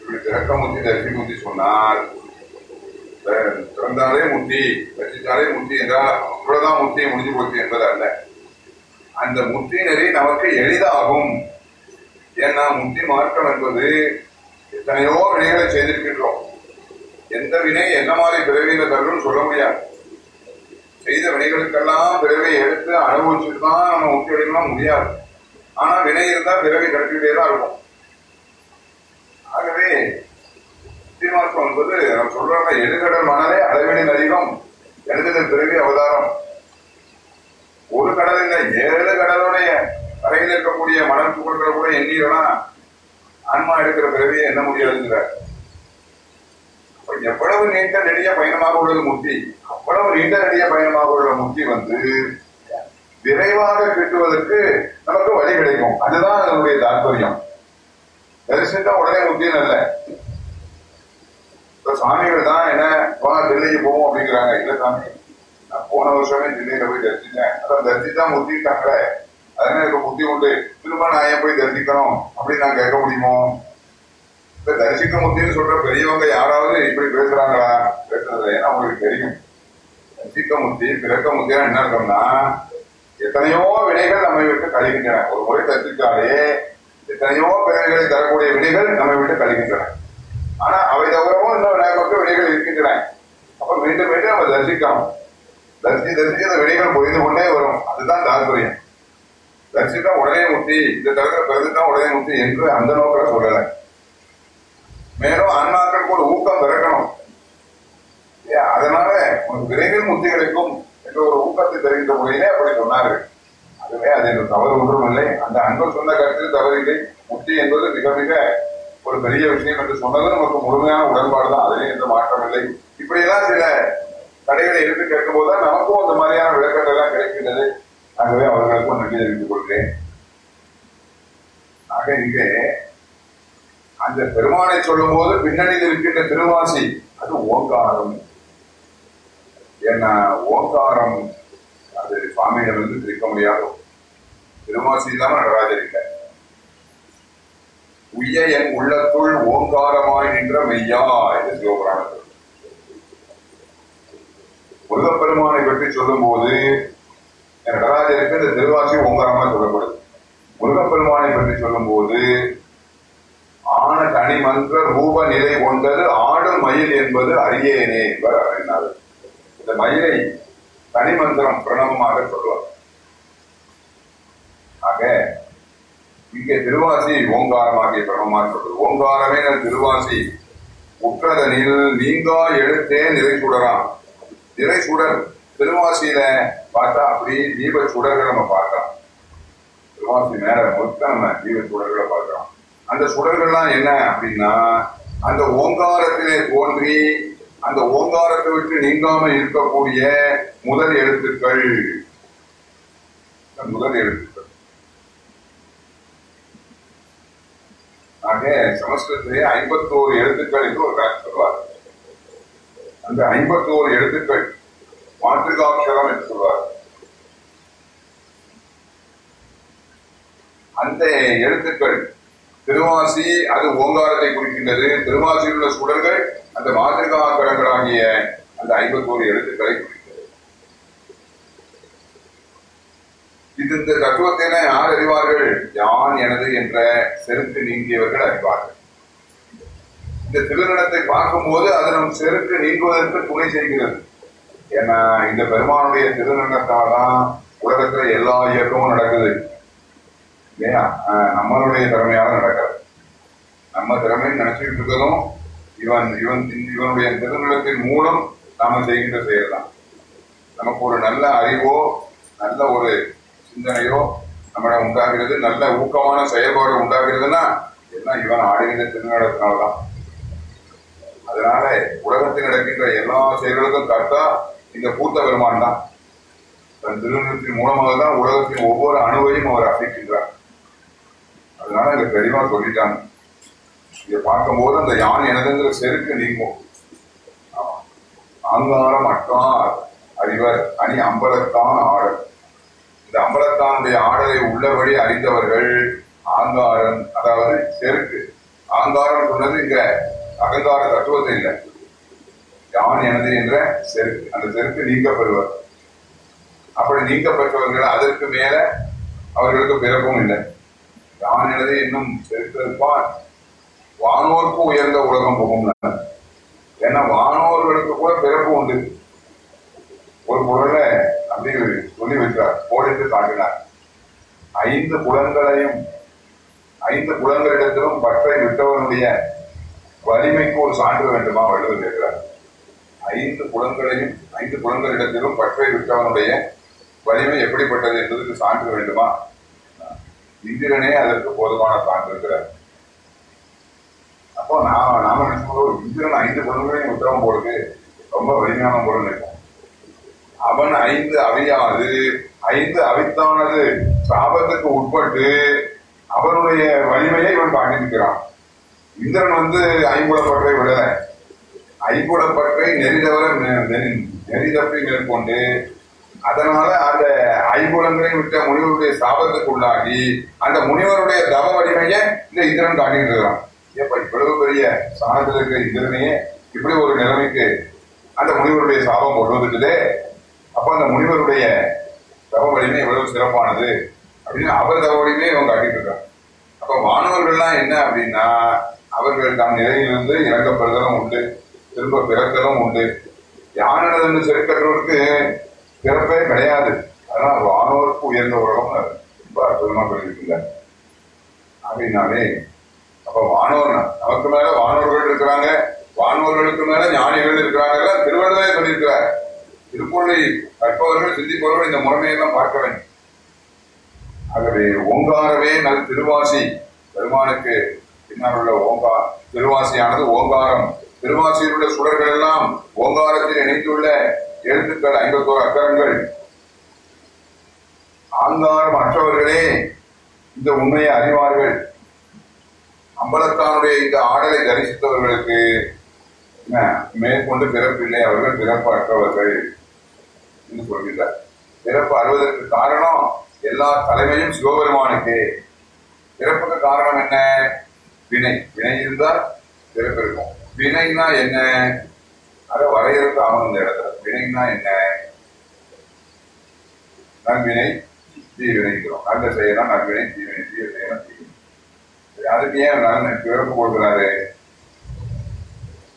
[SPEAKER 1] இப்படி திறக்கமுத்தி தரிசிக்க முத்தி சொன்னால் திறந்தாலே முத்தி தரிசித்தாலே முத்தி என்றால் அவ்வளவுதான் முத்தி முடிஞ்சு போச்சு என்பது அல்ல. அந்த முத்தி நெறி நமக்கு எளிதாகும். ஏன்னா முத்தி மாற்றம் என்பது எத்தனையோ வினைகளை செய்திருக்கின்றோம். எந்த வினை என்ன மாதிரி பிறவியில தரும்னு சொல்ல முடியாது. செய்த வினைகளுக்கெல்லாம் பிறவை எடுத்து அனுபவிச்சுட்டு தான் நம்ம முக்தி முடியாது. ஆனா வினை இருந்தா பிறவை கிடைச்சிக்கிட்டே தான் இருக்கும். ஆகவே சீமாசம் என்பது நம்ம சொல்றாங்க எழுகடல் மணலே அளவினின் அதிகம் எழுதின பிறவி அவதாரம். ஒரு கடல் இல்லை ஏழு கடலுடைய கரையில் இருக்கக்கூடிய மணல் புகழ்களை கூட எண்ணீரெல்லாம் ஆன்மா எடுக்கிற பிறவியை என்ன முடியாதுங்கிறார். எவ்வளவு நீண்ட நெடிய பயணமாக உள்ள முக்தி அவ்வளவு நீண்ட நெடிய பயணமாக உள்ள முக்தி வந்து விரைவாக கிட்டுவதற்கு நமக்கு வழி கிடைக்கும். அதுதான் அதனுடைய தாற்பயம். தரிசித்தா உடனே முக்தின்னு அல்ல இப்ப சாமிகள் தான் என்ன போனா டெல்லிக்கு போவோம் அப்படிங்கிறாங்க. இல்ல சாமி நான் போன வருஷமே டெல்லியில போய் தரிசித்தேன். அதான் தரிசித்தா முத்திட்டாங்களே அதனால எனக்கு புத்தி உண்டு. திரும்ப நான் ஏன் போய் தரிசிக்கணும்? அப்படின்னு நான் கேட்க முடியுமோ? இப்ப தரிசிக்க முத்தின்னு சொல்ற பெரியவங்க யாராவது இப்படி பேசுறாங்களா? பேசுறது ஏன்னா உங்களுக்கு தெரியும். தரிசிக்க முத்தி பிறக்க முத்தியா என்ன அர்த்தம்னா எத்தனையோ வினைகள் நம்மை விட்டு கழிகின்றன. ஒரு முறை தரிசித்தாலே எத்தனையோ பிறவிகளை தரக்கூடிய வினைகள் நம்மை விட்டு கழிகின்றன. ஆனா அவை தவிரவும் இன்னும் நமக்கு வினைகள் இருக்கின்றன. அப்ப மீண்டும் மீண்டும் நம்ம தரிசிக்கணும் தரிசி தரிசிக்க அந்த வினைகள் புரிந்து கொண்டே வரும். அதுதான் தாற்பயம் தரிசித்தான் உடனே முத்தி இந்த தரத்துல தான் உடனே முத்தி என்று அந்த நோக்கில சொல்லலை. மேலும் அண்ணாக்களுக்கு ஒரு ஊக்கம் பிறக்கணும் அதனால உனக்கு விரைவில் முத்தி கிடைக்கும் என்ற ஒரு ஊக்கத்தை தெரிவித்த முறையிலே அப்படி சொன்னார்கள். அதுவே அது தவறு ஒன்றும் இல்லை அந்த அன்பர் சொன்ன கருத்தில் தவறில்லை முத்தி என்பது மிக மிக ஒரு பெரிய விஷயம் என்று சொன்னது நமக்கு முழுமையான உடன்பாடு தான். அதிலே எந்த மாற்றம் இல்லை. இப்படியெல்லாம் சில தடைகளை எடுத்து கேட்கும் போதுதான் நமக்கும் அந்த மாதிரியான விளக்கங்கள் எல்லாம் கிடைக்கின்றது. ஆகவே அவர்களுக்கும் நன்றி தெரிவித்துக் கொள்கிறேன். ஆக இங்கே அந்த பெருமானை சொல்லும் போது பின்னணியில் இருக்கின்ற திருவாசி அது ஓங்காரம். ஏன்னா ஓங்காரம்? அது சுவாமியிடமிருந்து பிரிக்க முடியாது. திருவாசி இல்லாம நடராஜர் இல்லை உய்ய என் உள்ளத்துள் ஓங்காரமாய் நின்ற மெய்யா என்று சிவபுராணத்தில். முருகப்பெருமானை பற்றி சொல்லும் போது நடராஜருக்கு இந்த திருவாசி ஓங்காரமா சொல்லப்படுது. முருகப்பெருமானை பற்றி சொல்லும் போது ஆன தனி மந்திர ரூப நிலை கொண்டது ஆடும் மயில் என்பது அரியேனே என்பர் அறிந்தார் இந்த மயிலை தனி மந்திரம் பிரணவமாக சொல்வார் ஆக இங்கே திருவாசி ஓங்காரமாகிய பிரணவமாக சொல்றது. ஓங்காரமே நான் திருவாசி. உற்றதனில் நீங்கா எழுத்தே நிறை சுடராம். நிறை சுடர். திருவாசியில பார்த்தா அப்படி தீப சுடர்களை நம்ம பார்க்கலாம். திருவாசி மேல மொத்தம் நம்ம தீப சுடர்களை பார்க்கலாம். அந்த சுடர்கள்லாம் என்ன அப்படின்னா அந்த ஓங்காரத்திலே தோன்றி அந்த ஓங்காரத்தை விட்டு நீங்காம இருக்கக்கூடிய முதல் எழுத்துக்கள். முதல் எழுத்துக்கள். ஆக சமஸ்கிருதத்திலே ஐம்பத்தோரு எழுத்துக்கள் என்று ஒரு கணக்கு சொல்வார் அந்த ஐம்பத்தோரு எழுத்துக்கள் மாற்றுகாட்சரம் என்று சொல்வார் அந்த எழுத்துக்கள் திருவாசி அது ஓங்காரத்தை குறிக்கின்றது. திருவாசியில் உள்ள சுடர்கள் அந்த மாதிரிகாக்கரங்களாகிய அந்த ஐம்பத்தோரு எழுத்துக்களை குறிக்கிறது இது இந்த தத்துவத்தினை யார் அறிவார்கள்? யான் எனது என்ற செருக்கு நீங்கியவர்கள் அறிவார்கள். இந்த திருநடத்தை பார்க்கும்போது அது நம் செருக்கு நீங்குவதற்கு துணை செய்கிறது. ஏன்னா இந்த பெருமானுடைய திருநடத்தால் தான் உலகத்துல எல்லா இயக்கமும் நடக்குது. இல்லையா நம்மளுடைய திறமையால நடக்கிறது நம்ம திறமைன்னு நினைச்சுக்கிட்டு இருக்கிறதும் இவன் இவன் இவனுடைய திருநிலத்தின் மூலம் நாம செய்கின்ற செயல் தான் நமக்கு ஒரு நல்ல அறிவோ நல்ல ஒரு சிந்தனையோ நம்மிடம் உண்டாகிறது நல்ல ஊக்கமான செயல்பாடு உண்டாகிறதுன்னா எல்லாம் இவன் ஆடுகின்ற திருநிலத்தினால்தான் அதனால உலகத்தில் நடக்கின்ற எல்லா செயல்களுக்கும் கர்த்தா இந்த பூத்த பெருமான் தான். தன் திருநிலத்தின் மூலமாக தான் உலகத்தின் ஒவ்வொரு அணுவையும் அவர் அசைக்கின்றார் அதனால இங்க தெளிவா சொல்லிட்டாங்க. இதை பார்க்கும்போது அந்த யான் எனதுங்கிற செருக்கு நீங்கும். அங்காரம் ஆங்காரம் அட்டார் அறிவர் அணி அம்பலத்தான் ஆடல். இந்த அம்பலத்தானுடைய ஆடலை உள்ளபடி அறிந்தவர்கள் ஆங்காரன் அதாவது செருக்கு. ஆங்காரம் சொன்னது இங்க அகங்கார தத்துவத்தை இல்லை. யான் எனது என்ற செருக்கு. அந்த செருக்கு நீக்கப்பெறுவர் அப்படி நீக்கப்பட்டவர்கள் அதற்கு மேல அவர்களுக்கு பிறப்பும் இல்லை. யான் எனது இன்னும் செருக்கிருப்பான் வானோர்க்கு உயர்ந்த உலகம் போகும் ஏன்னா வானோர்களுக்கு கூட பிறப்பு உண்டு. ஒரு குரல அப்படி சொல்லி வைத்தார் கோடிட்டு காட்டினார் ஐந்து புலன்களையும் ஐந்து புலன்களிடத்திலும் பற்றை விட்டவனுடைய வலிமைக்கு ஒரு சான்று வேண்டுமா வள்ளுவர் கேட்கிறார். ஐந்து புலன்களையும் ஐந்து புலன்களிடத்திலும் பற்றை விட்டவனுடைய வலிமை எப்படிப்பட்டது என்பதற்கு சான்று வேண்டுமா? இந்திரனே அதற்கு போதுமான சான்றிருக்கிறார் அப்போ நாம நாம நினைச்சுக்கோ இந்திரன் ஐந்து பொருள்களையும் உத்தரவம் போடுது. ரொம்ப வலிமையான பொருள் இருக்கும் அவன் ஐந்து அவையானது ஐந்து அவித்தானது சாபத்துக்கு உட்பட்டு அவனுடைய வலிமையை இவன் காட்டியிருக்கிறான் இந்திரன் வந்து ஐம்புலப்பற்றை விடல. ஐம்புலப்பற்றை நெறிதவர நெறி தப்பி மேற்கொண்டு அதனால அந்த ஐம்புலங்களை விட்ட முனிவருடைய சாபத்துக்கு உள்ளாகி அந்த முனிவருடைய தவ வலிமையை இந்த இந்திரன் காட்டிட்டு இருக்கிறான் ஏப்பா இவ்வளவு பெரிய சாணத்தில் இருக்கிற இந்திரனையே இப்படி ஒரு நிலைமைக்கு அந்த முனிவருடைய சாபம் கொண்டு வந்துட்டுதே. அப்ப அந்த முனிவருடைய தவ வலிமை இவ்வளவு சிறப்பானது அப்படின்னு அவர் தவ வலிமையை இவன் காட்டிட்டு இருக்கான் அப்ப மாணவர்கள்லாம் என்ன அப்படின்னா அவர்கள் தம் நிலையிலிருந்து இறங்கப்படுதலும் உண்டு திரும்ப பிறக்கலும் உண்டு. யானது செருக்கற்றவருக்கு பிறப்பே கிடையாது. ஆனால் வானோருக்கு உயர்ந்த உலகம் ரொம்ப அற்புதமாக சொல்லியிருக்கீங்க அப்படின்னாலே அப்போ வானோர்னா நமக்கு மேலே வானோர்கள் இருக்கிறாங்க வானோர்களுக்கு மேலே ஞானிகள் இருக்கிறாங்க திருவள்ளுவரே சொல்லியிருக்கிறார். திருப்பூரை கற்பவர்கள் சிந்திப்பவர்கள் இந்த முறைமையெல்லாம் பார்க்க வேண்டும். ஆகவே ஓங்காரவே நல் திருவாசி. பெருமானுக்கு பின்னால் உள்ள ஓங்கா திருவாசியானது ஓங்காரம். திருவாசியில் உள்ள சுடர்கள் எல்லாம் ஓங்காரத்தில் இணைத்துள்ள எழுத்துக்கள் ஐம்பத்தோரு அக்கரங்கள். ஆங்காரம் அற்றவர்களே இந்த உண்மையை அறிவார்கள். அம்பலத்தானுடைய இந்த ஆடலை தரிசித்தவர்களுக்கு மேற்கொண்டு பிறப்பில்லை அவர்கள் பிறப்பு அற்றவர்கள் என்று சொல்கிறார் பிறப்பு அறுவதற்கு காரணம் எல்லா தலைமையும் சிவபெருமானுக்கு. பிறப்புக்கு காரணம் என்ன? வினை. வினை இருந்தால் பிறப்பு இருக்கும். வினைனா என்ன? அதை வரையறுத்து அவன் இந்த இடத்துல. வினைனா என்ன? நல்வினை தீவினைக்கிறோம். நல்ல செய்யலாம் நல்வினை தீவினை தீய செய்யலாம் தீவினை அதுக்கு ஏன் நான் பிறப்பு கொடுக்கிறாரு?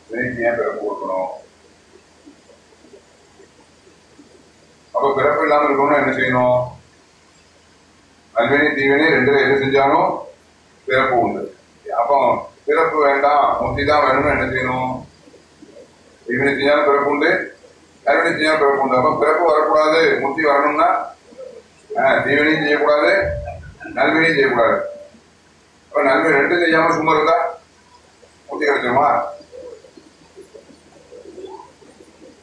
[SPEAKER 1] வினைக்கு ஏன் பிறப்பு கொடுக்கணும்? அப்ப பிறப்பு இல்லாம இருக்கணும் என்ன செய்யணும்? நல்வினை தீவினை ரெண்டுல எது செஞ்சாலும் பிறப்பு உண்டு. அப்போ பிறப்பு வேண்டாம் முத்தி தான் வேணும்னு என்ன செய்யணும்? இவனுக்கு செஞ்சாலும் பிறப்பு உண்டு நல்வினை செஞ்சாலும் பிறப்பு உண்டு அப்ப பிறப்பு வரக்கூடாது முத்தி வரணும்னா தீவனையும் செய்யக்கூடாது நல்வினையும் செய்யக்கூடாது. அப்ப நல்வினை ரெண்டும் செய்யாம சும்மா இருந்தா முத்தி கிடைச்சிருமா?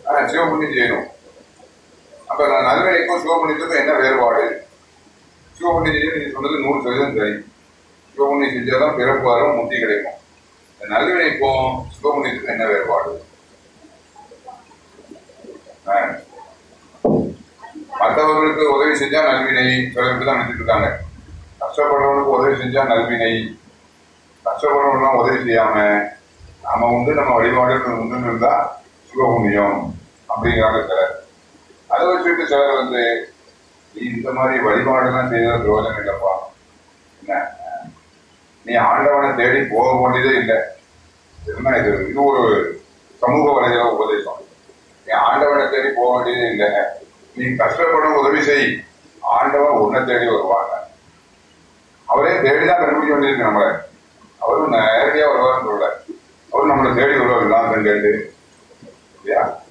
[SPEAKER 1] ஆஹ், சிவபுண்ணியம் செய்யணும். அப்ப நான் நல்வினைக்கும் சிவபுண்ணியத்துக்கும் என்ன வேறுபாடு? சிவபுண்ணியம் செய்ய நீங்க சொன்னது நூறு சதவீதம் சரி. சிவபுண்ணியம் செஞ்சாதான் பிறப்பு வரும் முத்தி கிடைக்கும். இந்த நல்வினைக்கும் சிவபுண்ணியத்துக்கும் என்ன வேறுபாடு? மற்றவர்களுக்கு உதவி செஞ்சா நல்வினை சில பேர் தான் நினைச்சிட்டு இருக்காங்க கஷ்டப்படுறவனுக்கு உதவி செஞ்சா நல்வினை. கஷ்டப்படுறவங்களாம் உதவி செய்யாம நாம உண்டு நம்ம வழிபாடு உண்டுன்னு இருந்தா சிவபுண்ணியம் அப்படிங்கிறாங்க சிலர். அதை வச்சுட்டு சிலர் வந்து நீ இந்த மாதிரி வழிபாடுலாம் செய்யற பிரயோஜனம் இல்லைப்பா. என்ன? நீ ஆண்டவனை தேடி போக வேண்டியதே இல்லை. என்ன இது? இது ஒரு சமூக வலைதள உபதேசம். ஆண்டவனை தேடி போக வேண்டியது இல்லை. நீ கஷ்டப்படும் உதவி செய். ஆண்டவன் உன்னை தேடி வருவாங்க. அவரே தேடிதான் கண்டுபிடிக்க வேண்டியிருக்கு நம்மளை. அவரும் நேரடியா வருவார்னு சொல்லல. அவரும் நம்மளை தேடி வருவார். எல்லாம் கேட்டு இல்லையா?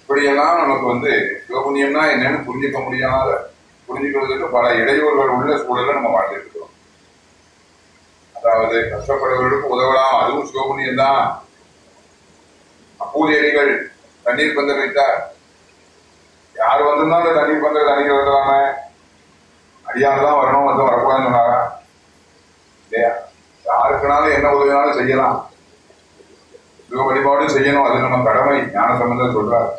[SPEAKER 1] இப்படியெல்லாம் நமக்கு வந்து சிவபுண்ணியம்னா என்னன்னு புரிஞ்சுக்க முடியாத புரிஞ்சுக்கிறதுக்கு பல இடையூறுகள் உள்ள சூழல நம்ம வாழ்ந்துட்டு இருக்கிறோம். அதாவது கஷ்டப்படுறவர்களுக்கு உதவலாம். அதுவும் சிவபுண்ணியம் தான் அப்பூதியடிகள் தண்ணீர் பந்தல் வைத்தார். யார் வந்திருந்தாலும் அந்த தண்ணீர் பந்தல் தண்ணீர் வந்துடாம அடியார் தான் வரணும் வந்து வரக்கூடாதுன்னு சொன்னாரா? இல்லையா? யாருக்குனாலும் என்ன உதவினாலும் செய்யலாம். சிவ வழிபாடும் செய்யணும். அது நம்ம கடமை. ஞான சம்பந்தம் சொல்றாரு.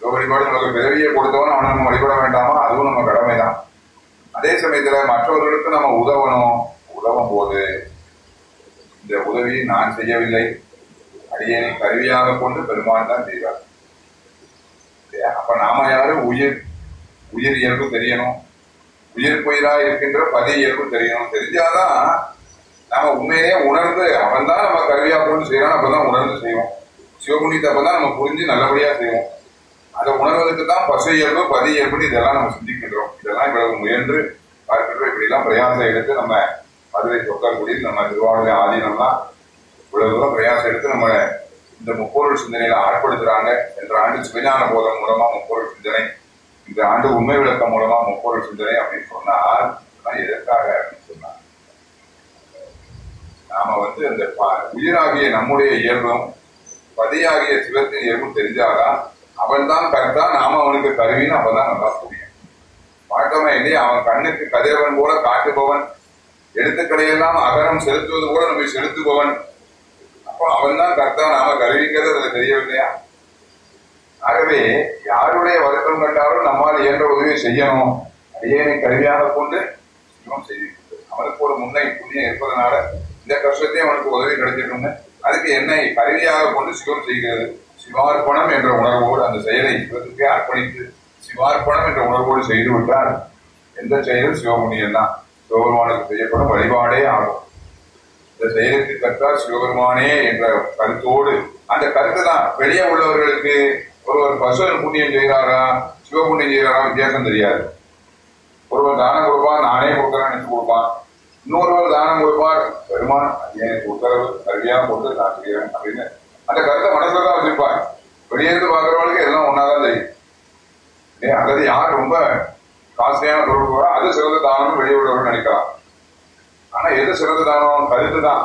[SPEAKER 1] சிவ சிவ வழிபாடு நமக்கு பிறவியை கொடுத்தவன் அவனை நம்ம வழிபட வேண்டாமா? அதுவும் நம்ம கடமை தான் அதே சமயத்துல மற்றவர்களுக்கு நம்ம உதவணும். உதவும் போது இந்த உதவியை நான் செய்யவில்லை. அடியனை கருவியாக கொண்டு பெருமான் தான் செய்வார். அப்ப நாம யாரும் உயிர். உயிர் இயல்பு தெரியணும். உயிர் புயிரா இருக்கின்ற பதி இயல்பு தெரியணும். தெரிஞ்சாதான் நாம உண்மையிலேயே உணர்ந்து அவன் தான் நம்ம கருவியா கொண்டு செய்யறான் அப்பதான் உணர்ந்து செய்வோம். சிவபுண்ணியத்தை அப்பதான் நம்ம புரிஞ்சு நல்லபடியா செய்வோம். அதை உணர்வதற்கு தான் பசு இயல்பு பதி இயல்பு இதெல்லாம் நம்ம சிந்திக்கின்றோம். இதெல்லாம் இவ்வளவு முயன்று பார்க்கின்றோம். இப்படி எல்லாம் பிரயாசம் எடுத்து நம்ம மதுரை தொக்கக்குடியில் நம்ம திருவாரூர் ஆதீனம்லாம் இவ்வளவு தூரம் பிரயாசம் எடுத்து நம்ம இந்த முப்பொருள் சிந்தனையில ஆட்படுத்துறாங்க என்ற ஆண்டு சிவஞான போதம் மூலமா முப்பொருள் சிந்தனை இந்த ஆண்டு உண்மை விளக்கம் மூலமா முப்பொருள் சிந்தனை அப்படின்னு சொன்னால் எதற்காக அப்படின்னு சொன்னார் நாம வந்து அந்த உயிராகிய நம்முடைய இயல்பும் பதியாகிய சிவத்தின் இயல்பும் தெரிஞ்சாதான் அவன் தான் கருத்தா நாம அவனுக்கு கருவின்னு அப்பதான் நல்லா புரியும். பார்த்தோமே இல்லையா அவன் கண்ணுக்கு கதிரவன் போல காட்டுபவன் எழுத்துக்களையெல்லாம் அகரம் செலுத்துவது போல நம்மை செலுத்துபவன். அப்போ அவன் தான் கர்த்தன் நாம கருவிங்கிறது அதுல தெரியவில்லையா? ஆகவே யாருடைய வருத்தம் கண்டாலும் நம்மால் இயன்ற உதவி செய்யணும். அடியேனை கருவியாக கொண்டு சிவம் செய்திருக்கிறது அவனுக்கு ஒரு முன்னை புண்ணியம் இருப்பதனால இந்த கஷ்டத்தையும் அவனுக்கு உதவி கிடைச்சிட்டுங்க அதுக்கு என்னை கருவியாக கொண்டு சிவம் செய்கிறது. சிவார்ப்பணம் என்ற உணர்வோடு அந்த செயலை சிவத்துக்கே அர்ப்பணித்து சிவார்ப்பணம் என்ற உணர்வோடு செய்து விட்டால் எந்த செயலும் சிவமுனியம் தான் சிவபெருமானுக்கு செய்யப்படும் வழிபாடே ஆகும். இந்த செயலுக்கு கற்றால் சிவபெருமானே என்ற கருத்தோடு அந்த கருத்து தான் வெளியே உள்ளவர்களுக்கு ஒருவர் பசுவன் புண்ணியம் செய்கிறாரா சிவபுண்ணியம் செய்கிறாரா வித்தியாசம் தெரியாது. ஒருவர் தானம் கொடுப்பார் நானே கொடுக்குறேன் நினைச்சு கொடுப்பான். இன்னொருவர் தானம் கொடுப்பார் பெருமான் எனக்கு உத்தரவு கருவியா கொண்டு நான் செய்கிறேன் அப்படின்னு அந்த கருத்தை மனசுல தான் வச்சிருப்பார் இருந்து பார்க்கறவங்களுக்கு எல்லாம் ஒன்னாதான் தெரியும். அல்லது யார் ரொம்ப காஸ்ட்லியான பொருள் அது சிறந்த தானம் வெளியே உள்ளவர்கள் நினைக்கலாம். ஆனா எது சிறந்த தானம் கருத்து தான்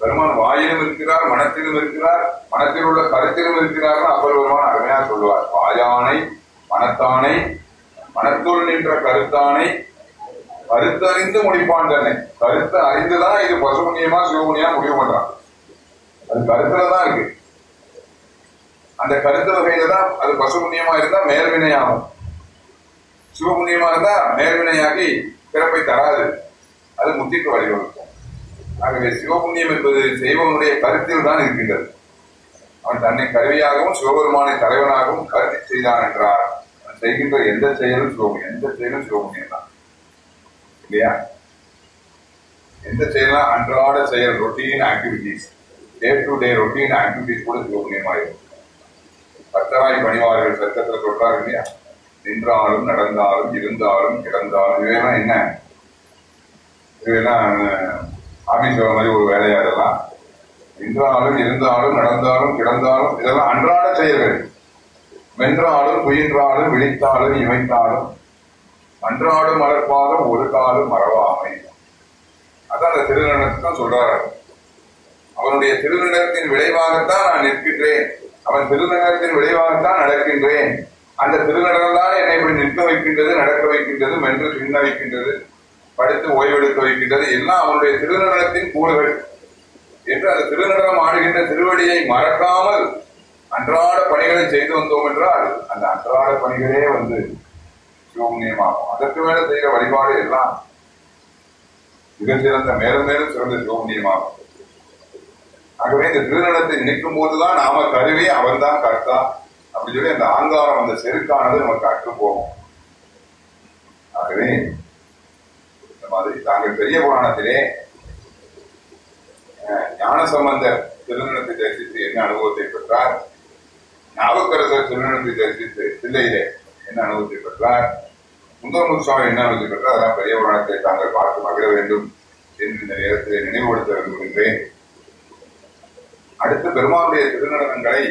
[SPEAKER 1] பெருமான் வாயிலும் இருக்கிறார் மனத்திலும் இருக்கிறார் மனத்தில் உள்ள கருத்திலும் இருக்கிறார் அப்பர் பெருமான் அருமையா சொல்லுவார். வாயானை மனத்தானை மனத்துள் நின்ற கருத்தானை கருத்தறிந்து முடிப்பான் தன்னை கருத்தை அறிந்துதான் இது பசுமுனியமா சிவமுனியா முடிவு பண்றான். அது கருத்துல தான் இருக்கு. அந்த கருத்து வகையில தான் அது பசுமுனியமா இருந்தா மேல்வினையாகும் சிவமுனியமா இருந்தா மேல்வினையாகி பிறப்பை தராது. அது முத்திக்கு வழிவகுக்கும் ஆகவே சிவபுண்ணியம் என்பது செய்வனுடைய கருத்தில் தான் இருக்கின்றது. அவன் தன்னை கருவியாகவும் சிவபெருமானை தலைவனாகவும் கருதி செய்தான் என்றார் அவன் செய்கின்ற எந்த செயலும் சிவபுண்ணியம் எந்த செயலும் சிவபுண்ணியம் தான். இல்லையா? எந்த செயலாம் அன்றாட செயல் routine activities day to day routine activities கூட சிவபுண்ணியமாயிருக்கும் பத்தராய் பணிவார்கள் சட்டத்தில் சொல்றாரு இல்லையா? நின்றாலும் நடந்தாலும் இருந்தாலும் கிடந்தாலும் இவையெல்லாம் என்ன? இதெல்லாம் ஆபீஸ் வேலை மாதிரி ஒரு வேலையா இதெல்லாம் நின்றாலும் இருந்தாலும் நடந்தாலும் கிடந்தாலும் இதெல்லாம் அன்றாட செயல்கள். வென்றாலும் குயின்றாலும் விழித்தாலும் இமைத்தாலும் அன்றாடும் மலர்பாதம் ஒரு காலும் மறவாமை. அதான் அந்த திருநடனத்தை தான் சொல்றாரு. அவனுடைய திருநடனத்தின் விளைவாகத்தான் நான் நிற்கின்றேன். அவன் திருநடனத்தின் விளைவாகத்தான் நடக்கின்றேன். அந்த திருநடனம் தான் என்னை இப்படி நிற்க வைக்கின்றது நடக்க வைக்கின்றது மென்று சின்ன வைக்கின்றது. படித்து ஓய்வெடுக்க வைக்கின்றது. எல்லாம் அவனுடைய திருநடனத்தின் கூறுகள். என்று அந்த திருநடனம் ஆடுகின்ற திருவடியை மறக்காமல் அன்றாட பணிகளை செய்து வந்தோம் என்றால் அந்த அன்றாட பணிகளே வந்து சிவபுண்ணியமாகும் அதற்கு மேல செய்கிற வழிபாடு எல்லாம் மிக சிறந்த மேலும் மேலும் சிறந்த சிவபுண்ணியமாகும் ஆகவே இந்த திருநடனத்தை நினைக்கும் போதுதான் நாம கருவி அவன் தான் கர்த்தா அப்படின்னு சொல்லி அந்த ஆங்காரம் அந்த செருக்கானது நமக்கு அற்று போகும். ஆகவே மாதிரி. தாங்கள் பெரிய புராணத்திலே அஹ், ஞான சம்பந்தர் திருநடத்தை தரிசித்து என்ன அனுபவத்தை பெற்றார்? நாவுக்கரசர் திருநடத்தை தரிசித்து தில்லையிலே என்ன அனுபவத்தை பெற்றார்? சுந்தரமுத்து சுவாமி என்ன அனுபவத்தை பெற்றார்? அதெல்லாம் பெரிய புராணத்தை தாங்கள் பார்த்து மகிழ வேண்டும் என்று இந்த நேரத்தில் நினைவுபடுத்த விரும்புகின்றேன். அடுத்து பெருமானுடைய திருநடனங்களை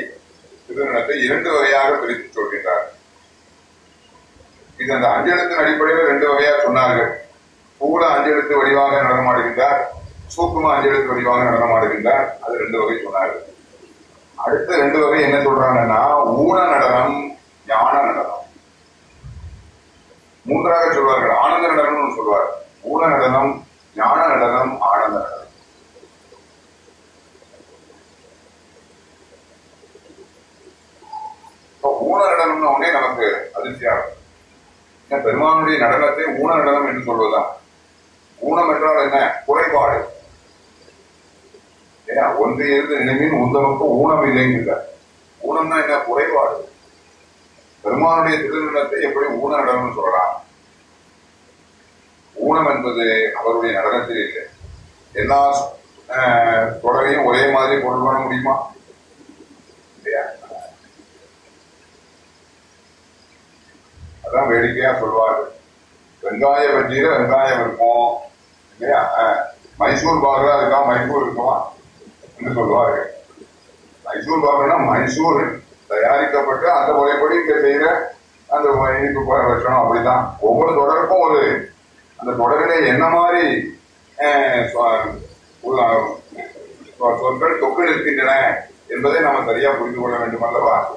[SPEAKER 1] திருநடனத்தை இரண்டு வகையாக பிரித்து சொல்கின்றார். இது அந்த அஞ்சலத்தின் அடிப்படையில் ரெண்டு வகையாக சொன்னார்கள். பூல அஞ்செழுத்து வடிவாக நடனமாடுகின்றார். சூக்குமா அஞ்செழுத்து வடிவாக நடனமாடுகின்றார். அது ரெண்டு வகை சொன்னார். அடுத்த ரெண்டு வகை என்ன சொல்றாங்கன்னா ஊன நடனம் ஞான நடனம். மூன்றாக சொல்வார்கள். ஆனந்த நடனம்னு சொல்வார். ஊன நடனம் ஞான நடனம் ஆனந்த நடனம். இப்ப ஊன நடனம்னு அதிர்ச்சியா இருக்கும். அதிர்ச்சியாகும் பெருமானுடைய நடனத்தை ஊன நடனம் என்று சொல்வதுதான். ஊனம் என்றால் என்ன? குறைபாடு. ஏன்னா ஒன்று இருந்து நினைவின் உந்தனுக்கு ஊனம் இல்லைங்கிற. ஊனம்னா என்ன? குறைபாடு. பெருமானுடைய திருநடனத்தை எப்படி ஊன நடனம்னு சொல்றான்? ஊனம் என்பது அவருடைய நடனத்தில் இல்லை. எல்லா அஹ், தொடரையும் ஒரே மாதிரி பொருள் பண்ண முடியுமா? இல்லையா? அதான் வேடிக்கையா சொல்வார்கள். வெங்காய பஜ்ஜியில வெங்காயம் இருக்கும். இல்லையா? மைசூர் பாகுல இருக்கா? மைசூர் இருக்குமா? என்று சொல்லுவாரு மைசூர் பாகுனா மைசூர். தயாரிக்கப்பட்டு அந்த முறைப்படி இங்க செய்யற அந்த இனிப்பு வைக்கணும் அப்படிதான். ஒவ்வொரு தொடருக்கும் ஒரு அந்த தொடரிலே என்ன மாதிரி உள்ள- சொற்கள் தொக்கு நிற்கின்றன என்பதை நாம சரியா புரிந்து கொள்ள வேண்டும் அல்லவா?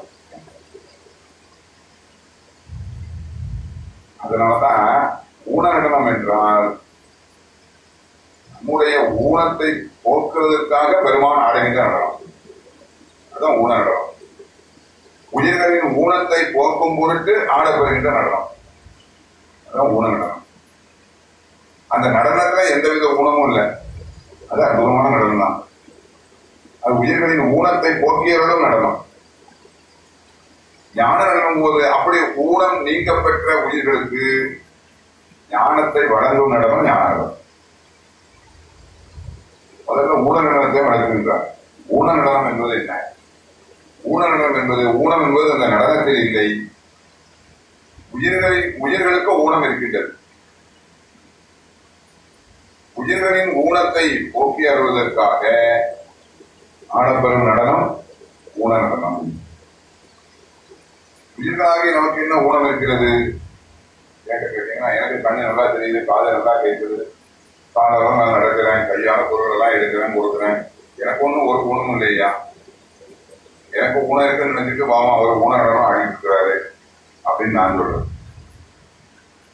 [SPEAKER 1] அதனாலதான் ஊன என்றால் நம்முடைய ஊனத்தை போக்குவதற்காக பெருமான் ஆடைகின்ற நடனம். அதுதான் ஊன நடனம். உயிர்களின் ஊனத்தை போக்கும் பொருட்டு ஆடப்பெறுகின்ற நடனம். அதுதான் ஊன நடனம். அந்த நடனத்துல எந்தவித ஊனமும் இல்லை. அது அற்புதமான நடனம் தான் அது உயிர்களின் ஊனத்தை போக்கியவர்களும் நடனம். ஞான நடனம் போது அப்படி ஊனம் நீங்க பெற்ற உயிர்களுக்கு ஞானத்தை வழங்கும் நடனம் ஞான நடனம். அதற்கு ஊனநடனத்தை நடனத்தை ஊனநடனம் நடனம் என்பது என்ன? ஊனநடனம் என்பது ஊனம் என்பது அந்த நடனத்தில் இல்லை. உயிர்களின் உயிர்களுக்கு ஊனம் இருக்கின்றது. உயிர்களின் ஊனத்தை போக்கி அறுவதற்காக ஆடம்பெறும் நடனம் ஊன நடனம் உயிர்களாகிய நமக்கு என்ன ஊனம் இருக்கிறது? கேட்க கேட்டீங்கன்னா எனக்கு கண்ணு நல்லா தெரியுது காது நல்லா கேட்குது. காலெல்லாம் நான் நடக்கிறேன் கையான பொருள் எல்லாம் எடுக்கிறேன் கொடுக்குறேன். எனக்கு ஒன்றும் ஒரு குணமும் இல்லையா எனக்கு குணம் இருக்குன்னு நினைச்சிட்டு பாவம் அவர் ஊன நடனம் இருக்கிறாரு அப்படின்னு நான் சொல்றேன்.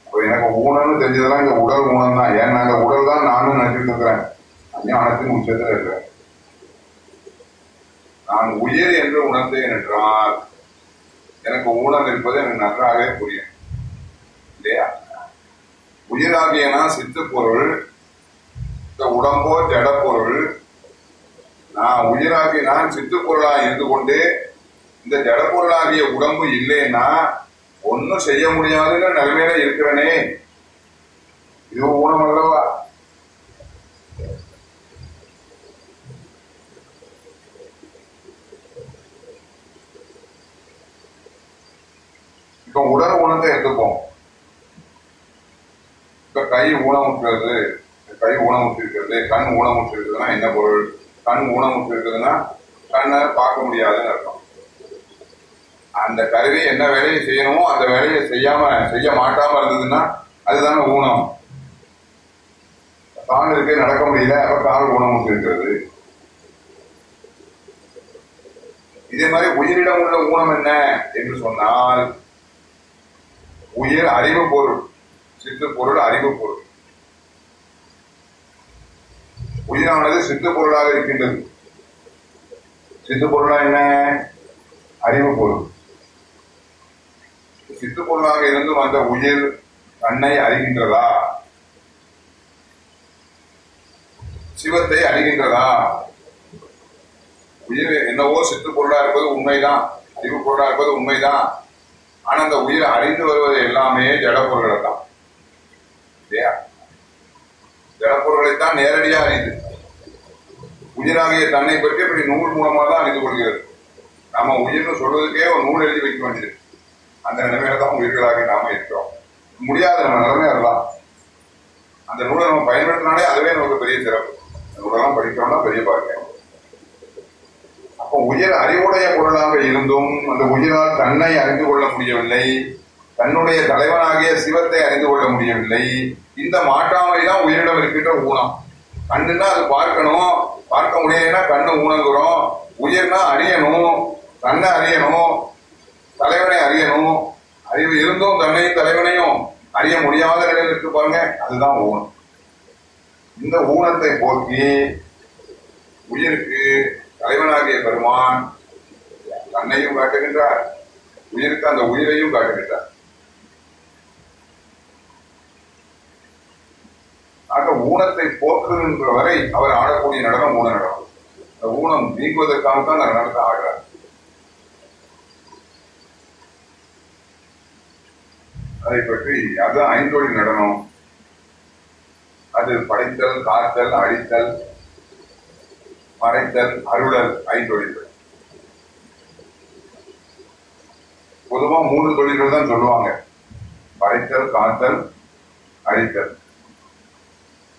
[SPEAKER 1] அப்போ எனக்கு ஊனம்னு தெரிஞ்சதெல்லாம் இந்த உடல் ஊனம் தான் ஏன்னா இந்த உடல் தான் நானும் நினைச்சிட்டு இருக்கிறேன். அஞ்ஞானத்தின் உச்சத்தில் இருக்கிறேன் நான் உயிர் என்று உணர்ந்தேன் என்றால் எனக்கு ஊனம் இருப்பது எனக்கு நன்றாகவே புரியும். இல்லையா? உயிராகியனா சித்து பொருள் இந்த உடம்போ ஜட பொருள் நான் உயிராகிய நான் சித்து இருந்து கொண்டு இந்த ஜடப்பொருளாகிய உடம்பு இல்லைன்னா ஒன்னும் செய்ய முடியாதுன்னு நிலைமையில இருக்கிறனே. இது ஊனம் அல்லவா? இப்ப உடல் ஊனத்தை எடுத்துப்போம். இப்ப கை ஊனமுற்றது. கை ஊனமுற்றிருக்கிறது கண் ஊனமுற்றிருக்குதுன்னா என்ன பொருள்? கண் ஊனமுற்றிருக்குதுன்னா கண்ணை பார்க்க முடியாதுன்னு அர்த்தம். அந்த கருவி என்ன வேலையை செய்யணுமோ அந்த வேலையை செய்யாம செய்ய மாட்டாம இருந்ததுன்னா அதுதானே ஊனம். கால் இருக்கு நடக்க முடியல அப்ப கால் ஊனமுற்று இருக்கிறது இதே மாதிரி உயிரிடம் உள்ள ஊனம் என்ன என்று சொன்னால் உயிர் அறிவு பொருள் சித்து பொருள் அறிவு பொருள். உயிரானது சித்து பொருளாக இருக்கின்றது. சித்து பொருளா என்ன? அறிவு பொருள். சித்து பொருளாக இருந்தும் அந்த உயிர் தன்னை அறிகின்றதா? சிவத்தை அறிகின்றதா? உயிர் என்னவோ சித்து பொருளா இருப்பது உண்மைதான். அறிவு பொருளா இருப்பது உண்மைதான். ஆனா அந்த உயிர் அறிந்து வருவது எல்லாமே ஜடப்பொருள்களை தான் இல்லையா? ஜடப்பொருளைத்தான் நேரடியாக அறிந்து உயிராகிய தன்னை பற்றி இப்படி நூல் மூலமா தான் அறிந்து கொள்கிறது. நம்ம உயிர்னு சொல்வதற்கே ஒரு நூல் எழுதி வைக்க வேண்டியது. அந்த நிலைமையில தான் உயிர்களாக நாம இருக்கிறோம். முடியாத நம்ம நிலைமை அதுதான். அந்த நூலை நம்ம பயன்படுத்தினாலே அதுவே நமக்கு பெரிய சிறப்பு. அந்த நூலெல்லாம் படிக்கிறோம்னா பெரிய பாக்கியம். அப்போ உயிர் அறிவுடைய பொருளாக இருந்தும் அந்த உயிரால் தன்னை அறிந்து கொள்ள முடியவில்லை. தன்னுடைய தலைவனாகிய சிவத்தை அறிந்து கொள்ள முடியவில்லை. இந்த மாட்டாமை தான் உயிரிடம் இருக்கின்ற ஊனம். கண்ணுன்னா அது பார்க்கணும். பார்க்க முடியலைன்னா கண்ணு ஊனங்குறோம். உயிர்னா அறியணும். தன்னை அறியணும். தலைவனை அறியணும். அறிவு இருந்தும் தன்னையும் தலைவனையும் அறிய முடியாத நிலையில் இருக்கு பாருங்க. அதுதான் ஊனம். இந்த ஊனத்தை போக்கி உயிருக்கு தலைவனாகிய பெருமான் தன்னையும் காட்டுகின்றார். உயிருக்கு அந்த உயிரையும் காட்டுகின்றார். ஆக ஊனத்தை போக்குகின்ற வரை அவர் ஆடக்கூடிய நடனம் ஊன நடனம். இந்த ஊனம் நீங்குவதற்காக தான் அந்த நடனத்தை ஆடுறார் அதை பற்றி அது ஐந்தொழி நடனம். அது படைத்தல் காத்தல் அழித்தல் மறைத்தல் அருளல் ஐந்தொழில்கள் பொதுவா மூன்று தொழில்கள் தான் சொல்லுவாங்க. படைத்தல் காத்தல் அழித்தல்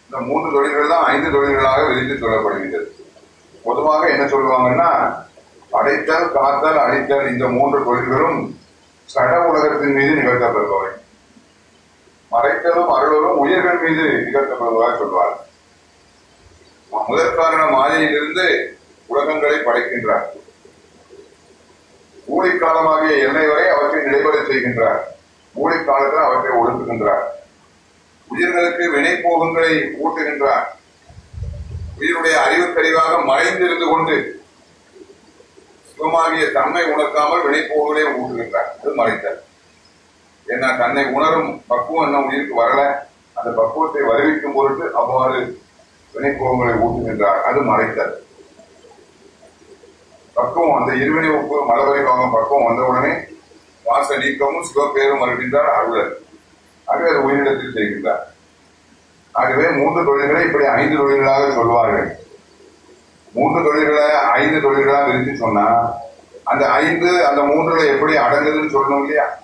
[SPEAKER 1] இந்த மூன்று தொழில்கள் தான் ஐந்து தொழில்களாக விரித்து சொல்லப்படுகின்றது. பொதுவாக என்ன சொல்லுவாங்கன்னா அடைத்தல் காத்தல் அடித்தல் இந்த மூன்று தொழில்களும் சட உலகத்தின் மீது நிகழ்த்தப்படுபவை. மறைத்தலும் அருளரும் உயிர்கள் மீது நிகழ்த்தப்படுவதாக சொல்வார் முதற் காரண மாயையிலிருந்து உலகங்களை படைக்கின்றார். ஊழிக்காலமாகிய எல்லை வரை அவற்றை நிலைபெற செய்கின்றார். ஊழிக்காலத்தில் அவற்றை ஒழுங்குகின்றார் உயிர்களுக்கு வினை போகங்களை ஊட்டுகின்றார். உயிருடைய அறிவு தெளிவாக மறைந்திருந்து கொண்டு சுகமாகிய தன்மை உணர்த்தாமல் வினைப்போகங்களே ஊட்டுகின்றார். அது மறைத்தல். ஏன்னா தன்னை உணரும் பக்குவம் என்ன உயிருக்கு வரல. அந்த பக்குவத்தை வருவிக்கும் பொருட்டு அவ்வாறு வினைப்போகங்களை ஊட்டுகின்றார். அது மறைத்தல். பக்குவம் அந்த இருவினை ஒப்பு மலவரை வாங்கும் பக்குவம் வந்தவுடனே வாச நீக்கமும் சிவப்பேரும் வருகின்றார் அருளர். ஆகவே அது உயிரிடத்தில் செய்கின்றார் ஆகவே மூன்று தொழில்களை இப்படி ஐந்து தொழில்களாக சொல்வார்கள். மூன்று தொழில்களை ஐந்து தொழில்களாக விரித்து சொன்னா அந்த ஐந்து அந்த மூன்றுல எப்படி அடங்குதுன்னு சொல்லணும் இல்லையா?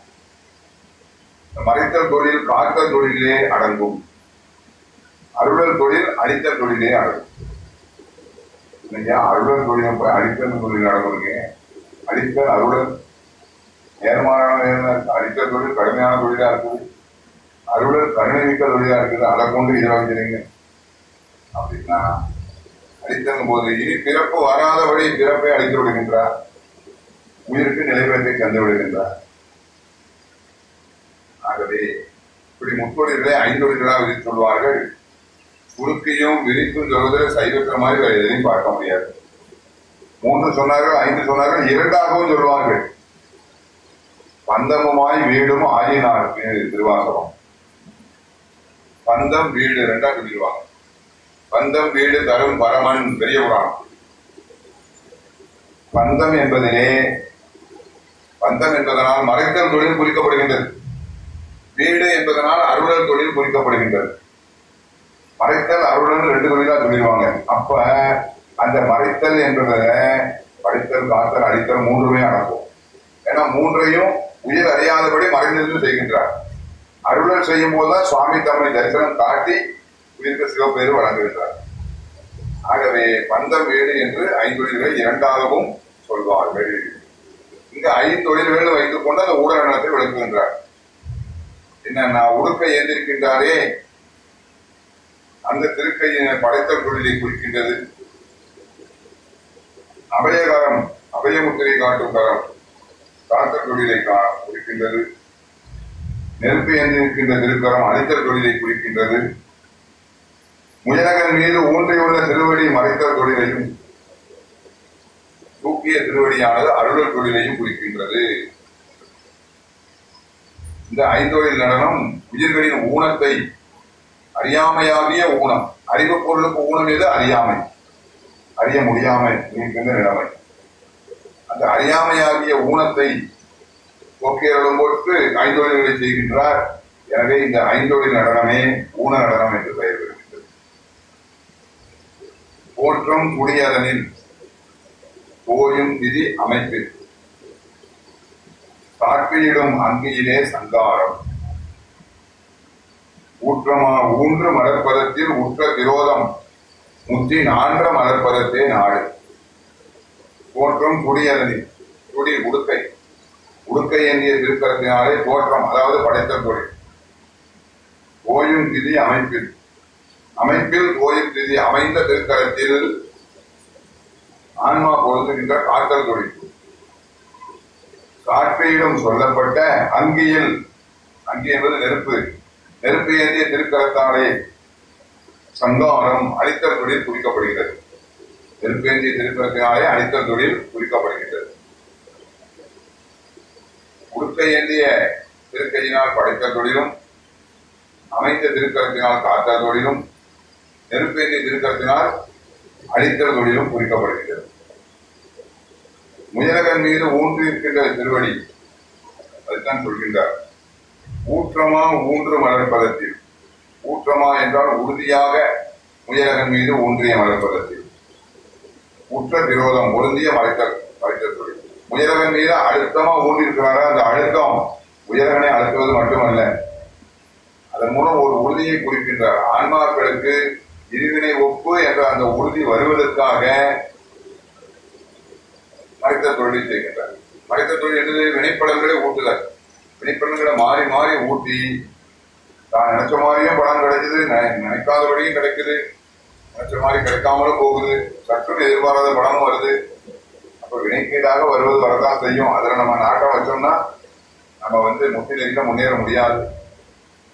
[SPEAKER 1] மறைத்தல் தொழில் காத்தல் தொழிலே அடங்கும். அருளல் தொழில் அடித்த தொழிலே அடங்கும். இல்லையா? அருளல் தொழில் போய் அடித்தல் தொழில் அடங்குறீங்க அடித்தல் அருளல். நேர்மாறான அடித்த தொழில் கடுமையான தொழிலா இருக்குது. அருளர் கருணை மிக்க தொழிலா இருக்குது. அதை கொண்டு இதை வைக்கிறீங்க அப்படின்னா அழித்தங்கும் போது இனி பிறப்பு வராதபடி பிறப்பை அழித்து விடுகின்றார். உயிருக்கு நிலைபெறத்தை தந்து விடுகின்றார். ஆகவே இப்படி முத்தொழில்களை ஐந்தொழில்களாக விதித்து சொல்வார்கள் குறுக்கையும் விரிப்பும் சொல்வதில் சைவற்ற மாதிரி வேற எதையும் பார்க்க முடியாது. மூன்று சொன்னார்கள் ஐந்து சொன்னார்கள் இரண்டாகவும் சொல்வார்கள். பந்தமுமாய் வீடும் ஆயினாருக்கு திருவாசகம். பந்தம் வீடு ரெண்டா சொல்லிடுவாங்க பந்தம் வீடு தரும் பரமன் பெரிய புராணம் பந்தம் என்பதிலே பந்தம் என்பதனால் மறைத்தல் தொழில் குறிக்கப்படுகின்றது. வீடு என்பதனால் அருளல் தொழில் குறிக்கப்படுகின்றது. மறைத்தல் அருளல் ரெண்டு தொழிலா சொல்லிடுவாங்க. அப்ப அந்த மறைத்தல் என்பதை படித்தல் காத்தல் அடித்தல் மூன்றுமே அடங்கும். ஏன்னா மூன்றையும் உயிர் அறியாதபடி மறைந்திருந்து செய்கின்றார். அருளல் செய்யும் போதுதான் சுவாமி தம்மை தரிசனம் காட்டி உயிருக்கு சிவப்பேறு வழங்குகின்றார். ஆகவே பந்தம் வேறு என்று ஐந்தொழில்களை இரண்டாகவும் சொல்வார்கள். இங்கு ஐந்தொழில்கள் வைத்துக் கொண்டு அந்த ஊடகத்தை விளக்குகின்றார். நான் உடுக்கை ஏந்திருக்கின்றாரே. அந்த திருக்கையின் படைத்த தொழிலை குறிக்கின்றது. அபயகரம் அபயமுத்திரை காட்டும் கரம் காத்த தொழிலை கா- குறிக்கின்றது. நெருப்பு ஏந்திருக்கின்ற திருக்கரம் அழித்தல் தொழிலை குறிக்கின்றது. முயலகன் மீது ஊன்றியுள்ள திருவடி மறைத்தல் தொழிலையும் தூக்கிய திருவடியானது அருளல் தொழிலையும் குறிக்கின்றது. இந்த ஐந்தொழில் நடனம் உயிர்களின் ஊனத்தை அறியாமையாகிய ஊனம். அறிவு பொருளுக்கு ஊனம் எது? அறியாமை. அறிய முடியாமை இருக்கின்ற நிலைமை. அந்த அறியாமையாகிய ஊனத்தை போக்கியருளும் போட்டு ஐந்தொழில்களை செய்கின்றார். எனவே இந்த ஐந்தொழில் நடனமே ஊன நடனம் என்று பெயர் பெறுகின்றது. போற்றம் குடியதனில் போயும் விதி அமைப்பு. காற்றியிடும் அங்கியிலே சங்காரம். ஊற்றமா ஊன்று மலர்பதத்தில் உற்ற விரோதம். முத்தி நான்ற மலர்பதத்தே நாடு. தோற்றம் குடியதனில் குடி உடுக்கை. உடுக்க எண்ணிய திருக்கரத்தினாலே தோற்றம் அதாவது படைத்த தொழில் ஓயும் திதி அமைப்பில். அமைப்பில் ஓயும் திதி அமைந்த திருக்கரத்தில் ஆன்மா பொருந்துகின்ற காத்தல் தொழில் காற்றையிடம் சொல்லப்பட்ட அங்கியில் அங்கி என்பது நெருப்பு. நெருப்பு ஏந்திய திருக்கரத்தாலே சங்காரம் அடித்தல் தொழில் குறிக்கப்படுகிறது நெருப்பு ஏந்திய திருக்கரத்தினாலே அடித்தல் தொழில் குறிக்கப்படுகின்றது உடுக்கை ஏந்திய திருக்கையினால் படைத்த தொழிலும் அமைந்த திருக்கரத்தினால் காத்த தொழிலும் நெருப்பேந்திய திருக்கத்தினால் அழித்த தொழிலும் குறிக்கப்படுகிறது. முயலகன் மீது ஊன்றி இருக்கின்ற திருவடி அதுதான் சொல்கின்றார். ஊற்றமா ஊன்று மலர்பதத்தில் ஊற்றமா என்றால் உறுதியாக முயலகன் மீது ஊன்றிய மலர்பதத்தில் உற்ற விரோதம் பொருந்திய மறைத்தல் மறைத்தல் தொழில். உயரவன் மீது அழுத்தமா ஊன்றிருக்கிறாரா? அந்த அழுத்தம் உயரகனை அழுத்துவது மட்டுமல்ல. அதன் மூலம் ஒரு உறுதியை குறிக்கின்றார். ஆன்மாக்களுக்கு இருவினை ஒப்பு என்ற அந்த உறுதி வருவதற்காக மறைத்த தொழிலை செய்கின்றார். மறைத்த தொழில் என்பது வினைப்படங்களை ஊட்டுதல். வினைப்படங்களை மாறி மாறி ஊட்டி தான் நினைச்ச மாதிரியும் படம் கிடைக்குது நினை- நினைக்காதபடியும் கிடைக்குது. நினைச்ச மாதிரி கிடைக்காமலும் போகுது. சற்றும் எதிர்பாராத படமும் வருது. அப்ப வினைக்கீடாக வருவது வரதான் செய்யும். அதுல நம்ம நாட்டம் வச்சோம்னா நம்ம வந்து முற்றிலையில முன்னேற முடியாது.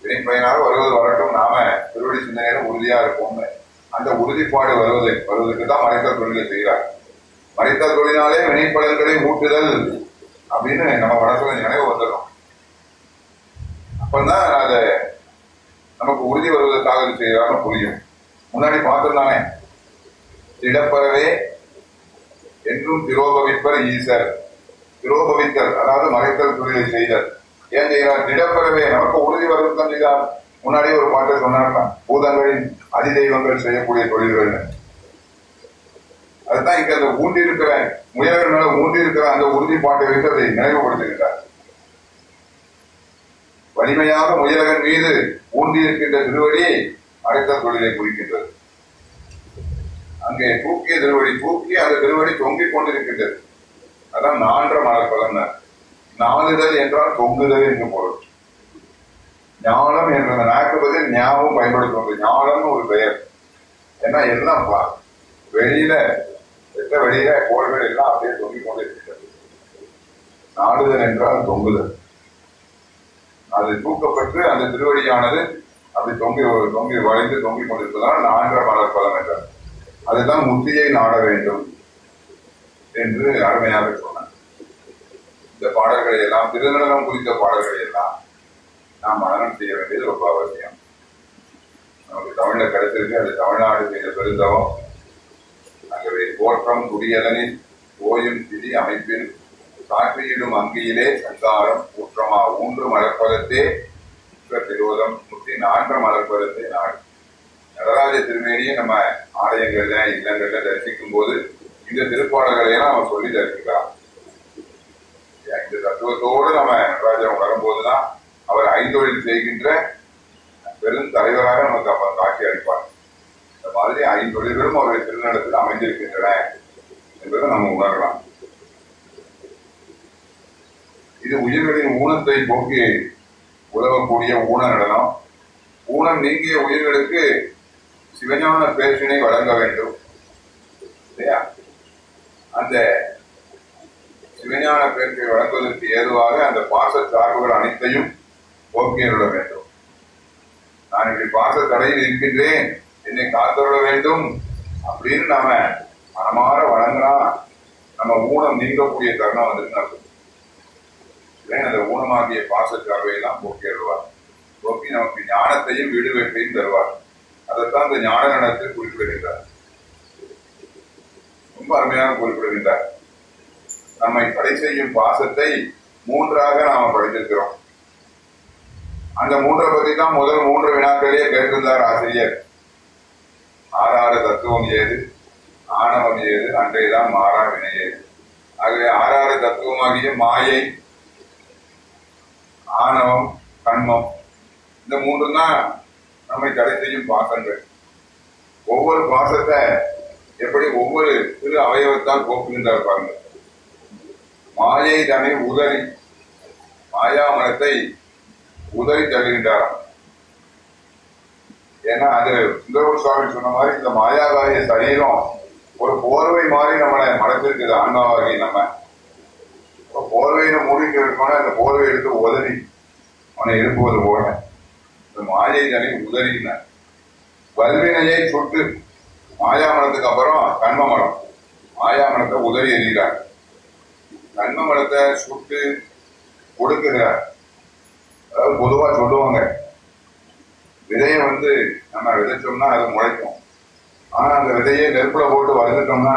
[SPEAKER 1] வினை பயனாக வருவது வரட்டும். நாம திருவடி சிந்தனையில உறுதியா இருப்போம்னு. அந்த உறுதிப்பாடு வருவதை வருவதற்கு தான் மறைத்த தொழிலை செய்கிறார். மறைத்த தொழிலாலே வினைப்பலன்களை ஊட்டுதல் அப்படின்னு நம்ம மனசுல நினைவு வந்துடும். அப்பதான் அதை நமக்கு உறுதி வருவதற்காக செய்கிறார்னு புரியும். முன்னாடி பார்த்துருந்தானே இடப்பறவே என்றும் திரோபவிப்பர் ஈசர். திரோபவித்தல் அதாவது மறைத்தல் தொழிலை செய்தல். ஏன் செய்கிறார்? திடப்பெறவே நமக்கு உறுதி வருவதுதான் செய்தார் முன்னாடி ஒரு பாட்டை சொன்னார்னா பூதங்களின் அதிதெய்வங்கள் செய்யக்கூடிய தொழில்கள் அதுதான் இங்க அந்த ஊண்டி இருக்கிற முயல்கள் மேல ஊண்டி இருக்கிற அந்த உறுதிப்பாட்டை வைத்து அதை நினைவுபடுத்துகின்றார் வலிமையாக முயலகன் மீது ஊண்டி இருக்கின்ற திருவடி அடைத்தல் தொழிலை குறிக்கின்றது. அங்கே தூக்கிய திருவடி தூக்கி அந்த திருவடி தொங்கிக் கொண்டிருக்கின்றது. அதான் நான்ற மலர்பலம் நாளிதழ் என்றால் தொங்குதல் என்று பொருள். ஞானம் என்ற அந்த ஞாபகம் பயன்படுத்துவது ஞானம்னு ஒரு பெயர். ஏன்னா எல்லாம் வெளியில வெட்ட வெளியில கோள்கள் எல்லாம் அப்படியே தொங்கிக் கொண்டிருக்கின்றது. நாடுதல் என்றால் தொங்குதல். அது தூக்கப்பட்டு அந்த திருவடியானது அப்படி தொங்கி தொங்கி வளைந்து தொங்கிக் கொண்டிருப்பதால் நான்ற மலர் பலம் என்றார். அதுதான் முத்தியை நாட வேண்டும் என்று அருமையாக சொன்னார். இந்த பாடல்களை எல்லாம் திருநடனம் குறித்த பாடல்களை எல்லாம் நாம் மனநம் செய்ய வேண்டியது ரொம்ப அவசியம். நமக்கு தமிழ்ல கிடைச்சிருக்கு அது தமிழ்நாடு செய்த பெருந்தவம். ஆகவே தோற்றம் குடியலனில் ஓயும் திதி அமைப்பில் காற்றியிடும் அங்கியிலே சங்காரம் ஊற்றமா ஊன்று மலர்ப்பதத்தே விரோதம் முற்றி நான்கு மலர்ப்பதத்தை நாடு நடராஜ திருமேனியை நம்ம ஆலயங்கள்ல இல்லங்கள்ல தரிசிக்கும் போது இந்த திருப்பாடல்களையெல்லாம் அவன் சொல்லி தரிசிக்கிறான் இந்த தத்துவத்தோடு நம்ம நடராஜன் வரும்போதுதான் அவர் ஐந்தொழில் செய்கின்ற பெரும் தலைவராக நமக்கு அப்ப காட்சி அளிப்பார் இந்த மாதிரி ஐந்தொழில்களும் அவருடைய திருநடத்தில் அமைந்திருக்கின்றன என்பதை நம்ம உணரலாம். இது உயிர்களின் ஊனத்தை போக்கி உதவக்கூடிய ஊன நடனம் ஊனம் நீங்கிய உயிர்களுக்கு சிவஞான பேச்சினை வழங்க வேண்டும். இல்லையா? அந்த சிவஞான பேச்சை வழங்குவதற்கு ஏதுவாக அந்த பாச சார்புகள் அனைத்தையும் போக்கியருள வேண்டும். நான் இப்படி பாச தடையில் இருக்கின்றேன் என்னை காத்தருள வேண்டும் அப்படின்னு நாம மனமாற வழங்கினா நம்ம ஊனம் நீங்கக்கூடிய தருணம் வந்துட்டு அந்த ஊனமாகிய பாசச்சார்பை எல்லாம் போக்கி போக்கி நமக்கு ஞானத்தையும் வீடு தருவார். அதைத்தான் இந்த ஞான நடத்தில் குறிப்பிடுகின்றார். ரொம்ப அருமையாக குறிப்பிடுகின்றார். நம்மை படை செய்யும் பாசத்தை மூன்றாக நாம படித்திருக்கிறோம். அந்த மூன்றை பத்தி தான் முதல் மூன்று வினாக்களே கேட்டிருந்தார் ஆசிரியர். ஆறாறு தத்துவம் ஏது? ஆணவம் ஏது? அன்றைதான் மாறா வினை ஏது? ஆகவே ஆறாறு தத்துவமாகிய மாயை ஆணவம் கண்மம் இந்த மூன்று தான் நம்மை தடை செய்யும் பாசங்கள். ஒவ்வொரு பாசத்தை எப்படி ஒவ்வொரு திரு அவயவத்தால் போக்குகின்றார் பாருங்கள். மாயை தன்னை உதறி மாயாமலத்தை உதறி தருகின்றாராம் ஏன்னா அது சுந்தரபுர சுவாமி சொன்ன மாதிரி இந்த மாயாகாரிய சரீரம் ஒரு போர்வை மாதிரி நம்மளை மடத்திருக்குது ஆன்மாவாகி நம்ம. போர்வையில மூடிட்டு இருக்கோம்னா அந்த போர்வை எடுத்து உதறி அவனை எழுப்புவது போல. இந்த உதறினார் தனி வல்வினையை சுட்டு மாயாமலத்துக்கு அப்புறம் கண்ம மாயாமலத்தை உதறி எறிகிறார். கண்மமலத்தை சுட்டு கொடுக்குகிறார் அதாவது பொதுவா சொல்லுவாங்க விதைய வந்து நம்ம விதைச்சோம்னா அது முளைக்கும். ஆனா அந்த விதையை நெருப்புல போட்டு வளர்ந்துட்டோம்னா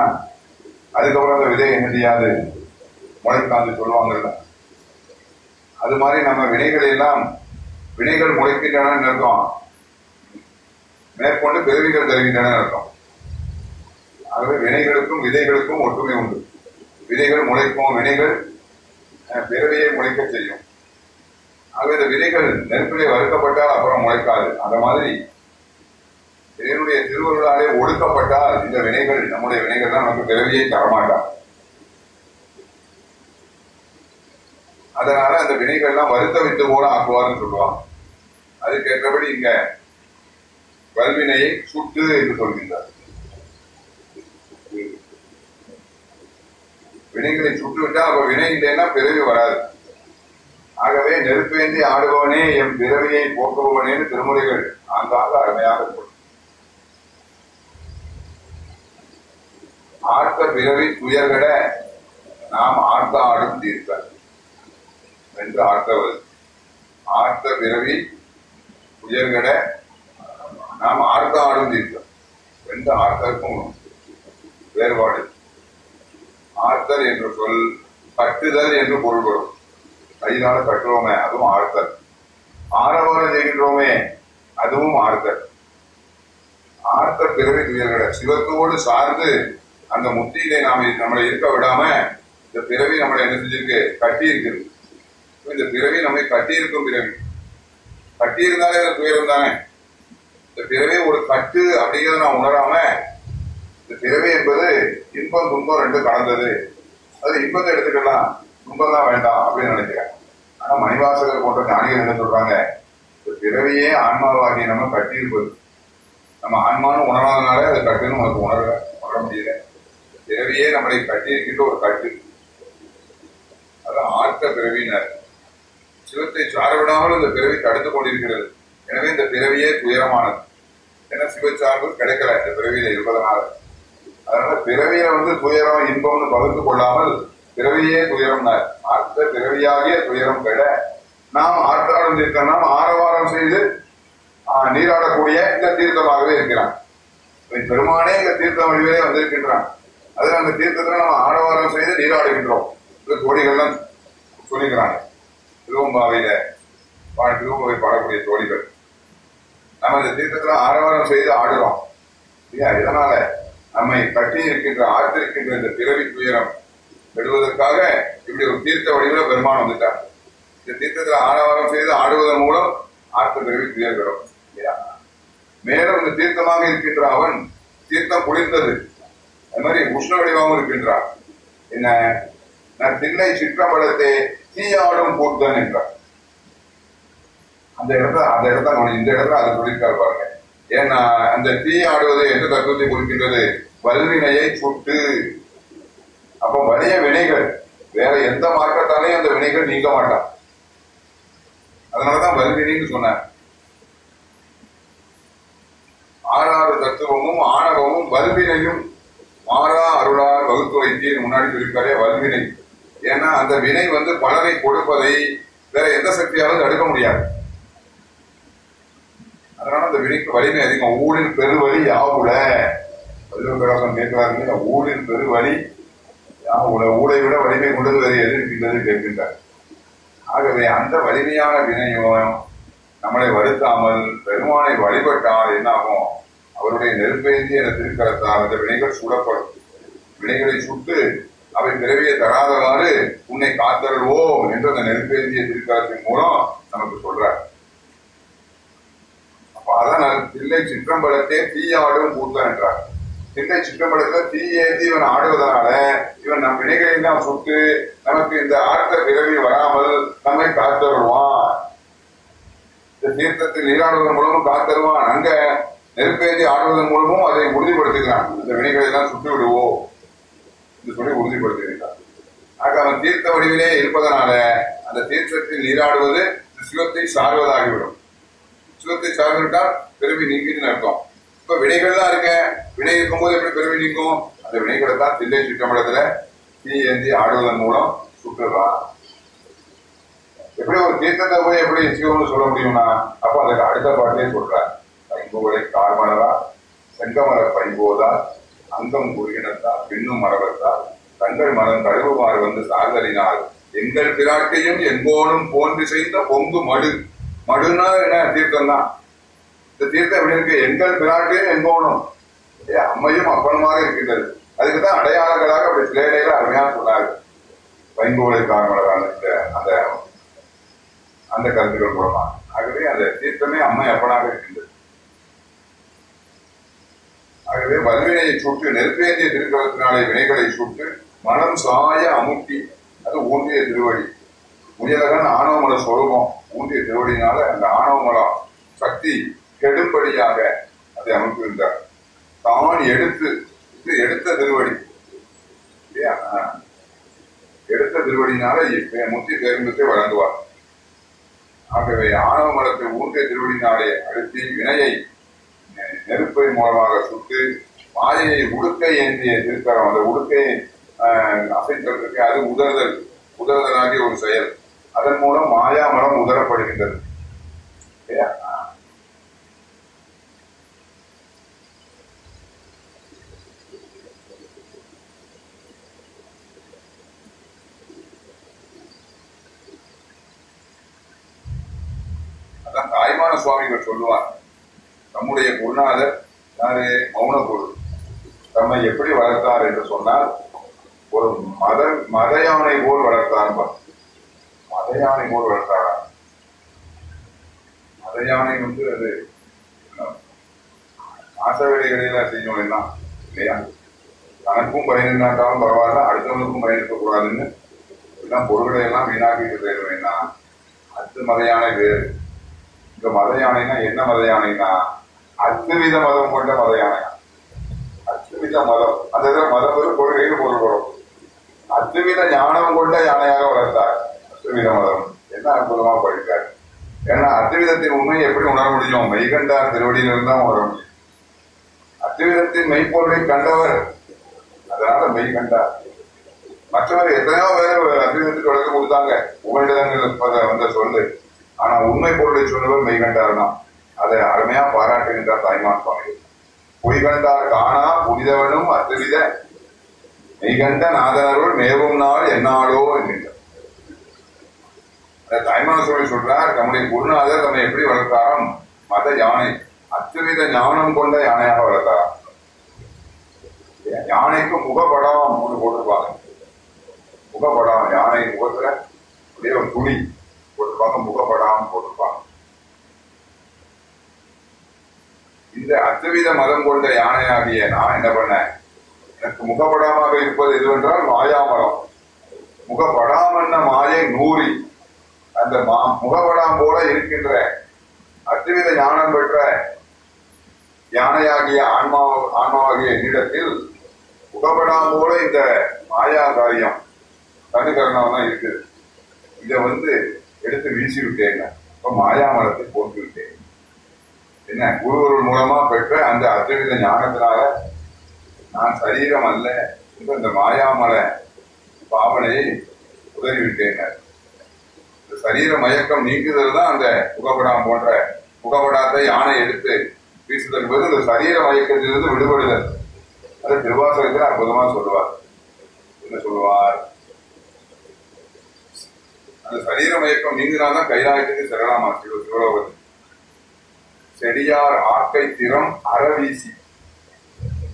[SPEAKER 1] அதுக்கப்புறம் அந்த விதையை என்ன செய்யாது? முளைக்காந்து சொல்லுவாங்கல்ல. அது மாதிரி நம்ம வினைகளை எல்லாம் வினைகள் முளைக்கின்றன அர்த்தம். மேற்கொண்டு பெருவிகள் தருகின்றன அர்த்தம். ஆகவே வினைகளுக்கும் விதைகளுக்கும் ஒற்றுமை உண்டு. விதைகள் முளைக்கும் வினைகள் அஹ், பிறவியை முளைக்க செய்யும். ஆகவே இந்த விதைகள் நெருப்பிலே வறுக்கப்பட்டால் அப்புறம் முளைக்காது. அந்த மாதிரி இதனுடைய திருவருளாலே ஒடுக்கப்பட்டால் இந்த வினைகள் நம்முடைய வினைகள் தான் நமக்கு பிறவியை தரமாட்டார் அதனால அந்த வினைகள்லாம் வருத்த விட்டு போல ஆக்குவார்னு சொல்லுவாங்க. அதுக்கேற்றபடி இங்க வல்வினையை சுட்டு என்று சொல்கின்றார். வினைகளை சுட்டு விட்டால் அப்ப வினை இல்லைன்னா பிறவி வராது. ஆகவே நெருப்பேந்தி ஆடுபவனே என் பிறவியை போக்குபவனேன்னு திருமுறைகள் ஆங்காக அருமையாக சொல்லும் ஆர்த்த பிறவி துயர்கட நாம் ஆர்த்த ஆடும் தீர்க்க என்று ஆர்த்தவது ஆர்த்த பிறவி உயர்கட நாம் ஆர்த்த ஆடும் தீர்க்க என்று ஆர்த்தருக்கும் வேறுபாடு. ஆர்த்தல் என்ற சொல் கட்டுதல் என்று பொருள்படும். கையினால கட்டுறோமே அதுவும் ஆர்த்தல் ஆரவாரம் செய்கின்றோமே அதுவும் ஆர்த்தல் ஆர்த்த பிறவி துயர்களை சிவத்தோடு சார்ந்து அந்த முத்தியிலே நாம் நம்மளை இருக்க விடாம இந்த பிறவி நம்மளை என்ன செஞ்சிருக்கு? கட்டி இருக்குது இந்த பிறவி நம்மை கட்டியிருக்கும் பிறவி. கட்டியிருந்தாலே அது துயரம் தானே? இந்த பிறவி ஒரு கட்டு அப்படிங்கிறத நான் உணராம இந்த பிறவி என்பது இன்பம் துன்பம் ரெண்டு கலந்தது. அது இன்பத்தை எடுத்துக்கலாம். துன்பம் தான் வேண்டாம் அப்படின்னு நினைக்கிறேன் ஆனா மணிவாசகர் போன்ற ஞானிகள் என்ன சொல்றாங்க? இந்த பிறவியே ஆன்மாவாகி நம்ம கட்டியிருப்பது. நம்ம ஆன்மான்னு உணராதனால அது கட்டுன்னு நமக்கு உணர உணர முடியல. பிறவியே நம்மளை கட்டியிருக்கின்ற ஒரு கட்டு. அதான் ஆர்த்த பிறவினர் சிவத்தை சார்விடாமல் இந்த பிறவி தடுத்து கொண்டிருக்கிறது. எனவே இந்த பிறவியே துயரமானது. ஏன்னா சிவச்சார்பு கிடைக்கல இந்த பிறவியில இருப்பதனால. அதனால பிறவியில வந்து துயரம் இன்பம்னு பகிர்ந்து கொள்ளாமல் பிறவியே துயரம்னார் ஆர்த்த பிறவியாகிய துயரம் கெட நாம் ஆர்த்தாடம் தீர்த்தம் நாம் ஆரவாரம் செய்து நீராடக்கூடிய இந்த தீர்த்தமாகவே இருக்கிறான். பெருமானே இந்த தீர்த்த வழிவே வந்திருக்கின்றான். அதில் அந்த தீர்த்தத்தில் நம்ம ஆரவாரம் செய்து நீராடுகின்றோம். இந்த தோழிகள்லாம் சொல்லிக்கிறாங்க. திருவம்பாவையில திருவம்பாவை பாடக்கூடிய தோழிகள். நம்ம இந்த தீர்த்தத்துல ஆரவாரம் செய்து ஆடுறோம். இல்லையா? இதனால நம்மை கட்டி இருக்கின்ற ஆற்றிருக்கின்ற இந்த பிறவி துயரம் விடுவதற்காக இப்படி ஒரு தீர்த்த வடிவில் பெருமான் வந்துட்டார். இந்த தீர்த்தத்துல ஆரவாரம் செய்து ஆடுவதன் மூலம் ஆற்று பிறவி துயர்கிறோம் இல்லையா? மேலும் இந்த தீர்த்தமாக இருக்கின்ற அவன் தீர்த்தம் குளிர்ந்தது. அது மாதிரி உஷ்ண வடிவாகவும் இருக்கின்றான். என்ன? நான் திண்ணை சிற்றம்பலத்தை தீயாடும் போட்டுதான் என்றார். அந்த இடத்துல அந்த இடத்துல இந்த இடத்துல அது சொல்லியிருக்காரு பாருங்க. ஏன்னா அந்த தீ ஆடுவது எந்த தத்துவத்தை குறிக்கின்றது? வல்வினையை சுட்டு. அப்ப வலிய வினைகள் வேற எந்த மார்க்கத்தாலையும் அந்த வினைகள் நீங்க மாட்டான் அதனாலதான் வல்வினைன்னு சொன்னார். ஆறாறு தத்துவமும் ஆணவமும் வல்வினையும் மாறா அருளார் வகுத்து வைத்தீர் முன்னாடி சொல்லியிருக்காரே வல்வினை. ஏன்னா அந்த வினை வந்து பலனை கொடுப்பதை வேற எந்த சக்தியாலும் தடுக்க முடியாது. அதனால அந்த வினைக்கு வலிமை அதிகம். ஊழின் பெருவழி யாவுல? வல்லுவகராசன் கேட்கிறார்கள். ஊழின் பெருவழி யாவுல? ஊழை விட வலிமை கொண்டது வேறு எது இருக்கின்றது கேட்கின்றார். ஆகவே அந்த வலிமையான வினையும் நம்மளை வருத்தாமல் பெருமானை வழிபட்டால் என்னாகும்? அவருடைய நெருப்பேந்திய என திருக்கரத்தால் அந்த வினைகள் சுடப்படும் வினைகளை சுட்டு அவை பிறவியை தராதவாறு உன்னை காத்தருள்வோம் என்று அந்த நெருப்பேந்திய திருக்கரத்தின் மூலம் நமக்கு சொல்றார். அப்ப அதான் தில்லை சிற்றம்பலத்தே தீயாடும் கூத்தன் என்றார். தில்லை சிற்றம்பலத்தை தீ ஏந்தி இவன் ஆடுவதனால இவன் நம் வினைகளை தான் சுட்டு நமக்கு இந்த ஆர்த்த பிறவி வராமல் நம்மை காத்தருள்வான். இந்த தீர்த்தத்தில் நீராடுவதன் மூலமும் காத்தருவான். அங்க நெருப்பேந்தி ஆடுவதன் மூலமும் அதை உறுதிப்படுத்துகிறான் இந்த வினைகளை எல்லாம் சுட்டு விடுவோம் என்று சொல்லி உறுதிப்படுத்துகிறார் ஆக அவன் தீர்த்த வடிவிலே இருப்பதனால அந்த தீர்த்தத்தில் நீராடுவது சிவத்தை சார்வதாகிவிடும். சிவத்தை சார்ந்துவிட்டால் பெருமை நீங்குதுன்னு அர்த்தம். இப்ப வினைகள் தான் இருக்க வினை இருக்கும்போது எப்படி பெருமை நீங்கும்? அந்த வினைகளை தான் தில்லை சுற்றமிடத்துல தீ ஏந்தி ஆடுவதன் மூலம் சுற்றுறான் எப்படி ஒரு தீர்த்தத்தை போய் எப்படி சிவம்னு சொல்ல முடியும்னா அப்ப அதுக்கு அடுத்த பாட்டிலே சொல்றார். ஐம்புகளை கார்மலரா செங்கமர பைம்போதா அங்கம் குறுகினத்தால் பின்னும் மரபத்தார் தங்கள் மதம் தழுவுமாறு வந்து சார்தலினால் எங்கள் பிராட்டையும் எங்கோனும் போன்று செய்த பொங்கு மடு மடுனா என்ன தீர்த்தம் தான் இந்த தீர்த்தம் எப்படி இருக்கு? எங்கள் பிராட்டையும் எங்கோனும் அம்மையும் அப்பனுமாக இருக்கின்றது. அதுக்குதான் அடையாளங்களாக அப்படி சிலையில அருமையா சொன்னாங்க பைங்கோலை காரணமான அந்த அந்த கருத்துக்கள் மூலமா ஆகவே அந்த தீர்த்தமே அம்மை அப்பனாக இருக்கின்றது. ஆகவே வல்வினையை சுட்டு நெருப்பேந்திய திருக்கலத்தினாலே வினைகளை சுட்டு மனம் சாய அமுட்டி அது ஊன்றிய திருவடி. முயலகன் ஆணவமல சொல்வோம் ஊன்றிய திருவடினால அந்த ஆணவமலம் சக்தி கெடும்படியாக அதை அமைப்பிருந்தார் தான் எடுத்து இது எடுத்த திருவடி. இல்லையா? எடுத்த திருவடினால இப்ப முத்தி பேருந்தத்தை வழங்குவார். ஆகவே ஆணவ மலத்தை ஊன்றிய திருவடினாலே அடுத்து வினையை நெருப்பை மூலமாக சுட்டு மாயையை உடுக்கை ஏந்திய திருக்கரம் அந்த உடுக்கையை ஆஹ், அசைத்ததற்கு அது உதறுதல் உதறுதலாகிய ஒரு செயல். அதன் மூலம் மாயா மரம் உதரப்படுகின்றது அதான் தாய்மான சுவாமிகள் சொல்லுவார் நம்முடைய குருநாதர் யாரு? மௌன குரு தம்மை எப்படி வளர்த்தார் என்று சொன்னால் ஒரு மத மத யானை போல் வளர்த்தார் மத யானை போல் வளர்த்தாரா? மத யானை வந்து அது ஆச வேலைகளில செய்யும் எல்லாம் இல்லையா? தனக்கும் பயனில்லாட்டாலும் பரவாயில்ல அடுத்தவனுக்கும் பயனிருக்க கூடாதுன்னு எல்லாம் பொருள்களை எல்லாம் வீணாக்கிட்டு போயிட வேண்டாம் அடுத்த மத யானை வேறு. இந்த மத யானைனா என்ன மத யானைனா அத்துவித மதம் கொண்ட மத யானை அத்துவித மதம். அந்த இதுல மதம் ஒரு கொள்கைன்னு பொருள் வரும். அத்துவித ஞானம் கொண்ட யானையாக வளர்த்தார். அத்துவித மதம். என்ன அற்புதமா படித்தார். ஏன்னா அத்துவிதத்தின் உண்மையை எப்படி உணர முடியும்? மெய்கண்டார் திருவடியிலிருந்து தான் உணர முடியும் அத்துவிதத்தின் மெய்ப்பொருளை கண்டவர். அதனால மெய்கண்டார். மற்றவர் எத்தனையோ பேர் அத்துவிதத்துக்கு விளக்கம் கொடுத்தாங்க. உங்களிடங்கள் வந்த சொல்லு. ஆனா உண்மை பொருளை சொன்னவர் மெய்கண்டார் தான் அதை அருமையா பாராட்டுகின்றார் தாய்மான் சுவாமி பொய்கண்டார் காணா புனிதவனும் அத்துவித மெய்கண்ட நாதனருள் மேவும் நாள் என்னாளோ என்கின்றார் அந்த தாய்மான சுவாமி சொல்றார் நம்முடைய குருநாதர் தம்மை எப்படி வளர்த்தாராம் மத யானை அத்துவித ஞானம் கொண்ட யானையாக வளர்த்தாராம். யானைக்கு முகப்படம் ஒன்று போட்டிருப்பாங்க. முகப்படம் யானை முகத்துல அப்படியே ஒரு துணி போட்டிருப்பாங்க முகப்படாம போட்டிருப்பாங்க. இந்த அத்துவித மதம் கொண்ட யானையாகிய நான் என்ன பண்ணேன்? எனக்கு முகப்படாமாக இருப்பது எதுவென்றால் மாயாமரம் முகப்படாமன்ன மாயை நூறி. அந்த மா- முகப்படாம் போல இருக்கின்ற அத்துவித ஞானம் பெற்ற யானையாகிய ஆன்மா ஆன்மாவாகிய என்னிடத்தில் முகப்படாம போல இந்த மாயா காரியம் தனுகரணம் தான் இருக்குது. இதை வந்து எடுத்து வீசி விட்டேங்க இப்ப மாயாமரத்தை போட்டு விட்டேன் என்ன குருவருள் மூலமா பெற்ற அந்த அத்வித ஞானத்தினால நான் சரீரம் அல்ல இந்த மாயாமல பாவனையை உதறிவிட்டேங்க இந்த சரீர மயக்கம் நீக்குதல் தான் அந்த புகப்படாம் போன்ற புகப்படாத்தை யானை எடுத்து வீசுதல் போது இந்த சரீர மயக்கத்திலிருந்து விடுபடுதல். அது திருவாசகத்தில் அற்புதமா சொல்லுவார். என்ன சொல்லுவார்? அந்த சரீர மயக்கம் நீங்கினால்தான் கைலாயத்துக்கு செல்லலாமா? சிவ சிவலோகத்துக்கு செடியார் ஆக்கை திறம் அறவீசி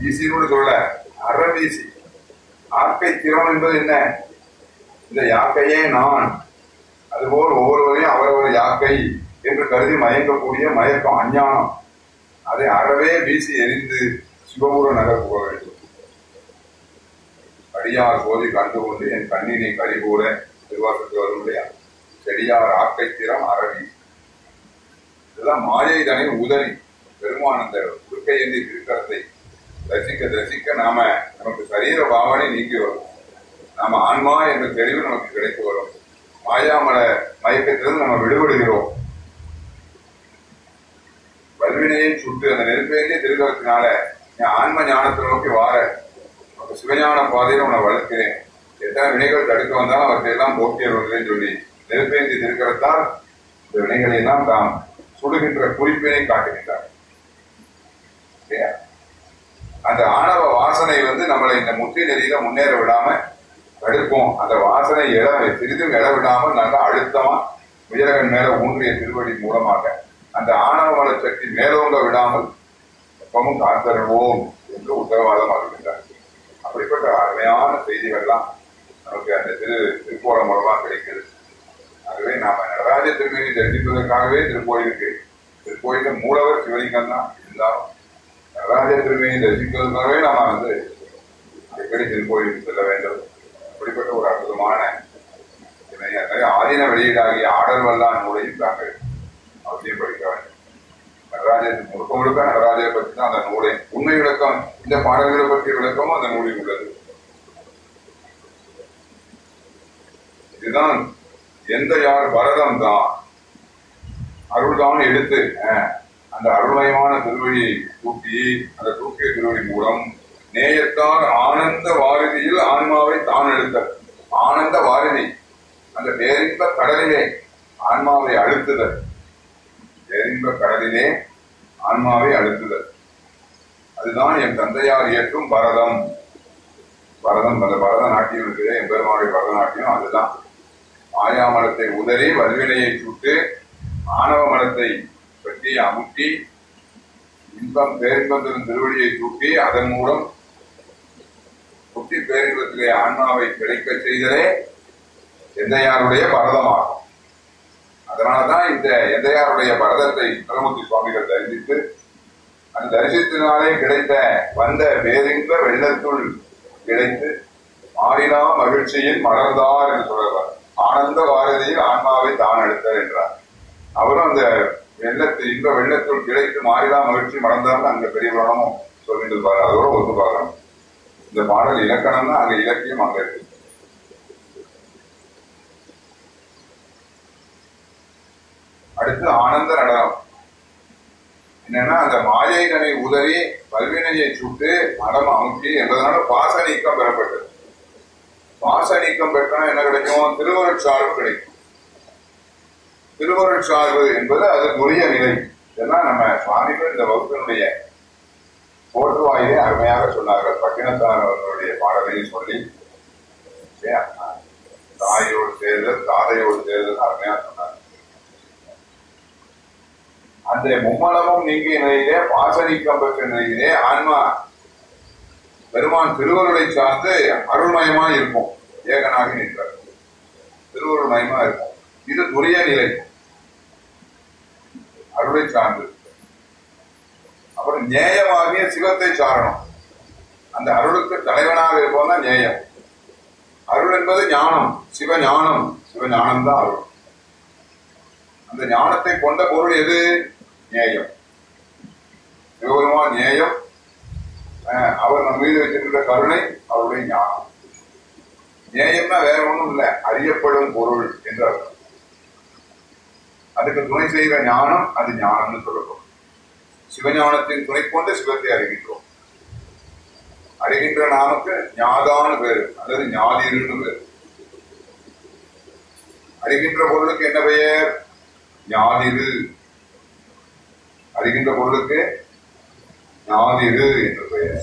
[SPEAKER 1] வீசின்னு சொல்ல அறவீசி ஆக்கை திறம் என்பது என்ன? இந்த யாக்கையே நான். அதுபோல் ஒவ்வொருவரையும் அவரவர் யாக்கை என்று கருதி மயங்கக்கூடிய மயக்கம் அஞ்ஞானம். அதை அறவே வீசி எரிந்து சிவபுர நகர் போக வேண்டும் அடியார் போதி கண்டுகொண்டு என் கண்ணினை கழிகூட திருவாசத்துக்கு வரும் இல்லையா செடியார் ஆக்கை திறம் அறவீசி இதெல்லாம் மாயை தானே உதவி பெருமானந்த உடுக்கை ஏந்தி திருக்கரத்தை ரசிக்க ரசிக்க நாம நமக்கு சரீர பாவனை நீங்கி வரும். நாம ஆன்மா என்ற தெளிவு நமக்கு கிடைத்து வரும். மாயாமல மயக்கத்திலிருந்து நம்ம விடுபடுகிறோம். வல்வினையை சுட்டு அந்த நெருப்பையிலே திருக்கிறதுனால நீ ஆன்ம ஞானத்தை நோக்கி வார. நமக்கு சிவஞான பாதையில உன்னை வளர்க்கிறேன். எத்தனை வினைகள் தடுக்க வந்தாலும் அவற்றை எல்லாம் போக்கிய சொல்லி நெருப்பேந்தி திருக்கிறதால் இந்த வினைகளை எல்லாம் தாம் சுடுகின்ற குறிப்பினை காட்டுகின்றார். அந்த ஆணவ வாசனை வந்து நம்மளை இந்த முத்தி நெறியில முன்னேற விடாம தடுக்கும். அந்த வாசனை இட சிறிதும் இட விடாம நல்லா அழுத்தமா உயரகன் மேல ஊன்றிய திருவடி மூலமாக அந்த ஆணவ வளர்ச்சி மேலோங்க விடாமல் எப்பவும் காத்தருவோம் என்று உத்தரவாதம் அளிக்கின்றார். அப்படிப்பட்ட அருமையான செய்திகள்லாம் நமக்கு அந்த திரு திருப்போரம் மூலமா கிடைக்கிறது. ஆகவே நாம நடராஜ திருமணி தரிசிப்பதற்காகவே திருக்கோயிலுக்கு திருக்கோயில மூலவர் சிவலிங்கம் தான் இருந்தாலும் நடராஜ திருமணி தரிசிப்பதற்காகவே நாம வந்து அடிக்கடி திருக்கோயிலுக்கு செல்ல வேண்டும். அப்படிப்பட்ட ஒரு அற்புதமான ஆதீன வெளியீடாகிய ஆடல் வல்லான் நூலையும் தாங்கள் அவசியம் படிக்க வேண்டும். நடராஜர் முழுக்க முழுக்க நடராஜரை பற்றி தான் அந்த நூலை உண்மை விளக்கம் இந்த பாடல்களை பற்றிய விளக்கமும் அந்த நூலில் உள்ளது. இதுதான் எந்த யார் பரதம் தான் அருள்தான் எடுத்து அந்த அருள்மயமான திருவழியை தூக்கி அந்த தூக்கிய திருவழி மூலம் நேயத்தார் ஆனந்த வாரிதியில் ஆன்மாவை தான் எடுத்த. ஆனந்த வாரிதி அந்த பேரின்ப கடலிலே ஆன்மாவை அழுத்துதல். பேரின்ப கடலிலே ஆன்மாவை அழுத்துதல். அதுதான் என் தந்தையார் இயற்றும் பரதம். பரதம் அந்த பரதநாட்டியம் இருக்குது என் பெருமாளுடைய பரதநாட்டியம் அதுதான். மாயா மாயாமலத்தை உதறி வல்வினையை சுட்டு ஆணவ மலத்தை பற்றி அமுட்டி இன்பம் பேரின்பத்திலும் திருவடியை தூக்கி அதன் மூலம் புத்தி பேரின்பத்திலே ஆன்மாவை கிடைக்க செய்தலே எந்தையாருடைய பரதமாகும். அதனாலதான் இந்த எந்தையாருடைய பரதத்தை சுந்தரமூர்த்தி சுவாமிகள் தரிசித்து அந்த தரிசித்தினாலே கிடைத்த வந்த பேரின்ப வெள்ளத்துள் கிடைத்து மாறினா மகிழ்ச்சியின் மலர்ந்தார் என்று சொல்றார் ஆனந்த வாரதியில் ஆன்மாவை தான் எடுத்தார் என்றார். அவரும் அந்த வெள்ளத்து இன்ப வெள்ளத்துள் கிடைத்து மாறிதான் மகிழ்ச்சி மலர்ந்தார்னு அங்க பெரிய புராணமும் சொல்லிட்டு இருப்பாரு. அதோட ஒத்து பார்க்கணும். இந்த பாடல் இலக்கணம் தான் அங்க இலக்கியம் அங்க இருக்கு. அடுத்து ஆனந்த நடனம். என்னன்னா அந்த மாயை கனை உதறி பல்வினையை சுட்டு மனம் அமுக்கி என்பதனால பாச நீக்கம் பெறப்பட்டது. பாச நீக்கம் பெற்றா என்ன கிடைக்கும்? திருவருட்சார்பு கிடைக்கும். திருவருட்சார்பு என்பது அதற்குரிய நிலை. இதெல்லாம் நம்ம சுவாமிகள் இந்த வகுப்பினுடைய போற்றுவாயிலே அருமையாக சொன்னார்கள். பட்டினத்தார் அவர்களுடைய பாடலையும் சொல்லி தாயோடு தேர்தல் தாதையோடு தேர்தல் அருமையாக சொன்னார். அந்த மும்மலமும் நீங்கிய நிலையிலே பாசனிக்கம் பெற்ற நிலையிலே ஆன்மா பெருமான் திருவருளை சார்ந்து அருள்மயமா இருக்கும் ஏகனாக நின்றார். திருவருள் மயமா இருக்கும் இது துரிய நிலை. அருளை சார்ந்து. அப்புறம் நேயமாகிய சிவத்தை சாரணும். அந்த அருளுக்கு தலைவனாக இருப்போம் தான் நேயம் அருள் என்பது ஞானம். சிவ ஞானம் சிவ ஞானம் தான் அருள். அந்த ஞானத்தை கொண்ட பொருள் எது? நேயம் சிவபெருமான் நேயம் அவர் நம்ம மீது வச்சிருக்கிற கருணை அவருடைய ஞானம். நேயம்னா வேற ஒண்ணும் இல்ல அறியப்படும் பொருள் என்று அர்த்தம். அதுக்கு துணை செய்கிற ஞானம் அது ஞானம்னு சொல்லப்படும். சிவஞானத்தின் துணை கொண்டு சிவத்தை அறிகின்றோம் அறிகின்ற நாமக்கு ஞாதான்னு பேரு அல்லது ஞாதிருன்னு பேரு. அறிகின்ற பொருளுக்கு என்ன பெயர்? ஞாதிரு. அறிகின்ற பொருளுக்கு ஞாதிரு என்று பெயர்.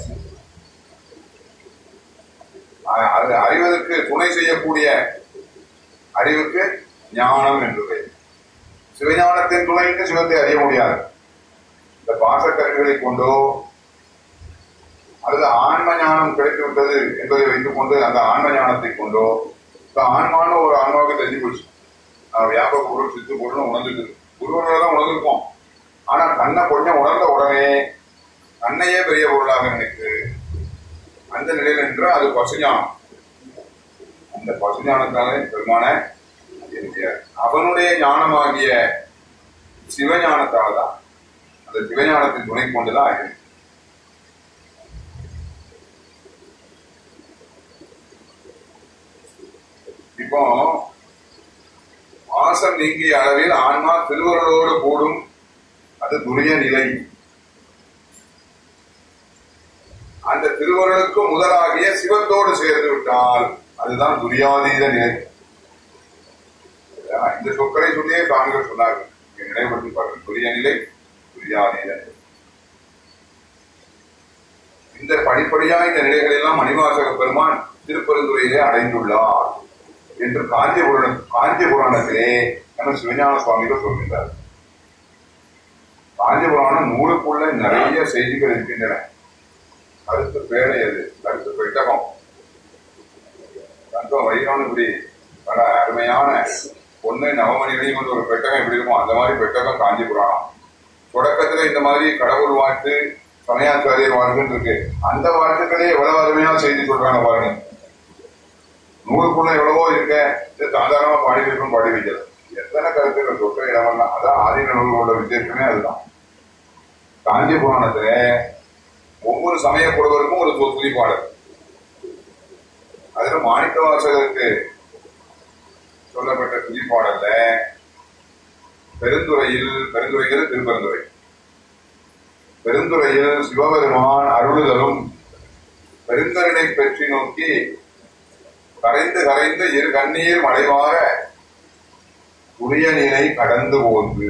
[SPEAKER 1] அது அறிவதற்கு துணை செய்யக்கூடிய அறிவுக்கு ஞானம் என்று பெயர். சிவஞானத்தின் துணைக்கு சிவத்தை அறிய முடியாது. இந்த பாசக்கருவிகளை கொண்டோ அல்லது ஆன்ம ஞானம் கிடைத்துவிட்டது என்பதை வைத்துக் கொண்டு அந்த ஆன்ம ஞானத்தை கொண்டோ இப்ப ஆன்மான்னு ஒரு ஆன்மாவுக்கு தெரிஞ்சு போச்சு. நான் வியாபக பொருள் சித்து பொருள் உணர்ந்துட்டு குருவர்களை தான் உணர்ந்திருக்கோம் ஆனா கண்ணை கொஞ்சம் உணர்ந்த உடனே கண்ணையே பெரிய பொருளாக நினைத்து அந்த நிலையில் நின்று அது பசுஞானம். அந்த பசுஞானத்தாலே பெருமான அவனுடைய ஞானமாகிய சிவஞானத்தால தான் அந்த சிவஞானத்தின் துணை கொண்டுதான் ஆகிறது. இப்போ மாசம் நீங்கிய அளவில் ஆன்மா திருவருளோடு கூடும். அது துரிய நிலை. அந்த திருவருளுக்கு முதலாகிய சிவத்தோடு சேர்ந்து விட்டால் அதுதான் துரியாதீத நிலை. இந்த சொற்களை சொல்லியே சுவாமிகள் சொன்னார்கள். இங்கே நினைவுபடுத்தி பாருங்கள். துரிய நிலை துரியாதீத நிலை. இந்த படிப்படியா இந்த நிலைகளெல்லாம் மணிவாசக பெருமான் திருப்பெருந்துறையிலே அடைந்துள்ளார் என்று காஞ்சிபுரம் காஞ்சிபுராணத்திலே நம்ம சிவஞான சுவாமிகள் சொல்கின்றார் காஞ்சிபுராணம் நூலுக்குள்ள நிறைய செய்திகள் இருக்கின்றன. அடுத்து பேழை அது கருத்து பெட்டகம். தங்கம் வைரம் இப்படி பல அருமையான பொண்ணு நவமணிகளையும் கொண்டு ஒரு பெட்டகம் எப்படி இருக்கும் அந்த மாதிரி பெட்டகம் காஞ்சிபுராணம். தொடக்கத்துல இந்த மாதிரி கடவுள் வாழ்த்து சமயாச்சாரியர் வாழ்த்துன்னு இருக்கு. அந்த வாழ்த்துக்களே எவ்வளவு அருமையா செய்தி சொல்றாங்க பாருங்க. நூறுக்குள்ள எவ்வளவோ இருக்க இது சாதாரணமா பாடி வைக்கணும் பாடி வைக்கல. எத்தனை கருத்துக்கள் சொல்ற இடமெல்லாம் அதான் ஆதீன நூல்களோட வித்தியாசமே அதுதான். காஞ்சி புராணத்துல ஒவ்வொரு சமய புலவருக்கும் ஒரு து- துதிப்பாடல் அதுல மாணிக்க வாசகருக்கு சொல்லப்பட்ட துதிப்பாடல்ல பெருந்துறையில் பெருந்துறைகள் திருப்பெருந்துறை. பெருந்துறையில் சிவபெருமான் அருளுதலும் பெருந்தரனை பெற்றி நோக்கி கரைந்து கரைந்து இரு கண்ணீர் மலைவார உரிய நிலை கடந்து போந்து.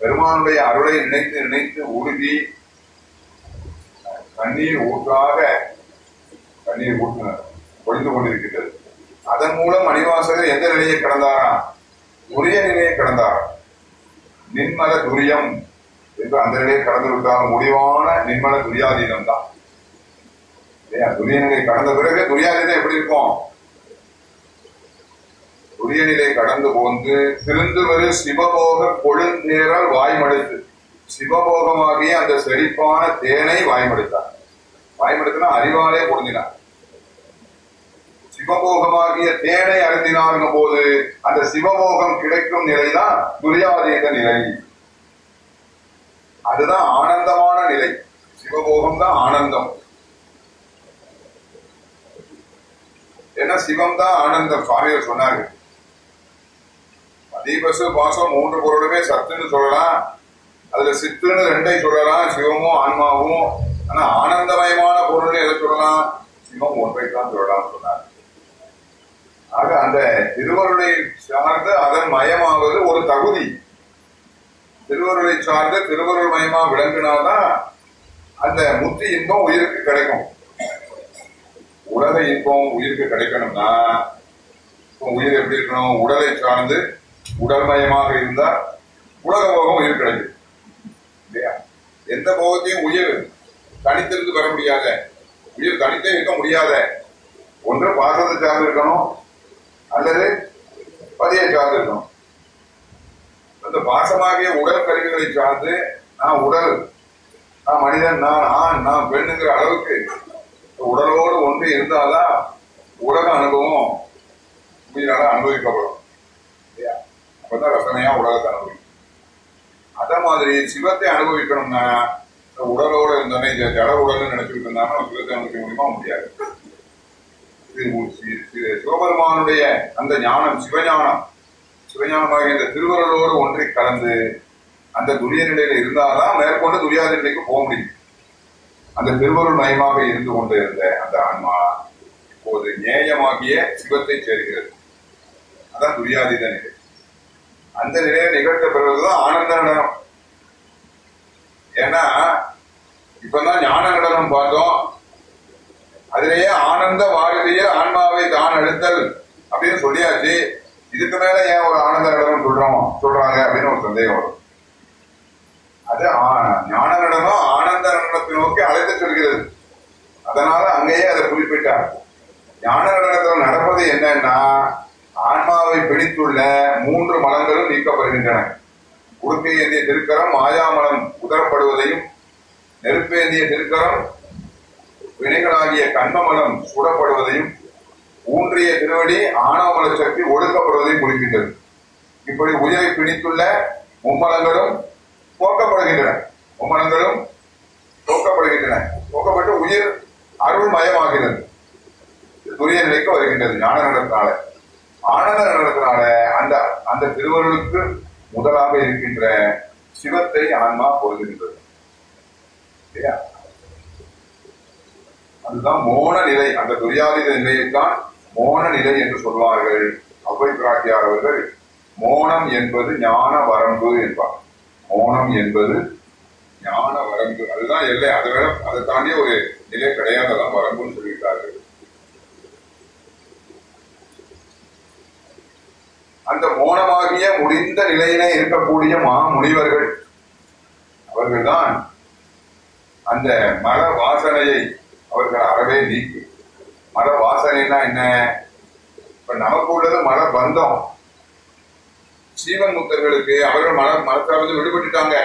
[SPEAKER 1] பெருமானுடைய அருளை நினைத்து நினைத்து உருகி தண்ணீர் ஊற்றாக தண்ணீர் ஊற்றினார் பொழிந்து கொண்டிருக்கிறது அதன் மூலம் மணிவாசகர் எந்த நிலையை கடந்தாரா உரிய நிலையை கடந்தார். நின்மல துரியம் என்று அந்த நிலையை கடந்து விட்டாலும் முடிவான நின்மல துரியாதீனம் தான். இல்லையா துரிய நிலை கடந்த பிறகு துரியாதீனம் எப்படி இருக்கும்? துரிய நிலை கடந்து போந்து திருந்து வரு சிவபோக கொழுந்தேரல் வாய்மடுத்து சிவபோகமாகிய அந்த செழிப்பான தேனை வாய்மடுத்தார். வாய்மடுத்தினா அறிவாலே பொருந்தினார். சிவபோகமாகிய தேனை அருந்தினாருங்க போது அந்த சிவபோகம் கிடைக்கும் நிலைதான் துரியாதீத நிலை. அதுதான் ஆனந்தமான நிலை. சிவபோகம் தான் ஆனந்தம். ஏன்னா சிவம் தான் ஆனந்தம்? சுவாமிகள் சொன்னார்கள். அதிபசு பாசம் மூன்று பொருளுமே சத்துன்னு சொல்லலாம். அதுல சித்துன்னு ரெண்டை சொல்லலாம் சிவமும் ஆன்மாவும். ஆனா ஆனந்தமயமான பொருள் எதை சொல்லலாம் சிவம் ஒன்றை தான் சொல்லலாம் சொன்னார். ஆக அந்த திருவருளை சார்ந்து அதன் மயமாவது ஒரு தகுதி. திருவருளை சார்ந்து திருவருள் மயமா விளங்கினால்தான் அந்த முத்தி இன்பம் உயிருக்கு கிடைக்கும். உலக இன்பம் உயிருக்கு கிடைக்கணும்னா இப்போ உயிர் எப்படி இருக்கணும்? உடலை சார்ந்து உடல்மயமாக இருந்தால் உலக போகம் உயிர் கிடைக்கும். இல்லையா? எந்த போகத்தையும் உயிர் தனித்திருந்து பெற முடியாத உயிர் தனித்தே இருக்க முடியாத ஒன்று பாசத்தை சார்ந்து இருக்கணும் அல்லது பதியை சார்ந்து இருக்கணும். அந்த பாசமாகிய உடல் கருவிகளை சார்ந்து நான் உடல் நான் மனிதன் நான் ஆண் நான் பெண்ணுங்கிற அளவுக்கு உடலோடு ஒன்று இருந்தால்தான் உலக அனுபவம் உயிரால அனுபவிக்கப்படும். இல்லையா? அப்பதான் ரசனையா உலகத்தை அனுபவிக்கும். அத மாதிரி சிவத்தை அனுபவிக்கணும்னா உடலோட இருந்தோன்னே இந்த ஜட உடல்னு நினைச்சுக்கிட்டு இருந்தாங்கன்னா நம்ம சிவத்தை அனுபவிக்க முடியுமா? முடியாது. இது சிவபெருமானுடைய அந்த ஞானம் சிவஞானம். சிவஞானமாக இந்த திருவருளோடு ஒன்றை கலந்து அந்த துரிய நிலையில இருந்தால்தான் மேற்கொண்டு துரியாத நிலைக்கு போக முடியும். அந்த திருவருள் மயமாக இருந்து கொண்டு இருந்த அந்த ஆன்மா இப்போது நேயமாகிய சிவத்தை சேர்கிறது. அதான் துரியாதீத நிலை. அந்த நிலையை நிகழ்த்த பிறகுதான் ஆனந்த நடனம். ஏன்னா இப்பதான் ஞான நடனம் பார்த்தோம். அதிலேயே ஆனந்த வாரிலேயே ஆன்மாவை தான் அழுத்தல் அப்படின்னு சொல்லியாச்சு. இதுக்கு மேல ஏன் ஒரு ஆனந்த நடனம் சொல்றோம் சொல்றாங்க அப்படின்னு ஒரு சந்தேகம் வரும். அது ஞான நடனம் ஆனந்த நடனத்தை நோக்கி அழைத்து செல்கிறது. அதனால அங்கேயே அதை குறிப்பிட்டார். ஞான நடனத்தில் நடப்பது என்னன்னா ஆன்மாவை பிடித்துள்ள மூன்று மலங்களும் நீக்கப்படுகின்றன. உடுப்பேந்திய திருக்கரம் மாயாமலம் உதரப்படுவதையும் நெருப்பேந்திய திருக்கரம் வினைகளாகிய கண்மமலம் சுடப்படுவதையும் ஊன்றிய திருவடி ஆணவமல சக்தி ஒடுக்கப்படுவதையும் குறிக்கின்றது. இப்படி உயிரை பிடித்துள்ள மும்மலங்களும் போக்கப்படுகின்றன. மும்மலங்களும் போக்கப்படுகின்றன. போக்கப்பட்டு உயிர் அருள்மயமாகிறது. துரிய நிலைக்கு வருகின்றது ஞான நடத்தினால ஆனந்த நடத்தினால அந்த அந்த திருவருளுக்கு முதலாக இருக்கின்ற சிவத்தை ஆன்மா பொருதுகின்றது இல்லையா அதுதான் மோன நிலை. அந்த துரியாதீத நிலையைத்தான் மோன நிலை என்று சொல்வார்கள். அவ்வை பிராட்டியார் அவர்கள் மோனம் என்பது ஞான வரம்பு என்பார். மோனம் என்பது ஞான வரம்பு. அதுதான் எல்லை. அதை விட அதை தாண்டிய ஒரு நிலை கிடையாததான். வரம்புன்னு சொல்லியிருக்காரு அந்த மோனமாகிய முடிந்த நிலையிலே இருக்கக்கூடிய மா முனிவர்கள் அவர்கள்தான் அந்த மர வாசனையை அவர்கள் அறவே நீக்கி. மர வாசனைனா என்ன? இப்ப நமக்கு உள்ளது மர பந்தம். சீவன் முத்தர்களுக்கு அவர்கள் மர மரத்தை வந்து விடுபட்டுட்டாங்க.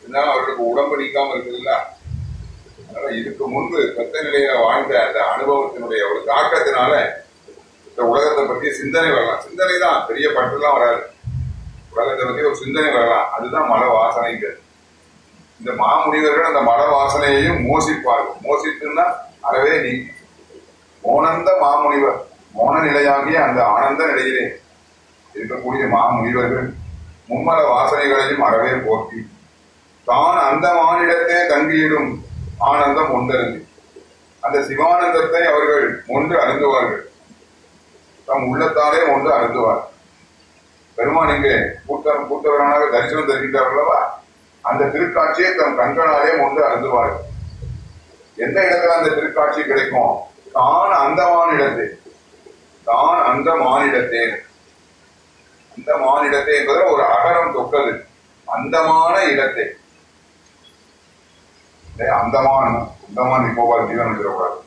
[SPEAKER 1] இருந்தாலும் அவர்களுக்கு உடம்பு நீக்காம இருக்குதுல்ல? அதனால இதுக்கு முன்பு சத்த நிலையில வாழ்ந்த அந்த அனுபவத்தினுடைய ஒரு தாக்கத்தினால இந்த உலகத்தை பற்றி சிந்தனை வரலாம். சிந்தனை தான். பெரிய பற்றுலாம் வராது. உலகத்தை பற்றி ஒரு சிந்தனை வரலாம். அதுதான் மன வாசனைங்கிறது. இந்த மாமுனிவர்கள் அந்த மன வாசனையையும் மோசிப்பார்கள். மோசித்துன்னா அறவே நீ. மோனந்த மாமுனிவர் மோன நிலையாகிய அந்த ஆனந்த நிலையிலே இருக்கக்கூடிய மாமுனிவர்கள் மும்மல வாசனைகளையும் அறவே போக்கி தான் அந்த மானிடத்தே தங்கியிடும் ஆனந்தம் உண்டருந்தி அந்த சிவானந்தத்தை அவர்கள் ஒன்று அருந்துவார்கள். தம் உள்ளத்தாலே ஒன்று அருந்துவார். பெருமான் இங்கே கூட்டம் கூட்டவரானாக தரிசனம் தருகின்றார் அல்லவா? அந்த திருக்காட்சியை தம் கண்களாலே ஒன்று அருந்துவார்கள். எந்த இடத்துல அந்த திருக்காட்சி கிடைக்கும்? தான் அந்த மாநிலத்தே தான் அந்த மாநிலத்தே அந்த மாநிலத்தை என்பதில் ஒரு அகரம் தொக்கது அந்தமான இடத்தை. அந்தமான அந்தமான் அந்தமான் நிக்கோபார் ஜீவன் சொல்லக்கூடாது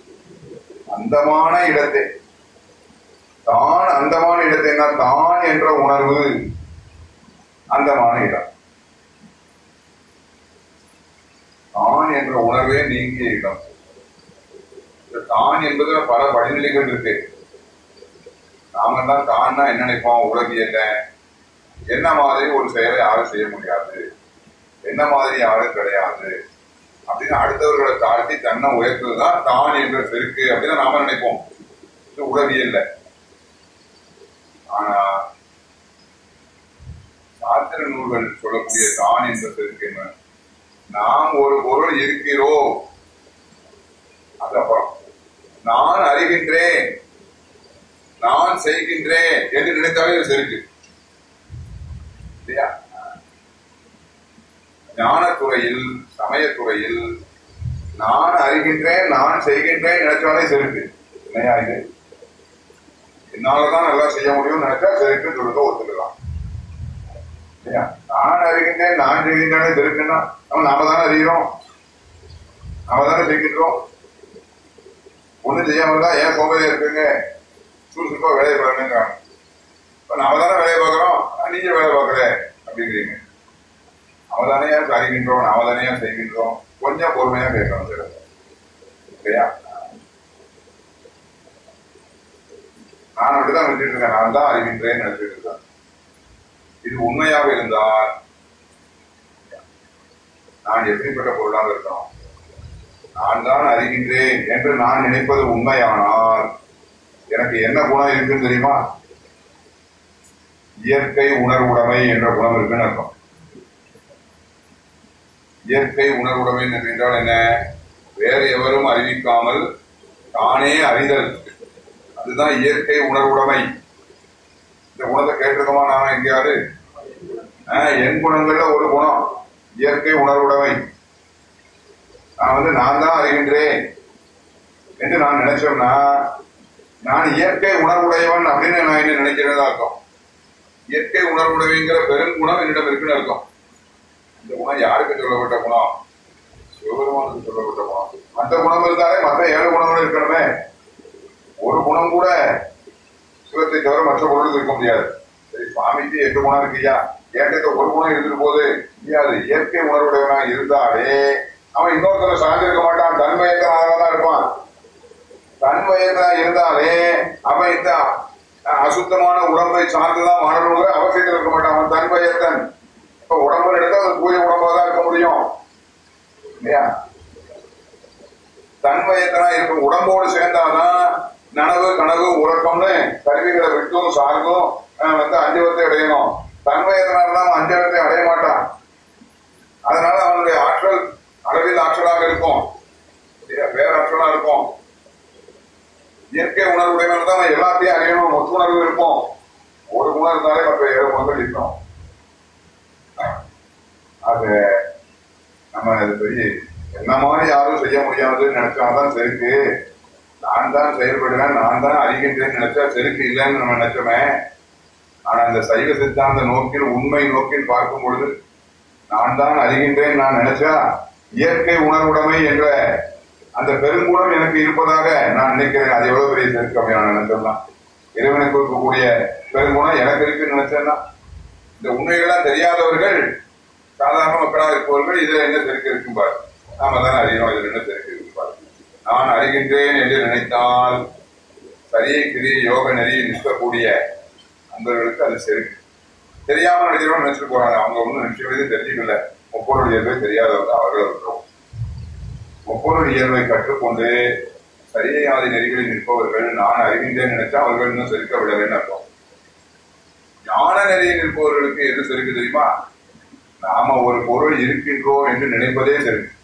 [SPEAKER 1] அந்தமான இடத்தை. தான் அந்தமான இடத்தை தான் என்ற உணர்வு அந்தமான இடம். தான் என்ற உணர்வே நீங்கிய இடம். தான் என்பதுல பல படிநிலைகள் இருக்கு. நாம தான் தான்னா என்ன நினைப்போம்? உலகியல்ல என்ன? மாதிரி ஒரு செயலை யாரும் செய்ய முடியாது. என்ன மாதிரி யாரும் கிடையாது. அப்படின்னு அடுத்தவர்களை தாழ்த்தி தன்னை உயர்த்துவதுதான் தான் என்ற செருக்கு அப்படின்னு நாம நினைப்போம். உலகியல்ல ஆனா சாத்திர நூல்கள் சொல்லக்கூடிய தான் என்பதற்கு என்ன? நாம் ஒரு பொருள் இருக்கிறோம். அதப்புறம் நான் அறிகின்றேன். நான் செய்கின்றேன் என்று நினைத்தாலே இது செருக்கு. இல்லையா? ஞானத்துறையில் சமயத்துறையில் நான் அறிகின்றேன் நான் செய்கின்றேன் நினைச்சாலே செருக்கு. இல்லையா இது? என்னாலதான் நல்லா செய்ய முடியும் நினைச்சா செருக்கு சொல்றத ஒத்துக்கலாம். இல்லையா நான் அறிகின்றேன் நான் செய்கின்றேன் தெரிஞ்சுன்னா நம்ம நாம தானே அறிகிறோம் நாம தானே செய்கின்றோம். ஒண்ணும் செய்யாம தான் ஏன் சோம்பேறியா இருக்குங்க சுறுசுறுப்பா வேலையை பாருங்க இப்ப நாம தானே வேலையை பார்க்கிறோம். நீங்க வேலை பார்க்கல அப்படிங்கிறீங்க. அவதானே அறிகின்றோம் அவதானே செய்கின்றோம். கொஞ்சம் பொறுமையா கேட்கணும் சார் இல்லையா நான் அப்படிதான் நினைச்சிட்டு இருக்கேன். நான் தான் அறிகின்றேன்னு நினைச்சிட்டு இருக்கேன். இது உண்மையாக இருந்தால் நான் எப்படிப்பட்ட பொருளாக இருக்கணும் நான் தான் அறிகின்றேன் என்று நான் நினைப்பது உண்மையானால் எனக்கு என்ன குணம் இருக்குன்னு தெரியுமா? இயற்கை உணர்வுடைமை என்ற குணம் இருக்குன்னு அர்த்தம். இயற்கை உணர்வுடைமை என்றால் என்ன? வேறு எவரும் அறிவிக்காமல் தானே அறிதல். அதுதான் இயற்கை உணர்வுடைமை இந்த குணத்தை கேட்டிருக்கோமா நான் எங்கேயாரு என் குணங்கள்ல ஒரு குணம். இயற்கை உணர்வுடைமை நான் வந்து நான் தான் அறிகின்றேன் என்று நான் நினைச்சோம்னா நான் இயற்கை உணர்வுடையவன் அப்படின்னு நான் என்ன நினைக்கிறதா அர்த்தம்? இயற்கை உணர்வுடையங்கிற பெருங்குணம் என்னிடம் இருக்குன்னு அர்த்தம். இந்த குணம் யாருக்கு சொல்லப்பட்ட குணம்? சிவபெருமானுக்கு சொல்லப்பட்ட குணம். மற்ற குணம் இருந்தாலே மற்ற ஏழு குணங்களும் இருக்கணுமே. ஒரு குணம் கூட சிவத்தை தவிர மற்ற பொருளுக்கு இருக்க முடியாது. சரி சுவாமிக்கு எட்டு குணம் இருக்கியா ஏற்கனவே ஒரு குணம் இருந்துட்டு போது முடியாது. இயற்கை உணர்வுடையவனா இருந்தாலே அவன் இன்னொருத்தரை சார்ந்திருக்க மாட்டான். தன்மயத்தனாக இருப்பான். தன்மயத்தனா இருந்தாலே அவன் இந்த அசுத்தமான உடம்பை சார்ந்துதான் வாழணுங்கிற அவசியத்தில் இருக்க மாட்டான். அவன் தன்மயத்தன் இப்ப உடம்பு எடுத்தா அது பூஜை உடம்பா தான் இருக்க முடியும். இல்லையா? தன்மயத்தனா இருக்கும். உடம்போடு சேர்ந்தாதான் நனவு கனவு உறக்கம்னு கருவிகளை விட்டும் சார்ந்தும் வந்து அஞ்சவத்தை அடையணும். தன்மயத்தினாலதான் அவன் அஞ்சவத்தை அடைய மாட்டான். அதனால அவனுடைய ஆற்றல் அளவில் ஆற்றலாக இருக்கும். வேற ஆற்றலா இருக்கும். இயற்கை உணர்வுடையவன் தான் அவன் எல்லாத்தையும் அறியணும். ஒத்துணர்வு இருக்கும். ஒரு குணம் இருந்தாலே மற்ற ஏழு குணங்கள் இருக்கும். அது நம்ம நம்ம பெரிய என்ன மாதிரி யாரும் செய்ய முடியாதுன்னு நினைச்சாதான் செருக்கு நான் தான் செயல்படுறேன் நான் தான் அறிகின்றேன் நினைச்சா செருக்கு இல்லைன்னு நம்ம நினைச்சோமே. ஆனா அந்த சைவ சித்தாந்த நோக்கில் உண்மை நோக்கில் பார்க்கும் பொழுது நான் தான் அறிகின்றேன் நான் நினைச்சா இயற்கை உணர்வுடைமை என்ற அந்த பெருங்குணம் எனக்கு இருப்பதாக நான் நினைக்கிறேன். அது எவ்வளவு பெரிய செருக்கு அப்படி நான் நினைச்சோம்னா. இறைவனுக்கு இருக்கக்கூடிய பெருங்குணம் எனக்கு இருக்குன்னு நினைச்சேன்னா இந்த உண்மைகள்லாம் தெரியாதவர்கள் சாதாரண மக்களாக இருப்பவர்கள் இதுல என்ன செருக்கு இருக்கும் பாரு நாம தான் அறியணும் இதுல என்ன செருக்கு நான் அறிகின்றேன் என்று நினைத்தால் சரியை கிரிய யோக நெறியை நிற்கக்கூடிய அன்பர்களுக்கு அது செருக்கு தெரியாம நினைக்கிறவங்க நினைச்சிட்டு போறாங்க அவங்க ஒன்றும் நினைச்சுக்கிறதே தெரிஞ்சுக்கல. முப்பொருள் இயல்பை தெரியாதவங்க அவர்கள் இருக்கிறோம். முப்பொருள் இயல்பை கற்றுக்கொண்டு சரியாதி நெறிகளில் நிற்பவர்கள் நான் அறிகின்றேன் நினைச்சா அவர்கள் இன்னும் செருக்க விடவேன்னு அர்த்தம். ஞான நெறியில் நிற்பவர்களுக்கு எது செருக்கு தெரியுமா? நாம ஒரு பொருள் இருக்கின்றோம் என்று நினைப்பதே செருக்கு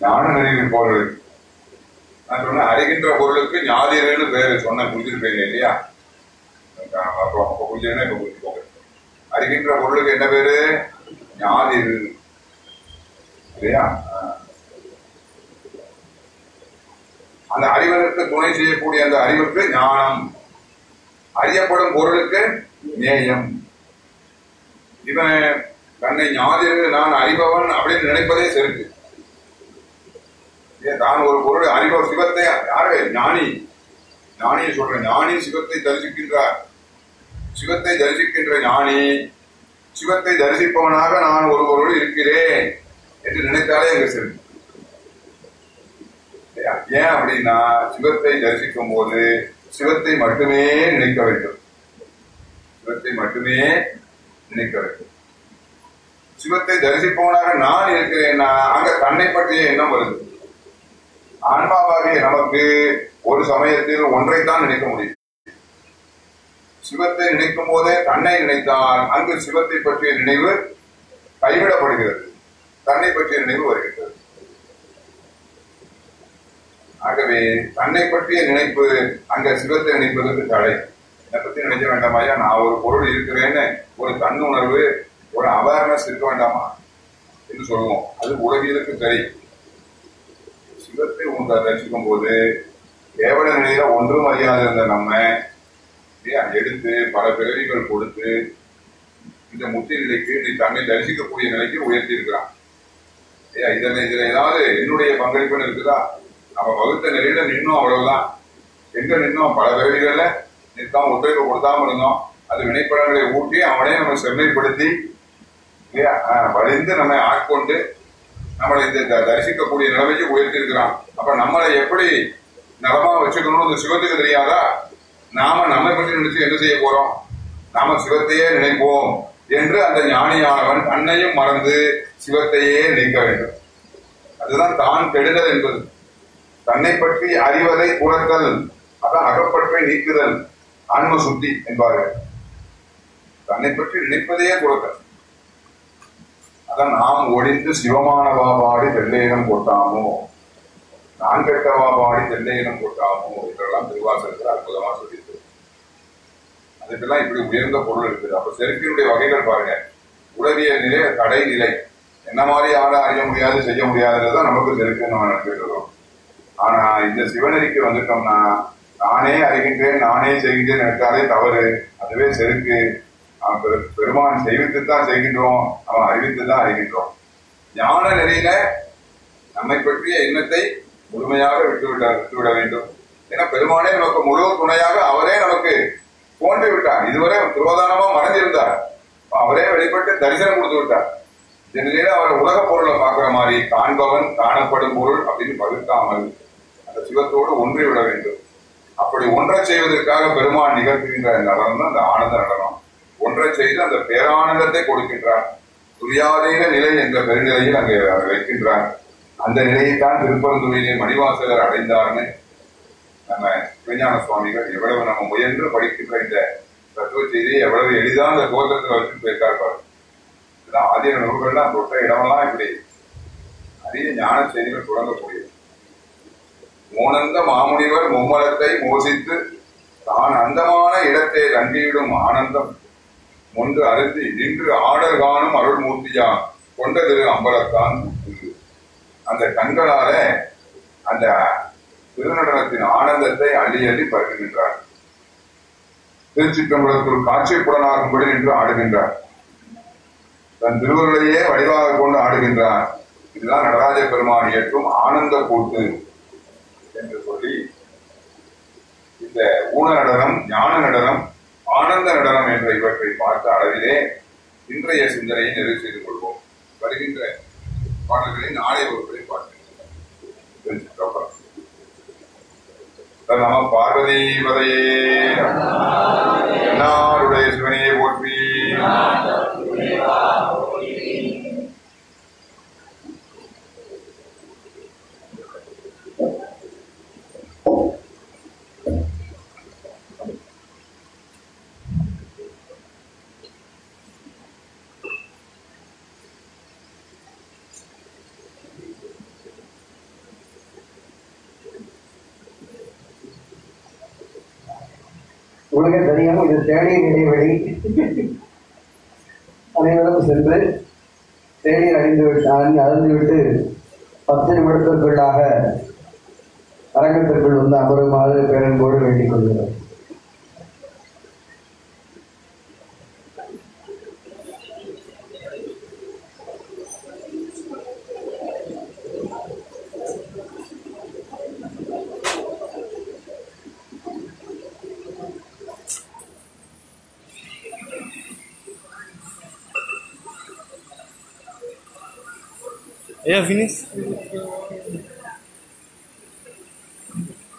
[SPEAKER 1] ஞான நெறியில் பொருள் நான் சொன்னேன் அறிகின்ற பொருளுக்கு ஞாதிரன்னு பேரு சொன்ன புரிஞ்சிருப்பேன் இல்லையா? அப்போ அப்போ புரிஞ்சுன்னா இப்ப போக அறிகின்ற பொருளுக்கு என்ன பேரு? ஞாதிரு இல்லையா? அந்த அறிவதற்கு துணை செய்யக்கூடிய அந்த அறிவுக்கு ஞானம். அறியப்படும் பொருளுக்கு நேயம். இவன் தன்னை ஞாதிரு நான் அறிபவன் அப்படின்னு நினைப்பதே செருக்கு. தான் ஒரு பொருள் அறிவோ சிவத்தை யாரு? ஞானி. ஞானியை சொல்றேன். ஞானி சிவத்தை தரிசிக்கின்றார். சிவத்தை தரிசிக்கின்ற ஞானி சிவத்தை தரிசிப்பவனாக நான் ஒரு பொருள் இருக்கிறேன் என்று நினைத்தாலே எங்க சரி ஏன் அப்படின்னா சிவத்தை தரிசிக்கும் போது சிவத்தை மட்டுமே நினைக்க வேண்டும். சிவத்தை மட்டுமே நினைக்க வேண்டும். சிவத்தை தரிசிப்பவனாக நான் இருக்கிறேன்னா அங்க தன்னை பற்றிய எண்ணம் வருது. ஆன்மாவாகிய நமக்கு ஒரு சமயத்தில் ஒன்றைத்தான் நினைக்க முடியும். சிவத்தை நினைக்கும் போதே தன்னை நினைத்தால் அங்கு சிவத்தை பற்றிய நினைவு கைவிடப்படுகிறது. தன்னை பற்றிய நினைவு வருகிறது ஆகவே தன்னை பற்றிய நினைப்பு அங்க சிவத்தை நினைப்பதற்கு தடை. என்னை பத்தி நினைக்க வேண்டாமாயா நான் ஒரு பொருள் இருக்கிறேன்னு ஒரு தன்னுணர்வு ஒரு அவேர்னஸ் இருக்க வேண்டாமா? என்று சொல்லுவோம். அது உலகியலுக்கு சரி. சிவத்தை உண்ட தரிசிக்கும் போது கேவல நிலையில ஒன்றும் அறியாத இருந்த நம்ம எடுத்து பல பிறவிகள் கொடுத்து இந்த முத்தி நிலைக்கு நீ தன்னை தரிசிக்கக்கூடிய நிலைக்கு உயர்த்தி இருக்கிறான் இதனை இதுல இதுல ஏதாவது என்னுடைய பங்களிப்புன்னு இருக்குதா? நம்ம வகுத்த நிலையில நின்னும் அவ்வளவுதான். எங்க நின்னோம்? பல பிறவிகள்ல நிற்காம ஒத்துழைப்பு கொடுத்தாம இருந்தோம். அது வினைப்படங்களை ஊட்டி அவனே நம்ம செம்மைப்படுத்தி இல்லையா வலிந்து நம்மை ஆட்கொண்டு நம்மளை இந்த த- தரிசிக்கக்கூடிய நிலைமைக்கு உயர்த்தி இருக்கிறான் அப்ப நம்மளை எப்படி நலமா வச்சுக்கணும்னு சிவத்துக்கு தெரியாதா? நாம நம்மை பற்றி நினைச்சு என்ன செய்ய போறோம்? நாம சிவத்தையே நினைப்போம் என்று அந்த ஞானியானவன் தன்னையும் மறந்து சிவத்தையே நினைக்க வேண்டும். அதுதான் தான் கெடுதல் என்பது. தன்னை பற்றி அறிவதை உணர்த்தல் அதான் அகப்பற்றை நீக்குதல் ஆன்ம சுத்தி என்பார்கள். தன்னை பற்றி நினைப்பதையே குறைத்தல் அதான் நாம் ஒழிந்து சிவமானவா பாடி வெள்ளையினம் கொட்டாமோ? நான் கெட்டவா பாடி வெள்ளையினம் கொட்டாமோ? என்றெல்லாம் திருவாசகத்தில் அற்புதமா சொல்லியிருக்கு அதுக்கெல்லாம் இப்படி உயர்ந்த பொருள் இருக்குது. அப்ப செருக்கினுடைய வகைகள் பாருங்க. உளவியல் நிலை கடை நிலை. என்ன மாதிரி யாரும் அறிய முடியாது செய்ய முடியாதுதான் நமக்கு செருக்குன்னு நம்ம நினைச்சிட்டு ஆனா இந்த சிவநெறிக்கு வந்துட்டோம்னா நானே அறிகின்றேன் நானே செய்கின்றேன் நினைத்தாலே தவறு. அதுவே செருக்கு. அவன் பெருமான் செய்வித்து தான் செய்கின்றோம். அவன் அறிவித்து தான் அறிகின்றோம். ஞான நிலையில நம்மை பற்றிய எண்ணத்தை முழுமையாக விட்டுவிட்டார் விட்டுவிட வேண்டும். ஏன்னா பெருமானே நமக்கு முழு துணையாக அவரே நமக்கு தோன்றி விட்டார் இதுவரை துரோதானமா மறைஞ்சிருந்தார் அவரே வெளிப்பட்டு தரிசனம் கொடுத்து விட்டார். இந்த அவர் உலக பொருளை பார்க்கிற மாதிரி காண்பவன் காணப்படும் பொருள் அப்படின்னு பகுத்தாமல் அந்த சிவத்தோடு ஒன்றி விட வேண்டும். அப்படி ஒன்றை செய்வதற்காக பெருமான் நிகழ்த்துகின்ற நடனம் தான் அந்த ஆனந்த நடனம். ஒன்றை செய்து அந்த பேரானந்தத்தை கொடுக்கின்றார். துரியாதீன நிலை என்ற பெருநிலையில் அங்கே வைக்கின்றார் அந்த நிலையைத்தான் திருப்பரந்துறையிலே மணிவாசகர் அடைந்தார்னு நம்ம சிவஞான சுவாமிகள் எவ்வளவு நம்ம முயன்று படிக்கின்ற இந்த தத்துவ செய்தியை எவ்வளவு எளிதா அந்த தோற்றத்தில் வச்சு போயிருக்கார் பாரு இதுதான் ஆதீன நூல்கள்லாம் தொட்ட இடமெல்லாம் இப்படி அரிய ஞான செய்திகள் தொடங்கக்கூடியது. மோனந்த மாமுனிவர் மும்மலத்தை மோசித்து தான் அந்தமான இடத்தை தங்கிவிடும் ஆனந்தம். ஒன்று அருந்தி நின்று ஆடல் காணும் அருள்மூர்த்தியா கொண்டது அம்பலத்தான் அந்த கண்களால அந்த திருநடனத்தின் ஆனந்தத்தை அள்ளி அள்ளி பருகுகின்றார். திருச்சிற்றம்பலத்துள் காட்சிப்புலனாகும்படி நின்று ஆடுகின்றார். தன் திருவருளையே வடிவாக கொண்டு ஆடுகின்றார். இதுதான் நடராஜ பெருமான் இயற்றும் ஆனந்த கூட்டு என்று சொல்லி இந்த ஊன நடனம் ஞான நடனம் ஆனந்த நடனம் என்ற இவற்றை பார்த்த அளவிலே இன்றைய சிந்தனையை நிறைவு செய்து கொள்வோம். வருகின்ற பாடல்களை நாளை ஒருவரை பார்க்கிறோம் நம பார்வதி வதையே எல்லாருடைய சிவனையை போற்றி.
[SPEAKER 2] உலக தெரியும் இது தேநீர் இடைவெளி அனைவரும் சென்று தேநீர் அழிந்து விட்டு அணி- பத்து நிமிடத்திற்குள்ளாக அரங்கத்திற்குள் வந்து அமருமாறு பேரன்போடு வேண்டிக் கொள்கிறோம்.
[SPEAKER 3] É a Vinícius.